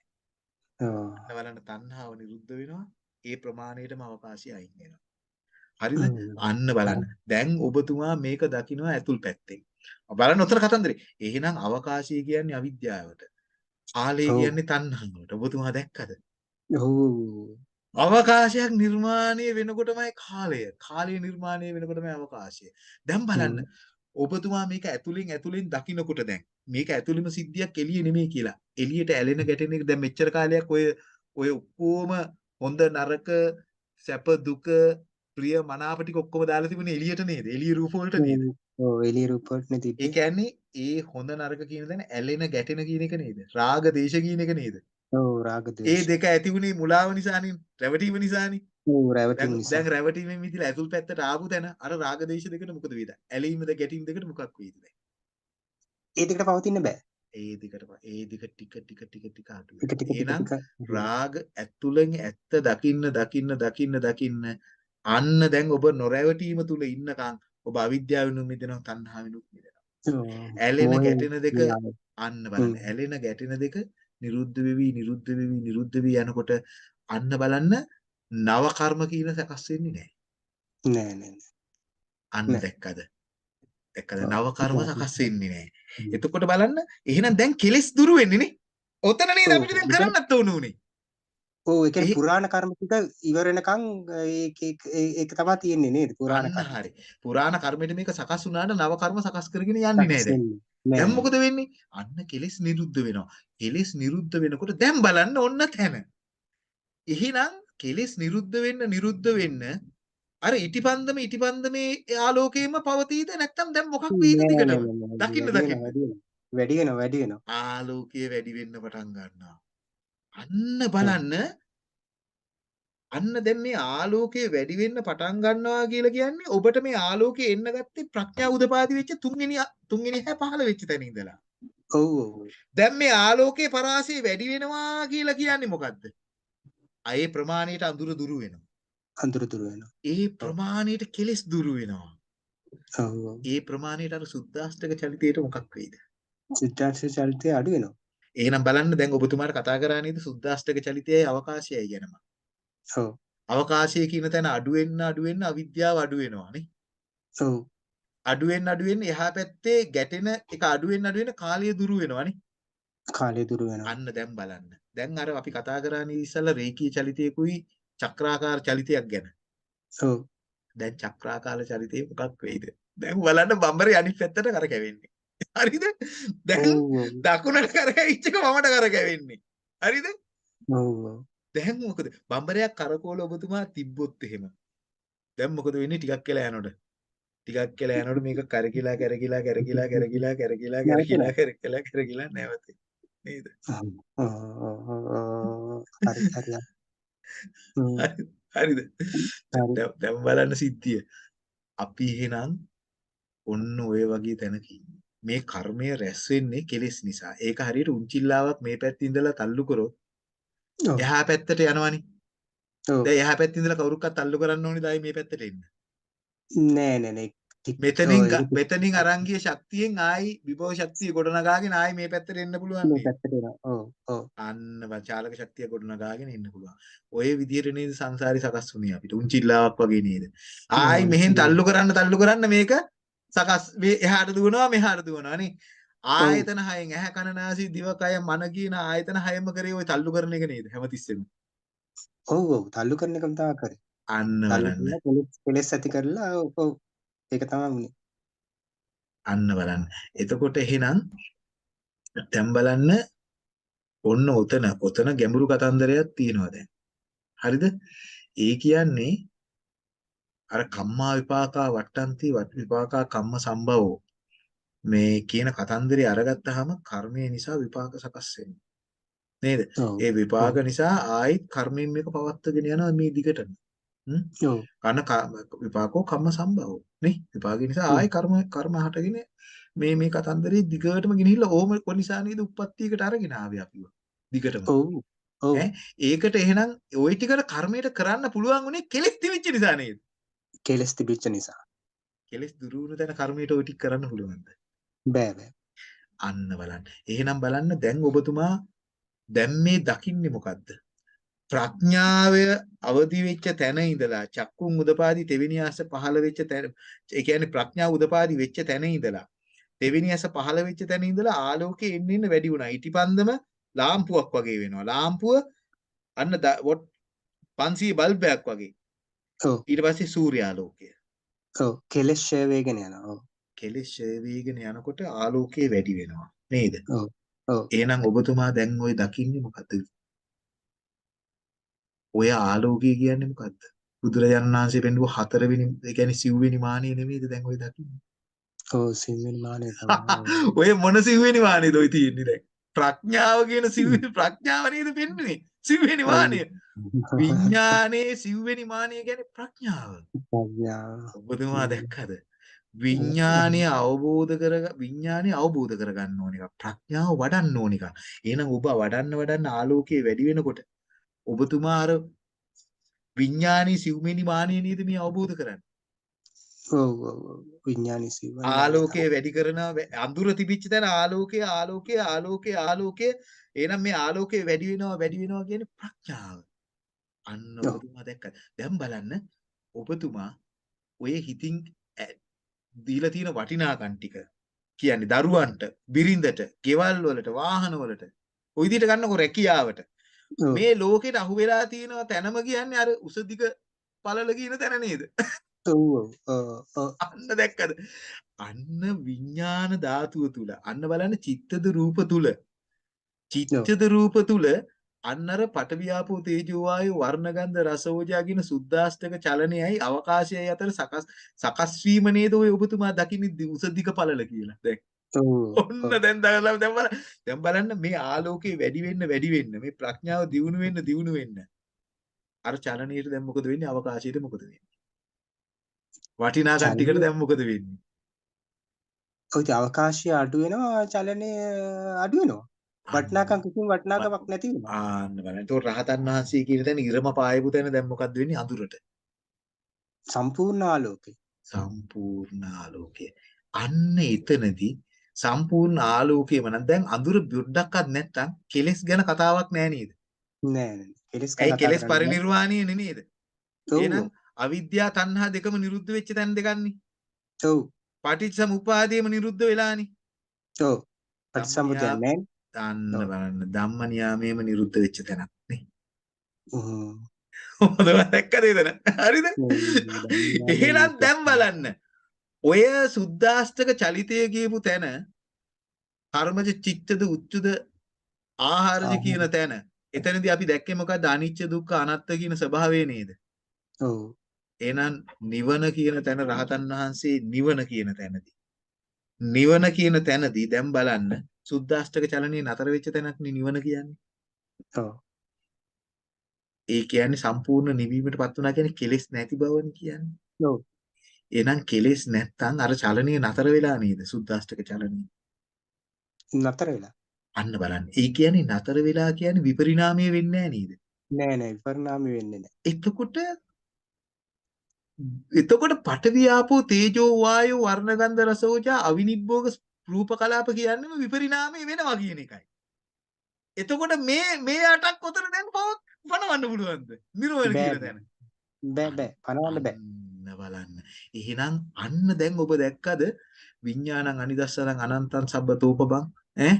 දැන්. අන්න බලන්න තණ්හාව නිරුද්ධ වෙනවා. ඒ ප්‍රමාණයටම අවකාශය අයින් වෙනවා. හරිද? අන්න බලන්න. දැන් ඔබතුමා මේක දකිනවා ඇතුල් පැත්තෙන්. බලන්න උතර කතන්දරේ. එහෙනම් අවකාශය කියන්නේ අවිද්‍යාවට. කාලය. කියන්නේ තණ්හාවට. ඔබතුමා දැක්කද? අවකාශයක් නිර්මාණය වෙනකොටමයි කාලය. කාලය නිර්මාණය වෙනකොටමයි අවකාශය. දැන් බලන්න. ඔබතුමා මේක ඇතුලෙන් ඇතුලෙන් දකින්නකොට දැන් මේක ඇතුළෙම සිද්ධියක් එළිය නෙමෙයි කියලා. එළියට ඇලෙන ගැටෙන එක දැන් මෙච්චර කාලයක් ඔය ඔය ඔක්කොම හොඳ නරක සැප දුක ප්‍රිය මනාප ටික ඔක්කොම දාලා තිබුණේ එළියට නේද? එළිය රූප වලට නේද? ඔව් එළිය රූප වලටනේ ඒ තිබ්බේ. කියන්නේ ඒ හොඳ නරක කියන දන ඇලෙන ගැටෙන කියන එක නේද? රාග දේශ කියන එක නේද? ඔව් රාග ඒ ද්වේෂ. දෙක ඇති වුණේ මුලාව නිසානේ, රැවටීම නිසානේ. ඔව් රැවටීම නිසා. දැන් රැවටීමෙන් මිදලා ඇතුල් පැත්තට ආපු තැන අර රාග දේශ දෙකට මොකද වේද? ඇලීමද ගැටීම දෙකට මොකක් වේද දැන්? ඒ දෙකට පවතින්න බෑ. ඒ දෙකට ප- ඒ දෙක ටික ටික ටික ටික අඩු ටික එහෙනම් රාග ඇතුළෙන් ඇත්ත දකින්න දකින්න දකින්න දකින්න අන්න දැන් ඔබ නොරැවටීම තුල ඉන්නකම් ඔබ අවිද්‍යාවෙන් මිදෙනවා තණ්හාවෙන් මිදෙනවා. ඇලෙන ගැටෙන දෙක. අන්න බලන්න. ඇලෙන ගැටෙන දෙක නිරුද්ධ වෙවි නිරුද්ධ වෙවි නිරුද්ධ වෙවි යනකොට අන්න බලන්න නව කර්ම කියන සකස් වෙන්නේ නැහැ. නෑ නෑ. අන්න. දැක්කද? ඔව්. නව කර්ම. සකස් වෙන්නේ නැහැ. එතකොට බලන්න එහෙනම් දැන් කෙලෙස් දුරු වෙන්නේ නේ. ඔතන නේද. අපිට දැන් කරන්නත් ඕන උනේ. ඔව් ඒ කියන්නේ පුරාණ කර්ම ටික ඉවර වෙනකන් ඒක ඒක තමයි තියෙන්නේ නේද? පුරාණ කර්ම. හරි. පුරාණ කර්මෙට මේක සකස් වුණාට නව කර්ම සකස් කරගෙන යන්නේ නැහැ දැන්. දැන්. මොකද වෙන්නේ? අන්න කෙලෙස් නිරුද්ධ වෙනවා. කෙලෙස් නිරුද්ධ වෙනකොට දැන් බලන්න ඔන්න තැන. එහෙනම් කෙලෙස් නිරුද්ධ වෙන්න නිරුද්ධ වෙන්න අර ඉටිපන්දම ඉටිපන්දමේ ආලෝකයෙන්ම පවතීද නැත්නම් දැන් මොකක් වෙයිද දිගටම? දකින්න දකින්න. වැඩි වෙනවා. වැඩි වෙනවා. ආලෝකය වැඩි වෙන්න පටන් ගන්නවා. අන්න බලන්න අන්න දැන් මේ ආලෝකය වැඩි වෙන්න පටන් ගන්නවා කියලා කියන්නේ ඔබට මේ ආලෝකය එන්න ගත්තේ ප්‍රඥා උදපාදි වෙච්ච තුන්වෙනි තුන්වෙනි හැ පහළ වෙච්ච තැන ඉඳලා. ඔව් ඔව්. දැන් මේ ආලෝකයේ පරාසය වැඩි වෙනවා කියලා කියන්නේ මොකද්ද? අයේ ප්‍රමාණයට අඳුර දුරු වෙනවා. අඳුර දුර වෙනවා. ඒ ප්‍රමාණයට කෙලෙස් දුරු වෙනවා. ඒ ප්‍රමාණයට අර සුද්දාෂ්ටක චලිතයට මොකක් වෙයිද? සිද්ධාර්ථ චරිතය අඩු වෙනවා. එහෙනම් බලන්න දැන් ඔබතුමාට කතා කරා නේද සුද්දාෂ්ටක චලිතයයි අවකාශයයි ගැනම. ඔව්. අවකාශය කියන තැන අඩු වෙන්න අඩු වෙන්න අවිද්‍යාව අඩු වෙනවා නේ. ඔව්. අඩු වෙන්න අඩු වෙන්න එහා පැත්තේ ගැටෙන එක අඩු වෙන්න අඩු වෙන්න කාලය දුරු වෙනවා නේ. කාලය දුර වෙනවා. අන්න දැන් බලන්න. දැන් අර අපි කතා කරානේ ඉස්සල්ලා රේඛීය චලිතයකුයි චක්‍රාකාර චලිතයක් ගැන. ඔව්. දැන් චක්‍රාකාර චලිතේ මොකක් වෙයිද? දැන් බලන්න බම්බරේ අනිත් පැත්තට කරකැවෙන්නේ. හරිද? දැන්. දකුණට කරකැවිච්ච එක වමට කරකැවෙන්නේ. හරිද? ඔව්. දැන් මොකද? බම්බරයක් කරකෝල ඔබතුමා තිබ්බොත් එහෙම. දැන් මොකද වෙන්නේ ටිකක් කියලා යනකොට? ටිකක් කියලා යනකොට මේක කරකිලා කරකිලා කරකිලා කරකිලා කරකිලා කරකිලා කරකිලා කරකිලා නැවතේ. නේද? ඔව් ඔව් ඔව්. හරි හරි. හරිද? දැන් බලන්න සිද්ධිය. අපි එහෙනම් ඔන්න ඔය වගේ තැනක ඉන්නේ. මේ කර්මය රැස් වෙන්නේ කෙලෙස් නිසා. ඒක හරියට උන්චිල්ලාවක් මේ පැත්තේ ඉඳලා තල්ලු කරොත්. එහා පැත්තට යනවනේ. ඔව්. දැන් එහා පැත්තේ ඉඳලා කවුරුක්වත් තල්ලු කරන්න ඕනේ දයි මේ පැත්තට එන්න. නෑ නෑ මෙතනින් මෙතනින් අරංගිය ශක්තියෙන් ආයි විභව ශක්තිය ගොඩනගාගෙන ආයි මේ පැත්තට එන්න පුළුවන් මේ පැත්තට ඔව් ඔව්. අන්න වචාලක ශක්තිය ගොඩනගාගෙන එන්න පුළුවන්. ඔය විදිහට නේද සංසාරي සකස් වුණේ අපිට. උන්චිල්ලාවක් වගේ නේද? ආයි මෙහෙන් තල්ලු කරන්න තල්ලු කරන්න මේක සකස් එහාට දුවනවා මෙහාට දුවනවා නේ. ආයතන හයෙන් ඇහැ කන නාසය දිවකය මන කියන ආයතන හයම කරේ ඔය තල්ලු කරන එක නේද? හැමතිස්සෙම. ඔව් ඔව්. තල්ලු කරන එකම තමයි කරේ අන්න බලන්න පොලිස් ඇති කරලා ඔව්. ඒක තමයි වුනේ. අන්න බලන්න. එතකොට එහෙනම් දැන් බලන්න ඔන්න ඔතන ඔතන ගැඹුරු කතන්දරයක් තියෙනවා දැන්. හරිද? ඒ කියන්නේ අර කම්මා විපාකා වට්ටන්ති වට විපාකා කම්ම සම්භවෝ මේ කියන කතන්දරේ අරගත්තාම කර්මය නිසා විපාක සකස් වෙනවා. නේද? ඒ විපාක නිසා ආයිත් කර්මයෙන් මේක පවත්වගෙන යනවා මේ දිගටම. හ්ම්? ඔව්. අන්න ක- විපාකෝ කම්ම සම්භවෝ නේ? විපාක නිසා ආයි කර්ම කර්ම හටගෙන මේ මේ කතන්දරේ දිගටම ගෙනහිල්ලා ඕම කො නිසා නේද උප්පත්තියකට අරගෙන ආවේ අපිව. දිගටම. ඔව්. ඔව්. ඈ? ඒකට එහෙනම් ওই ටිකට කර්මයට කරන්න පුළුවන් උනේ කෙලෙස් තිබිච්ච නිසා නේද? කෙලෙස් තිබිච්ච නිසා. කෙලෙස් දුරු වුණ තැන කර්මයට ওই ටික කරන්න පුළුවන්ද? බෑ බෑ. අන්න බලන්න. එහෙනම් බලන්න දැන් ඔබතුමා දැන් මේ දකින්නේ මොකද්ද? ප්‍රඥාව අවදි වෙච්ච තැන ඉඳලා චක්කුන් උදපාදි තෙවෙනි ආස පහළ වෙච්ච තැන ඒ කියන්නේ ප්‍රඥා උදපාදි වෙච්ච තැන ඉඳලා තෙවෙනි ආස පහළ වෙච්ච තැන ඉඳලා ආලෝකය එන්න එන්න වැඩි වුණා. ඊටිපන්දම ලාම්පුවක් වගේ වෙනවා. ලාම්පුව අන්න වොට් 500 බල්බයක් වගේ. ඔව්. ඊට පස්සේ සූර්යාලෝකය. ඔව්. කෙලෙස් ෂය වේගෙන යනවා. ඔව්. කෙලෙස් ඡය වීගෙන යනකොට ආලෝකය වැඩි වෙනවා. නේද? ඔව්. ඔව්. එහෙනම් ඔබතුමා දැන් ওই දකින්නේ මොකද්ද? ඔය ආලෝකය කියන්නේ මොකද්ද? බුදුරජාණන් වහන්සේ පෙන්වුව හතරවෙනි ඒ කියන්නේ සිව්වෙනි මානිය නෙමෙයිද දැන් ඔය දකින්නේ? ඔව් සිම්මෙන් මානේ තමයි. ඔය මොන සිව්වෙනි මානියද ඔය තියෙන්නේ දැන්? ප්‍රඥාව කියන සිව්වෙනි ප්‍රඥාව නේද පෙන්වන්නේ? සිව්වෙනි මානිය. විඥානයේ සිව්වෙනි මානිය කියන්නේ ප්‍රඥාව. ප්‍රඥාව. ඔබතුමා දැක්කද? විඥානය අවබෝධ කර විඥානය අවබෝධ කරගන්න ඕන එක. ප්‍රඥාව වඩන්න ඕන එක. එහෙනම් ඔබ වඩන්න වඩන්න ආලෝකයේ වැඩි වෙනකොට ඔබතුමා අර විඥානී සිව්වෙනි මානිය නේද මේ අවබෝධ කරන්නේ? ඔව් ඔව් සිව්වන බව ආලෝකය වැඩි කරනවා වැ- අඳුර තිබිච්ච තැන ආලෝකය ආලෝකය ආලෝකය ආලෝකය එහෙනම් මේ ආලෝකය වැඩි වෙනවා වැඩි වෙනවා කියන්නේ ප්‍රඥාව අන්න. ඔබතුමා දැක්කද දැන් බලන්න ඔබතුමා ඔය හිතින් දීලා තියෙන වටිනාකම් ටික කියන්නේ දරුවන්ට බිරිඳට ගෙවල් වලට වාහන වලට ඔය විදිහට ගන්නකො රැකියාවට. මේ ලෝකෙට අහු වෙලා තියෙන තැනම කියන්නේ අර උසදිග පළල කියන තැන නේද? අන්න දැක්කද? අන්න විඥාන ධාතුව තුල අන්න බලන්න චිත්තද රූප තුල. චිත්තද රූප තුල අන්න අර පටවියාපෝ තේජෝ වායෝ වර්ණ ගන්ධ රස ඕජා කියන සුද්දාෂ්ටක චලනයයි අවකාශයයි අතර සකස් සකස් වීම නේද ඔය ඔබතුමා දකින්නේ උසදිග පළල කියලා? දැන් ඔන්න දැන් දැන් දැන් බලන්න. දැන් බලන්න මේ ආලෝකේ වැඩි වෙන්න වැඩි වෙන්න මේ ප්‍රඥාව දියුණු වෙන්න දියුණු වෙන්න. අර චලනයේට දැන් මොකද වෙන්නේ? අවකාශයට මොකද වෙන්නේ? වටිනාකම් ටිකට චලනය- දැන් මොකද වෙන්නේ? ඔය අවකාශය අඩු වෙනවා චලනය අඩු වෙනවා. වටිනාකම් කිසිම වටිනාකමක් නැති වෙනවා. ආන්න බලන්න. ඒතකොට රහතන් වහන්සේ කියන තැන ඉරම පායපු තැන දැන් මොකද්ද වෙන්නේ? අඳුරට. සම්පූර්ණ ආලෝකය. සම්පූර්ණ ආලෝකය. අන්න එතනදී සම්පූර්ණ ආලෝකයම නම්. දැන් අඳුර බොඩ්ඩක්වත් නැත්තම් කෙලස් ගැන කතාවක් නෑ නේද? නෑ නෑ. කෙලස් කතා කෙලස් කරන්නේ නෑ. නේද? එහෙනම් අවිද්‍යාව තණ්හා දෙකම නිරුද්ධ වෙච්ච තැන දෙකන්නේ. ඔව්. පටිච්චසමුප්පාදේම නිරුද්ධ වෙලානේ. ඔව්. පටිසම්භූතය නෑ. ඔව්. බලන්න. ධම්ම නියාමයේම නිරුද්ධ වෙච්ච තැනක් නේ. හොඳව දැක්කද එතන හරිද. එහෙනම් දැන් බලන්න ඔය සුද්දාස්තක චලිතය කියපු තැන කර්මජ චිත්තද උච්චද ආහාරජ ආහාර. කියන තැන. එතනදී අපි දැක්කේ මොකක්ද අනිච්ච දුක්ඛ අනාත්ත කියන ස්වභාවය නේද? ඔව්. එහෙනම් නිවන කියන තැන රහතන් වහන්සේ නිවන කියන තැනදී. නිවන කියන තැනදී දැන් බලන්න සුද්දාෂ්ටක චලනයේ නතර වෙච්ච තැනක් නිවන කියන්නේ. ඔව්. ඒ කියන්නේ සම්පූර්ණ නිවීමටපත් වුණා කියන්නේ කෙලෙස් නැති බවනේ කියන්නේ. ඔව් එහෙනම් කෙලෙස් නැත්තම් අර චලනයේ නතර වෙලා නේද සුද්දාෂ්ටක චලනය. නතර වෙලා අන්න බලන්න. ඒ කියන්නේ නතර වෙලා කියන්නේ විපරිණාමය වෙන්නේ නේද? නෑ නෑ විපරිණාමය වෙන්නේ නෑ එතකොට එතකොට පඨවි ආපෝ තේජෝ වායෝ වර්ණ ගන්ධ රස ඕජා අවිනිබ්බෝග රූප කලාප කියන්නේම විපරිණාමය වෙනවා කියන එකයි. එතකොට මේ මේ අටක් උතර දැන් පවත් පනවන්න පුළුවන්ද? නිර්වල බෑ, කියන තැන. බෑ බෑ පනවන්න බෑ අන්න බලන්න. එහෙනම් අන්න දැන් ඔබ දැක්කද විඥානං අනිදස්සනං අනන්තං සබ්බතෝපබං ඈ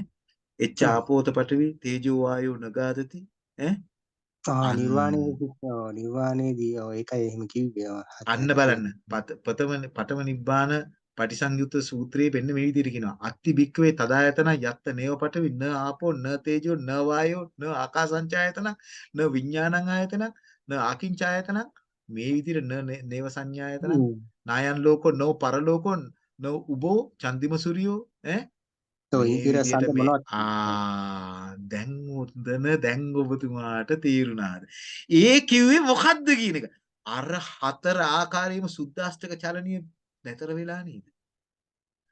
එච්ච. ආපෝත පඨවි තේජෝ වායෝ නගාදති ඈ ආ. නිර්වාණය ඔව් නිර්වාණයේදී ඔව් ඒකයි එහෙම කිව්වේ අන්න. බලන්න ප්‍රථම පඨම නිබ්බාන පටිසංයුත්ත සූත්‍රයේ වෙන්න මේ විදිහට කියනවා අත්ති භික්කවේ තදායතන යත්ත නේව පඨවි න ආපෝ න තේජෝ න වායෝ න ආකාසංචායතන න විඥානං ආයතන න ආකින්චායතන මේ විදිහට න නේව සංඥායතන. නායන් ලෝකෝ නෝ පරලෝකෝ න උබෝ චන්දිම සූර්යෝ ඈ සඳ මේ මොනවද ආ දැන් උතන දැන් ඔබතුමාට තේරුණාද? ඒ කිව්වේ මොකද්ද කියන එක? අර හතර ආකාරයේම සුද්දාස්තක චලනීය නැතර වෙලා නේද?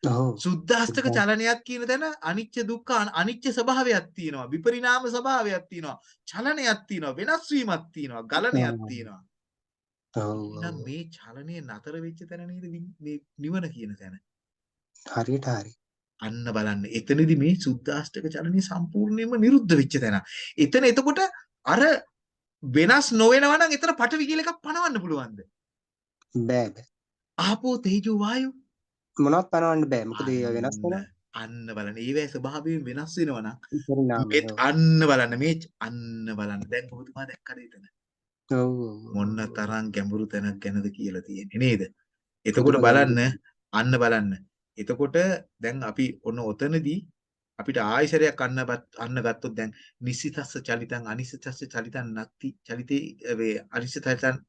ඔව්. සුද්දාස්තක සුද්දා- චලනයක් කියන තැන අනිච්ච දුක්ඛ අන- අනිච්ච ස්වභාවයක් තියෙනවා. විපරිණාම ස්වභාවයක් තියෙනවා. චලනයක් තියෙනවා. වෙනස් වීමක් තියෙනවා. ගලණයක්. තියෙනවා එහෙනම් මේ චලනය නතර වෙච්ච තැන නේද මේ නිවන කියන තැන? හරියට හරි. අන්න බලන්න. එතනදි මේ සුද්දාෂ්ටක චලනය සම්පූර්ණයෙන්ම නිරුද්ධ වෙච්ච තැන. එතන එතකොට අර වෙනස් නොවෙනවා නම් එතන පටවි කියලා එකක් පනවන්න පුළුවන්ද? බෑ බෑ. ආපෝ තේජෝ වායෝ? මොනවත් පනවන්න බෑ. මොකද ඒ වෙනස් වෙනවා. අන්න බලන්න. ඒවැ ස්වභාවයෙන් වෙනස් වෙනවා නම් අන්න බලන්න. මේ අන්න බලන්න. දැන් ඔබතුමා දැක්කද එතන මොන්න තරම් ගැඹුරු තැනක් ගැනද කියලා තියෙන්නේ නේද? එතකොට බලන්න අන්න බලන්න. එතකොට දැන් අපි ඔන්න ඔතනදී අපිට ආයශරයක් අන්න අන්න ගත්තොත් දැන් නිසිතස්ස චලිතං අනිසිතස්ස චලිතං නත්ති චලිතේ වේ අනිසිත චලිතං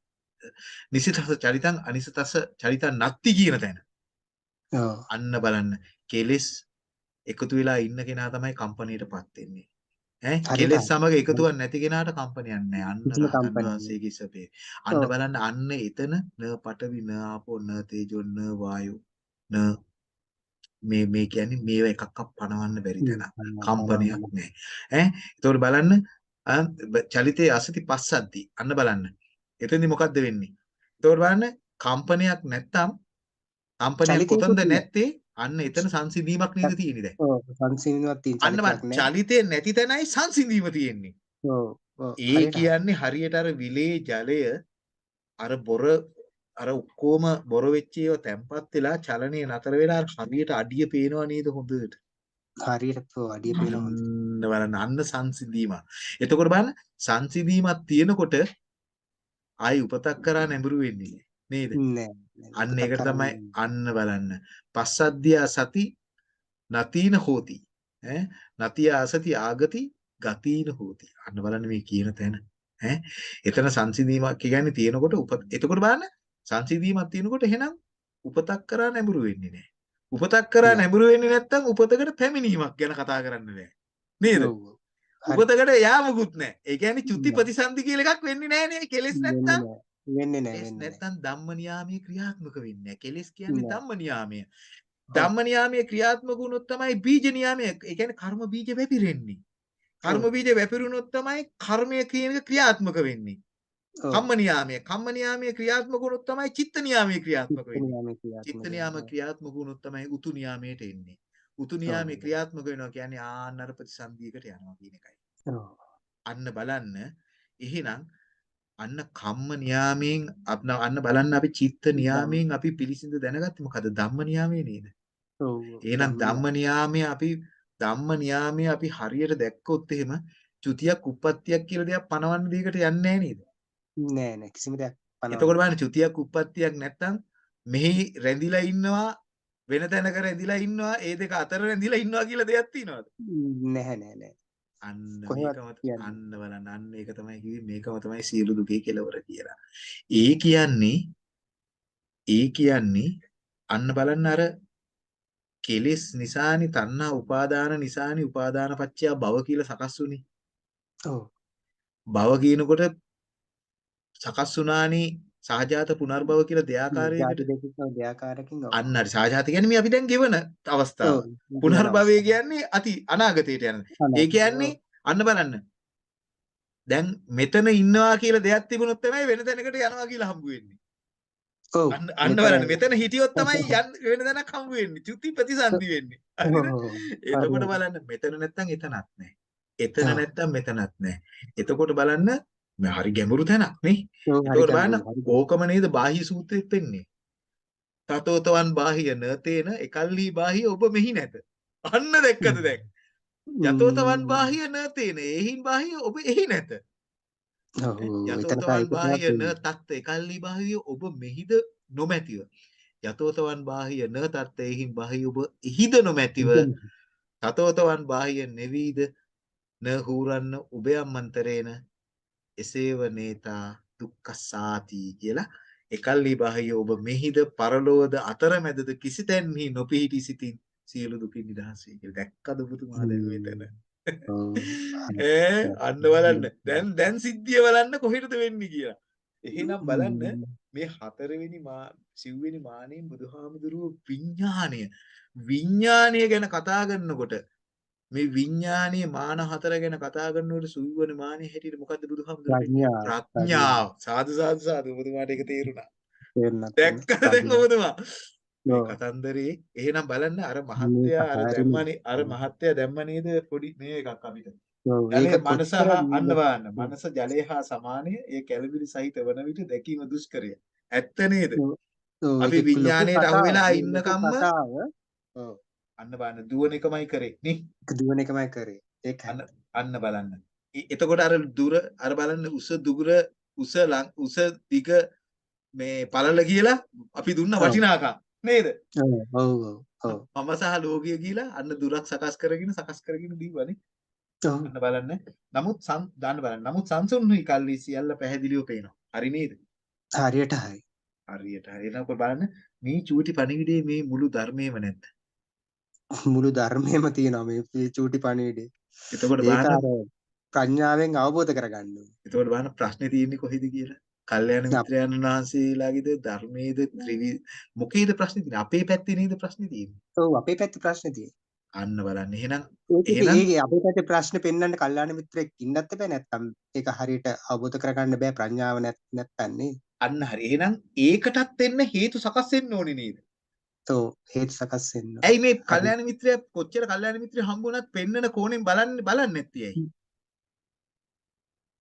නිසිතස්ස චලිතං අනිසිතස්ස චලිතං නත්ති කියන තැන. අන්න බලන්න. කෙලෙස් එකතු වෙලා ඉන්න කෙනා තමයි කම්පණයටපත් වෙන්නේ ඈ? කෙලෙස්. සමග එකතුවක් නැති කෙනාට කම්පනයක් නැහැ අන්න කිසිම රහතන් කම්පනයක් වහන්සේගේ සපේ අන්න. බලන්න අන්න එතන න පඨවි න ආපෝ න තේජෝ න වායෝ න මේ මේ කියන්නේ මේව එකක්වත් පණවන්න බැරි තැන කම්පනයක් නැහැ ඈ? ඒතකොට බලන්න අ, බ- චලිතේ අසති පස්සද්දි. අන්න බලන්න. එතෙන්දි මොකද්ද වෙන්නේ? ඒතකොට බලන්න කම්පනයක් නැත්තම් චලිතයකුත් කොතනද. නැත්තේ? අන්න එතන සංසිඳීමක් නේද තියෙන්නේ දැන්. ඔව් සංසිඳීමක් තියෙන අන්න. චලිතේ නැති තැනයි සංසිඳීම තියෙන්නේ. ඒ. කියන්නේ හරියට අර විලේ ජලය අර බොර අර ඔක්කොම බොර වෙච්ච ඒවා තැම්පත් වෙලා චලනය නතර වෙලා හරියට අඩිය පේනවා නේද හොඳට. හරියට අඩිය පේනවා බලන්න අන්න සංසිඳීම. එතකොට බලන්න සංසිඳීමක් තියෙනකොට ආයි උපතක් කරා නැඹුරු වෙන්නේ නේද? නෑ අන්න ඒකට තමයි අන්න බලන්න. පස්සද්ධියා සති නතීන හෝති. ඈ නතිය අසති ආගති ගතීන හෝති. අන්න බලන්න මේ කියන තැන. ඈ එතන සංසිඳීමක් කියන්නේ තියෙනකොට උප එතකොට බලන්න සංසිඳීමක් තියෙනකොට එහෙනම් උපතක් කරා නැඹුරු වෙන්නේ නැහැ. උපතක් කරා. නැඹුරු වෙන්නේ නැත්තම් උපතකට පැමිණීමක් ගැන කතා කරන්න බෑ. නේද? උපතකට යාමකුත් නැහැ. ඒ කියන්නේ චුති. ප්‍රතිසන්දි කියලා එකක් වෙන්නේ නැහැ නේ. කෙලෙස් වෙන්නේ නැත්තම් නෑ. වෙන්නේ නෑ කෙලෙස් වෙන්නේ නෑ. නැත්තම් ධම්ම නියාමයේ ක්‍රියාත්මක වෙන්නේ නැහැ. කෙලෙස් කියන්නේ. ධම්ම නියාමය. ධම්ම නියාමයේ ක්‍රියාත්මක වුණොත් තමයි බීජ නියාමය. ඒ කියන්නේ කර්ම බීජ වැපිරෙන්නේ. කර්ම. බීජ වැපිරුණොත් තමයි කර්මය කියන එක ක්‍රියාත්මක වෙන්නේ. කම්ම නියාමය. කම්ම නියාමයේ ක්‍රියාත්මක වුණොත් තමයි චිත්ත නියාමයේ ක්‍රියාත්මක වෙන්නේ. චිත්ත. නියාම. ක්‍රියාත්මක වුණොත් තමයි උතු නියාමයට එන්නේ. උතු. නියාමයේ ක්‍රියාත්මක වෙනවා කියන්නේ ආන්නර ප්‍රතිසන්දියකට යනවා කියන එකයි. අන්න බලන්න එහෙනම් අන්න කම්ම නියාමයෙන් අප- අන්න බලන්න අපි චිත්ත නියාමයෙන් අපි පිළිසිඳ දැනගත්තේ. මොකද ධම්ම නියාමයේ නේද? ඔව්. එහෙනම් ධම්ම ධම්ම නියාමයේ. අපි ධම්ම නියාමයේ අපි හරියට දැක්කොත් එහෙම චුතියක් උප්පත්තියක් කියලා දෙයක් පනවන්න දෙයකට යන්නේ නැහැ නේද? නෑ නෑ. කිසිම දෙයක් පනවන්න එතකොට බලන්න චුතියක් උප්පත්තියක් නැත්තම් මෙහි රැඳිලා ඉන්නවා වෙන තැනක රැඳිලා ඉන්නවා ඒ දෙක අතර රැඳිලා ඉන්නවා කියලා දෙයක් තියනවද? නැහැ නෑ නෑ අන්න කියන්නේ අන්න බලන්න අන්න ඒක තමයි කිව්වේ මේකම තමයි සියලු දුකේ කෙලවර කියලා. ඒ කියන්නේ ඒ කියන්නේ අන්න බලන්න අර කෙලෙස් නිසානි තණ්හා උපාදාන නිසානි උපාදාන පත්‍ය භව කියලා සකස් වුනේ. ඔව් භව කියනකොට සකස් වුණානි සහජාත පුනර්භව කියලා දෙආකාරකින් ඔව් අන්න හරි සහජාත කියන්නේ මේ අපි දැන් ගෙවන අවස්ථාව. පුනර්භවය කියන්නේ අති අනාගතයට යන. ඒ කියන්නේ අන්න බලන්න. දැන් මෙතන ඉන්නවා කියලා දෙයක් තිබුණොත් තමයි වෙන තැනකට යනවා කියලා හම්බ වෙන්නේ. ඔව් අන්න බලන්න මෙතන හිටියොත් තමයි වෙන තැනක් හම්බ වෙන්නේ. චුති ප්‍රතිසන්දි වෙන්නේ. එතකොට බලන්න මෙතන නැත්තම් එතනක් නැහැ. එතන. නැත්තම් මෙතනක් නැහැ. එතකොට බලන්න මේ හරි ගැඹුරු තැනක් නේ. එතකොට බලන්න ඕකම නේද බාහ්‍ය සූත්‍රෙත් වෙන්නේ. තතෝතවන් බාහිය නතේන එකල්හි බාහිය ඔබ මෙහි නැත. අන්න දැක්කද දැන්? යතෝතවන් බාහිය නතේන එහින් බාහිය ඔබ එහි නැත. යතෝතවන් බාහිය න තත්ත එකල්හි බාහිය ඔබ මෙහිද නොමැතිව. යතෝතවන් බාහිය න තත්ත එහින් බාහිය ඔබ එහිද නොමැතිව. තතෝතවන් බාහිය නෙවීද න හූරන්න උභයම්මන්තරේන එසේව නේතා දුක්ඛසාති කියලා. එකල්ලි බාහිය ඔබ මෙහිද පරලෝද අතරමැදද කිසි තැන්හි නොපිහිටි සිතින් සියලු දුකින් නිදහස් වේ කියලා. දැක්කද ඔබතුමා දැන් මෙතන ඈ අන්න බලන්න. දැන් දැන් සිද්ධිය බලන්න කොහෙටද වෙන්නේ කියලා. එහෙනම් බලන්න මේ හතරවෙනි මා සිව්වෙනි මානෙන් බුදුහාමුදුරුව විඥාණය. විඥාණය ගැන කතා කරනකොට මේ විඥානීය මාන හතර ගැන කතා කරනකොට සුවිවන මානෙ හැටියට මොකද්ද බුදුහාමුදුරුවෝ ප්‍රඥාව. සාදු සාදු සාදු. ඔබතුමාට ඒක තේරුණා. දැක්කද දැන් ඔබතුමා. කතන්දරේ එහෙනම් බලන්න අර මහත්තයා අර දැම්මනේ අර මහත්තයා දැම්ම නේද පොඩි මේ එකක් අපිට? ජලය මනස අන්න බලන්න මනස ජලය හා සමානය ඒ කැළඹිලි සහිත වන විට දැකීම දුෂ්කරය. ඇත්ත නේද? අපි විඥාණයට අහු වෙලා ඉන්නකම්ම අන්න බලන්න දුවන එකමයි කරේ නේ? දුවන එකමයි කරේ. ඒක අන්න බලන්න. එතකොට අර දුර අර බලන්න උස දුර උස උස දිග මේ පළල කියලා අපි දුන්න වටිනාකම් නේද? ඔව් ඔව් මම සහ ලෝකය කියලා අන්න දුරක් සකස් කරගෙන සකස් කරගෙන දීවනේ අන්න බලන්න. නමුත් සම් දාන්න බලන්න. නමුත් සංසුන්හි කල්ලි සියල්ල පැහැදිලිව පේනවා. හරි නේද? හරියට හරි. හරියට හරි. එනකොට බලන්න මේ චූටි පණිවිඩේ මේ මුළු ධර්මයේම නැද්ද මුළු ධර්මයම තියෙනවා මේ චූටි පණිවිඩේ එතකොට බලන්න ප්‍රඥාවෙන් අවබෝධ කරගන්න එතකොට බලන්න ප්‍රශ්නේ තියෙන්නේ කොහෙද කියලා. කල්යාණ මිත්‍රයන් වහන්සේලාගේද ධර්මයේද ත්‍රිවි මොකේද ප්‍රශ්නේ තියෙන්නේ? අපේ පැත්තේ නේද ප්‍රශ්නේ තියෙන්නේ? ඔව් අපේ පැත්තේ ප්‍රශ්නේ තියෙන්නේ. අන්න බලන්න. එහෙනම් ඒක අපේ පැත්තේ ප්‍රශ්නේ පෙන්වන්න කල්යාණ මිත්‍රෙක් ඉන්නත් බෑ නැත්තම් ඒක හරියට අවබෝධ කරගන්න බෑ ප්‍රඥාව නැත්තම් නේ අන්න හරි. එහෙනම් ඒකටත් එන්න හේතු සකස් වෙන්න ඕනේ නේද ඔව් හේතු සකස් ඕන. ඇයි මේ. කල්යාණ මිත්‍රය කොච්චර කල්යාණ මිත්‍රය හම්බුණත් පෙන්නන කෝණයෙන් බලන්නේ බලන්නේ නැත්තේ ඇයි?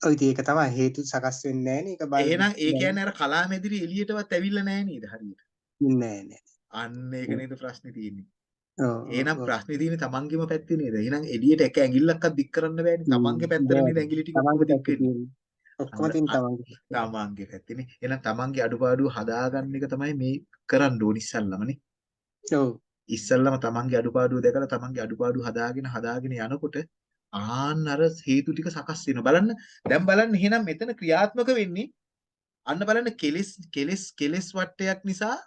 ඔව් ඉතින් ඒක තමයි හේතු සකස් වෙන්නේ නැහැ නේ. ඒක බලන්න එහෙනම් ඒ කියන්නේ අර කලාමැදිරි එළියටවත් ඇවිල්ලා නැහැ නේද හරියට? නෑ නෑ. අන්න ඒක නේද ප්‍රශ්නේ තියෙන්නේ. ඔව් එහෙනම්. ප්‍රශ්නේ තියෙන්නේ තමන්ගේම පැත්තේ නේද? එහෙනම් එළියට එක ඇඟිල්ලක්වත් දික් කරන්න බෑනේ. තමන්ගේ පැත්තට නේද ඇඟිලි ටික තමන්ගේ පැත්තේ. ඔක්කොම තියෙන තමන්ගේ. තමන්ගේ පැත්තේනේ. එහෙනම් තමන්ගේ අඩුපාඩු හදාගන්න එක තමයි මේ කරන්න ඕනි ඉස්සල්ලාමනේ. ඔව්. ඉස්සල්ලාම තමන්ගේ අඩුපාඩු දැකලා තමන්ගේ අඩුපාඩු හදාගෙන හදාගෙන යනකොට ආන්න අර හේතු ටික සකස් වෙනවා. බලන්න දැන් බලන්න එහෙනම් මෙතන ක්‍රියාත්මක වෙන්නේ අන්න බලන්න කෙලෙස් කෙලෙස් කෙලෙස් වටයක් නිසා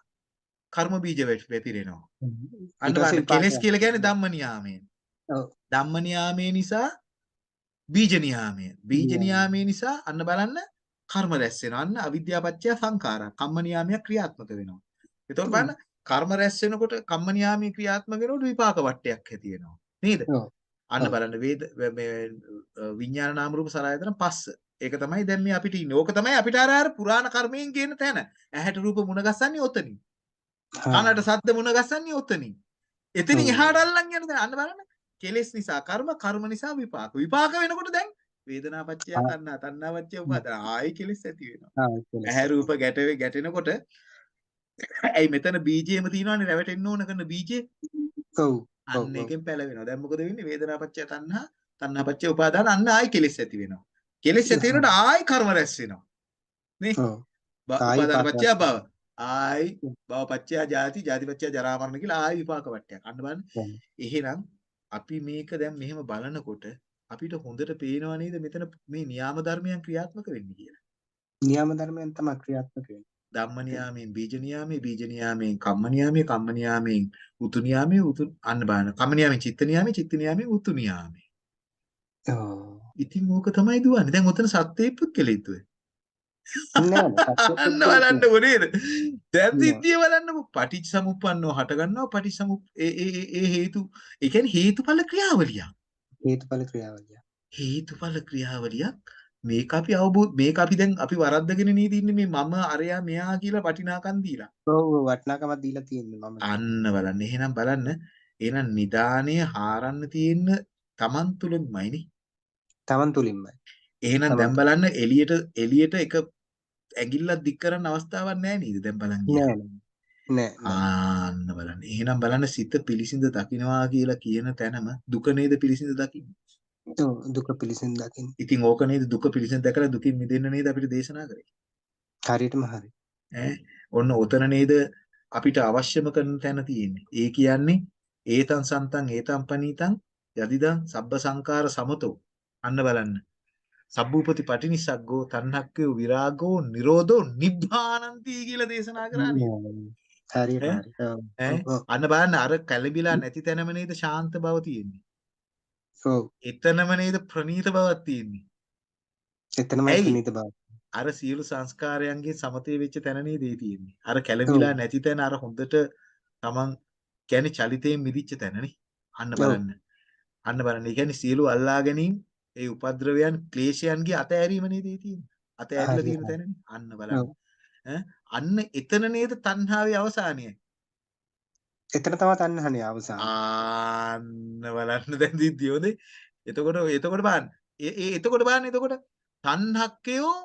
කර්ම බීජ වැතිරෙනවා. අන්න බලන්න කෙලෙස්. කියලා කියන්නේ ධම්ම නියාමයෙන්. ඔව්. ධම්ම නියාමයේ නිසා බීජ නියාමය. බීජ නියාමය. නියාමයේ නිසා අන්න බලන්න කර්ම රැස් වෙනවා. අන්න අවිද්‍යාපච්චය සංඛාරා. කම්ම නියාමයක් ක්‍රියාත්මක වෙනවා. එතකොට. බලන්න කර්ම රැස් වෙනකොට කම්ම නියාමයේ ක්‍රියාත්මක වෙනකොට විපාක වටයක් ඇති වෙනවා. නේද? අන්න. බලන්න වේද මේ- විඥාන නාම රූප සලආයතන පස්ස. ඒක තමයි දැන් මේ අපිට ඉන්නේ. ඕක තමයි අපිට අර අර පුරාණ කර්මයෙන් කියන තැන. ඇහැට රූප මුණ ගස්සන්නේ ඔතනින්. කනට සද්ද මුණ ගස්සන්නේ ඔතනින්. එතනින්. එහාට අල්ලන් යන දැන් අන්න බලන්න. කෙලෙස් නිසා කර්ම කර්ම නිසා විපාක. විපාක වෙනකොට දැන් වේදනා පත්‍ය. තණ්හා තණ්හා පත්‍ය උපාදාන ආයි කෙලෙස් ඇති වෙනවා. ඇහැ රූප ගැටවේ ගැටෙනකොට ඇයි මෙතන බීජයම තියෙනවනේ රැවටෙන්න ඕන කරන බීජේ ඔව්. අන්න. එකෙන් පැලවෙනවා. දැන් මොකද වෙන්නේ? වේදනා පත්‍ය තණ්හා තණ්හා පත්‍ය උපාදාන අන්න ආයි කෙලෙස් ඇති වෙනවා. කෙලෙස් ඇති වෙනකොට ආයි කර්ම රැස් වෙනවා. නේ? ඔව්. බ- ආයි උපාදාන විපාක පත්‍ය රැස් භව. ආයි භව පත්‍ය ජාති ජාති පත්‍ය ජරා මරණ කියලා ආයි විපාක වටයක්. අන්න බලන්න. එහෙනම් අපි මේක දැන් මෙහෙම බලනකොට අපිට හොඳට පේනවා නේද මෙතන මේ න්‍යාම ධර්මයන් ක්‍රියාත්මක වෙන්නේ කියලා. නියම ධර්මයන් තමයි ක්‍රියාත්මක වෙන්නේ. ධම්ම නියාමයෙන් බීජ නියාමයෙන් බීජ නියාමයෙන් කම්ම නියාමයෙන් කම්ම නියාමයෙන් උතු නියාමයෙන් උතු අන්න බලන්න. කම්ම නියාමයෙන් චිත්ත නියාමයෙන් චිත්ත නියාමයෙන් උතු නියාමයෙන්. ඔව්. ඉතින් ඕක තමයි දුවන්නේ. දැන් ඔතන පුද්ගලිතුවේ. නෑ නෑ. අන්න බලන්නකො නේද? දැන්. සිද්ධිය බලන්නකො. පටිච්ච සමුප්පන්නව හට ගන්නවා පටිච්ච සමුප් ඒ ඒ ඒ- හේතු ඒ කියන්නේ හේතුඵල ක්‍රියාවලියක්. හේතුඵල ක්‍රියාවලිය. හේතුඵල ක්‍රියාවලියක් මේක අපි අවබෝධ මේක අපි දැන් අපි වරද්දගෙන නේද ඉන්නේ මේ මම අරයා මෙයා කියලා වටිනාකම් දීලා. ඔව් වටිනාකමක් දීලා තියෙන්නේ මම. අන්න බලන්න. එහෙනම් බලන්න. එහෙනම් නිදාණය හාරන්න තියෙන Taman තුලින්මයිනේ. Taman තුලින්මයි. එහෙනම් දැන් බලන්න එළියට එළියට එක ඇඟිල්ලක් දික් කරන්න අවස්ථාවක් නැහැ නේද? දැන් බලන් ගියා. නෑ නෑ. නෑ නෑ. ආන්න බලන්න. එහෙනම් බලන්න සිත පිලිසිඳ දකින්නවා කියලා කියන තැනම දුක නේද පිලිසිඳ දකින්නේ. දුක පිළිසින් දකින්න. ඉතින් ඕක නේද දුක පිලිසිඳ දැකලා දුකින් මිදෙන්න නේද අපිට දේශනා කරේ. හරියටම හරි. ඈ ඔන්න ඔතන නේද අපිට අවශ්‍යම කරන තැන තියෙන්නේ. ඒ කියන්නේ ඒතං සන්තං ඒතං පනීතං යදිදං සබ්බ සංකාර සමතෝ. අන්න බලන්න. සබ්බූපති පටිනිසග්ගෝ තණ්හක්කෝ විරාගෝ නිරෝධෝ නිබ්බානන්ති කියලා දේශනා කරානේ. හරියට? හරි. අන්න බලන්න අර කැළඹිලා නැති තැනම නේද ශාන්ත බව තියෙන්නේ. එතනම නේද ප්‍රණීත බවක් තියෙන්නේ. එතනම ඇයි? ප්‍රණීත බව. අර සියලු සංස්කාරයන්ගේ සමතේ වෙච්ච තැන නේද තියෙන්නේ. අර කැළඹිලා නැති තැන අර හොඳට තමන් කියන්නේ චලිතයෙන් මිදිච්ච තැනනේ. අන්න. බලන්න. අන්න බලන්න. ඒ කියන්නේ සියලු අල්ලා ගැනීම ඒ උපද්‍රවයන් ක්ලේශයන්ගේ අතෑරීම නේද තියෙන්නේ. අතෑරිලා තියෙන. තැනනේ. අන්න බලන්න. අන්න එතන නේද තණ්හාවේ අවසානය. එතන තමයි තණ්හානේ අවසාන. ආන්න බලන්න දැන් දිද්දී හොඳේ. එතකොට එතකොට බලන්න. ඒ එතකොට බලන්න එතකොට තණ්හක්කයෝ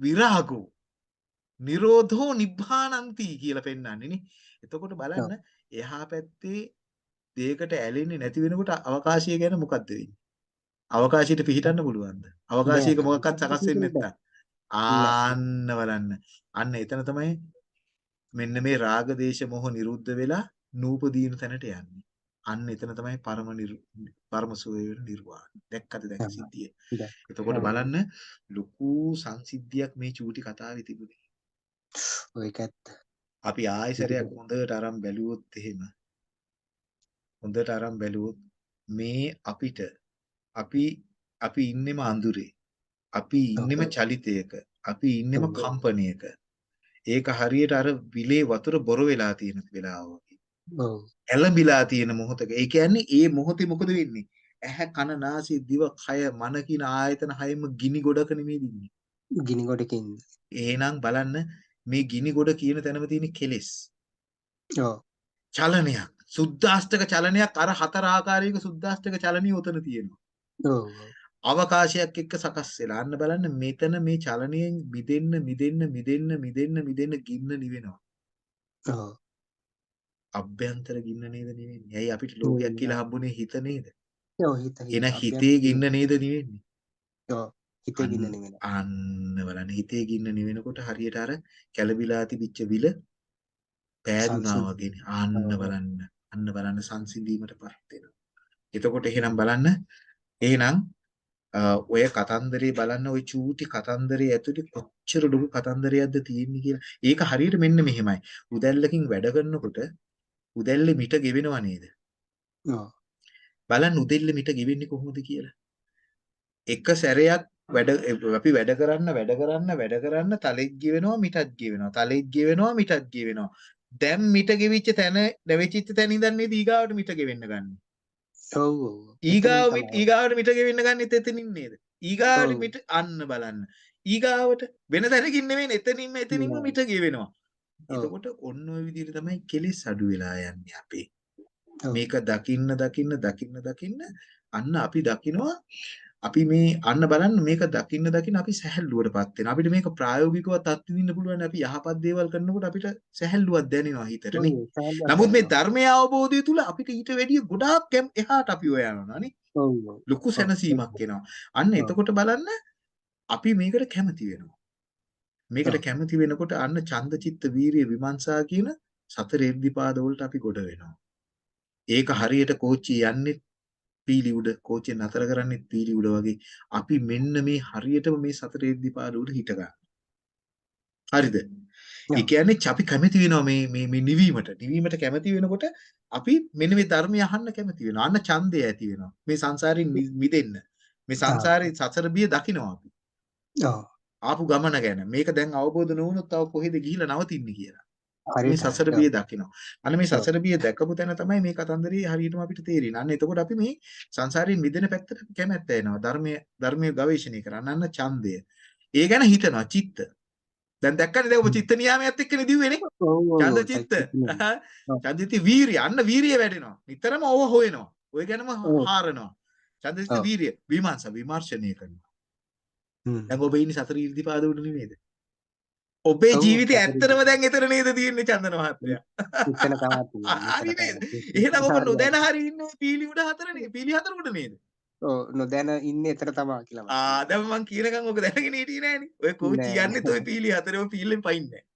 විරාගෝ නිරෝධෝ නිබ්බානන්ති කියලා පෙන්වන්නේ නේ. එතකොට බලන්න එහා පැත්තේ දෙයකට ඇලෙන්නේ නැති වෙනකොට අවකාශය ගැන මොකද්ද වෙන්නේ? අවකාශයට පිහිටන්න පුළුවන්ද? අවකාශයක. මොකක්වත් සකස් වෙන්නේ නැත්තම්. ආන්න බලන්න. අන්න එතන තමයි මෙන්න මේ රාග දේශ මොහ නිරුද්ධ වෙලා නූපදීන තැනට යන්නේ. අන්න එතන තමයි පරම පරම සෝය වෙන නිර්වාණ. දැක්කද හා. සිද්ධිය. දැක්- එතකොට. බලන්න ලොකු සංසිද්ධියක් මේ චූටි කතාවේ තිබුණේ. ඇත්ත. අපි ආයසරයක් හොඳට අරන් බැලුවොත් එහෙම හොඳට අරන් බැලුවොත් මේ අපිට අපි අපි ඉන්නෙම අඳුරේ අපි ඉන්නෙම. චලිතයක අපි ඉන්නෙම ඔව්. ඒක හරියට අර විලේ වතුර බොර වෙලා තියෙන වෙලාව වගේ ඔව්. ඇලඹිලා තියෙන මොහොතක ඒ කියන්නේ ඒ මොහොතේ මොකද වෙන්නේ ඇහැ කන නාසය දිව කය මන කියන ආයතන හයම ගිනි ගොඩක නෙමෙයි ඉන්නේ ගිනි ගොඩකින්. එහෙනම් බලන්න මේ ගිනි ගොඩ කියන තැනම තියෙන කෙලෙස් ඔව්. චලනයක්. සුද්දාෂ්ටක චලනයක් අර හතර ආකාරයක සුද්දාෂ්ටක චලනිය උතන තියෙනවා. ඔව්. අවකාශයක් එක්ක සකස් වෙලා. අන්න බලන්න මෙතන මේ චලනයෙන් මිදෙන්න මිදෙන්න මිදෙන්න මිදෙන්න මිදෙන්න ගින්න නිවෙනවා. ඔව්. අභ්‍යන්තර ගින්න නේද නිවෙන්නේ. ඇයි අපිට ලෝකයක්. කියලා හම්බුනේ හිත නේද? ඔව් හිත එන හිතේ ගින්න නේද නිවෙන්නේ. ඔව්. හිතේ ගින්න නෙමෙයි. අන්න බලන්න හිතේ ගින්න නිවෙනකොට හරියට අර කැළඹිලා තිබිච්ච විල පෑදුනා වගේනේ. අන්න. බලන්න. අන්න බලන්න සංසිඳීමටපත් වෙනවා. එතකොට එහෙනම් බලන්න එහෙනම් ඔය කතන්දරේ බලන්න ඔය චූටි කතන්දරේ ඇතුලේ කොච්චර ලොකු කතන්දරයක්ද තියෙන්නේ කියලා. ඒක හරියට මෙන්න මෙහෙමයි. උදැල්ලකින් වැඩ කරනකොට උදැල්ලේ මිට ගෙවෙනව නේද? බලන්න උදෙල්ලේ මිට ගෙවෙන්නේ කොහොමද කියලා. එක සැරයක් වැඩ අපි වැඩ කරන්න වැඩ කරන්න වැඩ කරන්න තලෙත් ගෙවෙනවා මිටත් ගෙවෙනවා. තලෙත් ගෙවෙනවා මිටත් ගෙවෙනවා. දැන් මිට ගෙවිච්ච තැන නැවෙච්ච තැන ඉඳන් නේද ඊගාවට මිට ගෙවෙන්න ගන්නේ. ඊගාව. ඊගාවට මිට ගෙවෙන්න ගන්නෙත් එතනින් නේද? ඊගාවට. මිට අන්න බලන්න. ඊගාවට වෙන තැනකින් නෙවෙයි එතනින්ම එතනින්ම. මිට ගෙවෙනවා. එතකොට ඔන්න ඔය විදිහට තමයි කෙලෙස් අඩු වෙලා යන්නේ අපේ. මේක දකින්න දකින්න දකින්න දකින්න අන්න අපි දකිනවා අපි මේ අන්න බලන්න මේක දකින්න දකින්න අපි සැහැල්ලුවටපත් වෙනවා. අපිට මේක ප්‍රායෝගිකව අත්විඳින්න පුළුවන් අපි යහපත් දේවල් කරනකොට අපිට සැහැල්ලුවක් දැනෙනවා හිතට නේ. නමුත් මේ. ධර්මයේ අවබෝධය තුල අපිට ඊට වැඩිය ගොඩාක් එහාට අපි ඔය යනවා නේ. ලොකු. සැනසීමක් එනවා. අන්න. එතකොට බලන්න අපි මේකට කැමති වෙනවා. මේකට. කැමති වෙනකොට අන්න ඡන්ද චිත්ත වීරිය විමර්ශා කියන සතර එර්ධිපාද වලට අපි ගොඩ වෙනවා. ඒක හරියට කෝච්චිය යන්නේ පීලි උඩ කෝච්චිය නතර කරන්නේ පීලි උඩ වගේ අපි මෙන්න මේ හරියටම මේ සතර එර්ධිපාද උඩ හිට ගන්න. හරිද? ඒ. කියන්නේ අපි කැමති වෙනවා මේ මේ මේ නිවීමට. නිවීමට කැමති වෙනකොට අපි මෙන්න මේ ධර්මය අහන්න කැමති වෙනවා. අන්න ඡන්දය ඇති වෙනවා. මේ සංසාරයෙන් මිදෙන්න. මේ. සංසාරේ සසර බිය දකිනවා අපි. ආපු ගමන ගැන. මේක දැන් අවබෝධ නොවුනොත් තව කොහෙද ගිහිල්ලා නවතින්නේ කියලා. මේ සසර. බිය දකිනවා. අන්න මේ. සසර බිය දැකපු තැන තමයි මේ කතන්දරේ හරියටම අපිට තේරෙන්නේ. අන්න එතකොට අපි මේ සංසාරයෙන් මිදෙන පැත්තට කැමැත්ත එනවා. ධර්මයේ ධර්මයේ ගවේෂණය කරන්න. අන්න ඡන්දය. ඒ ගැන හිතනවා චිත්ත. දැන් දැක්කනේ දැන් ඔබ චිත්ත නියාමයත් එක්කනේ දිව්වේනේ. ඡන්ද. චිත්ත. චිත්ත ඔව්. ඡන්ද චිත්ත වීරිය. අන්න වීරිය වැඩෙනවා. නිතරම ඕව හොයනවා. ඔය ගැනම. හාරනවා. ඡන්ද චිත්ත ඔව්. වීරිය. විමර්ශ විමර්ශනය කරනවා. දැන් ඔබ ඉන්නේ සතර ඉර්ධිපාද උඩ නෙමෙයිද? ඔබේ ඔව්. ජීවිතේ සතර ඇත්තටම දැන් එතන නේද තියෙන්නේ චන්දන මහත්තයා. එතන තමයි තියෙන්නේ. හරි නේද? එහෙනම් ඔබ නොදැන හරි. ඉන්නේ පීලි උඩ හතරනේ. පීලි හතර උඩ නේද? ඔව්. නොදැන ඉන්නේ එතන තමයි කියලා ආ දැන් මං කියනකම් ඔබ දැනගෙන හිටියේ නෑනේ. ඔය කෝච්චි නෑ යන්නෙත් ඔය නෑ. පීලි හතරේම පීල්ලෙන් පයින්නේ නෑ.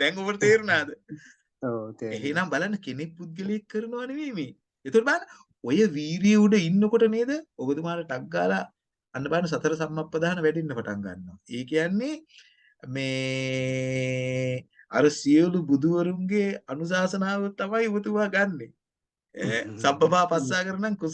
දැන් ඔබට තේරුණාද? ඔව් තේරෙනවා. එහෙනම් බලන්න කෙනෙක් පුද්ගලයෙක් කරනවා නෙමෙයි මේ. ඒතකොට බලන්න ඔය වීරිය උඩ ඉන්නකොට නේද ඔබතුමාට ටක් ගාලා අන්න බලන්න සතර සම්මප්පදාන වැඩෙන්න පටන් ගන්නවා. ඒ කියන්නේ මේ අර සියලු බුදුවරුන්ගේ අනුශාසනාව තමයි ඔබතුමා ගන්නෙ. සබ්බපා පස්සා කරනම් කුස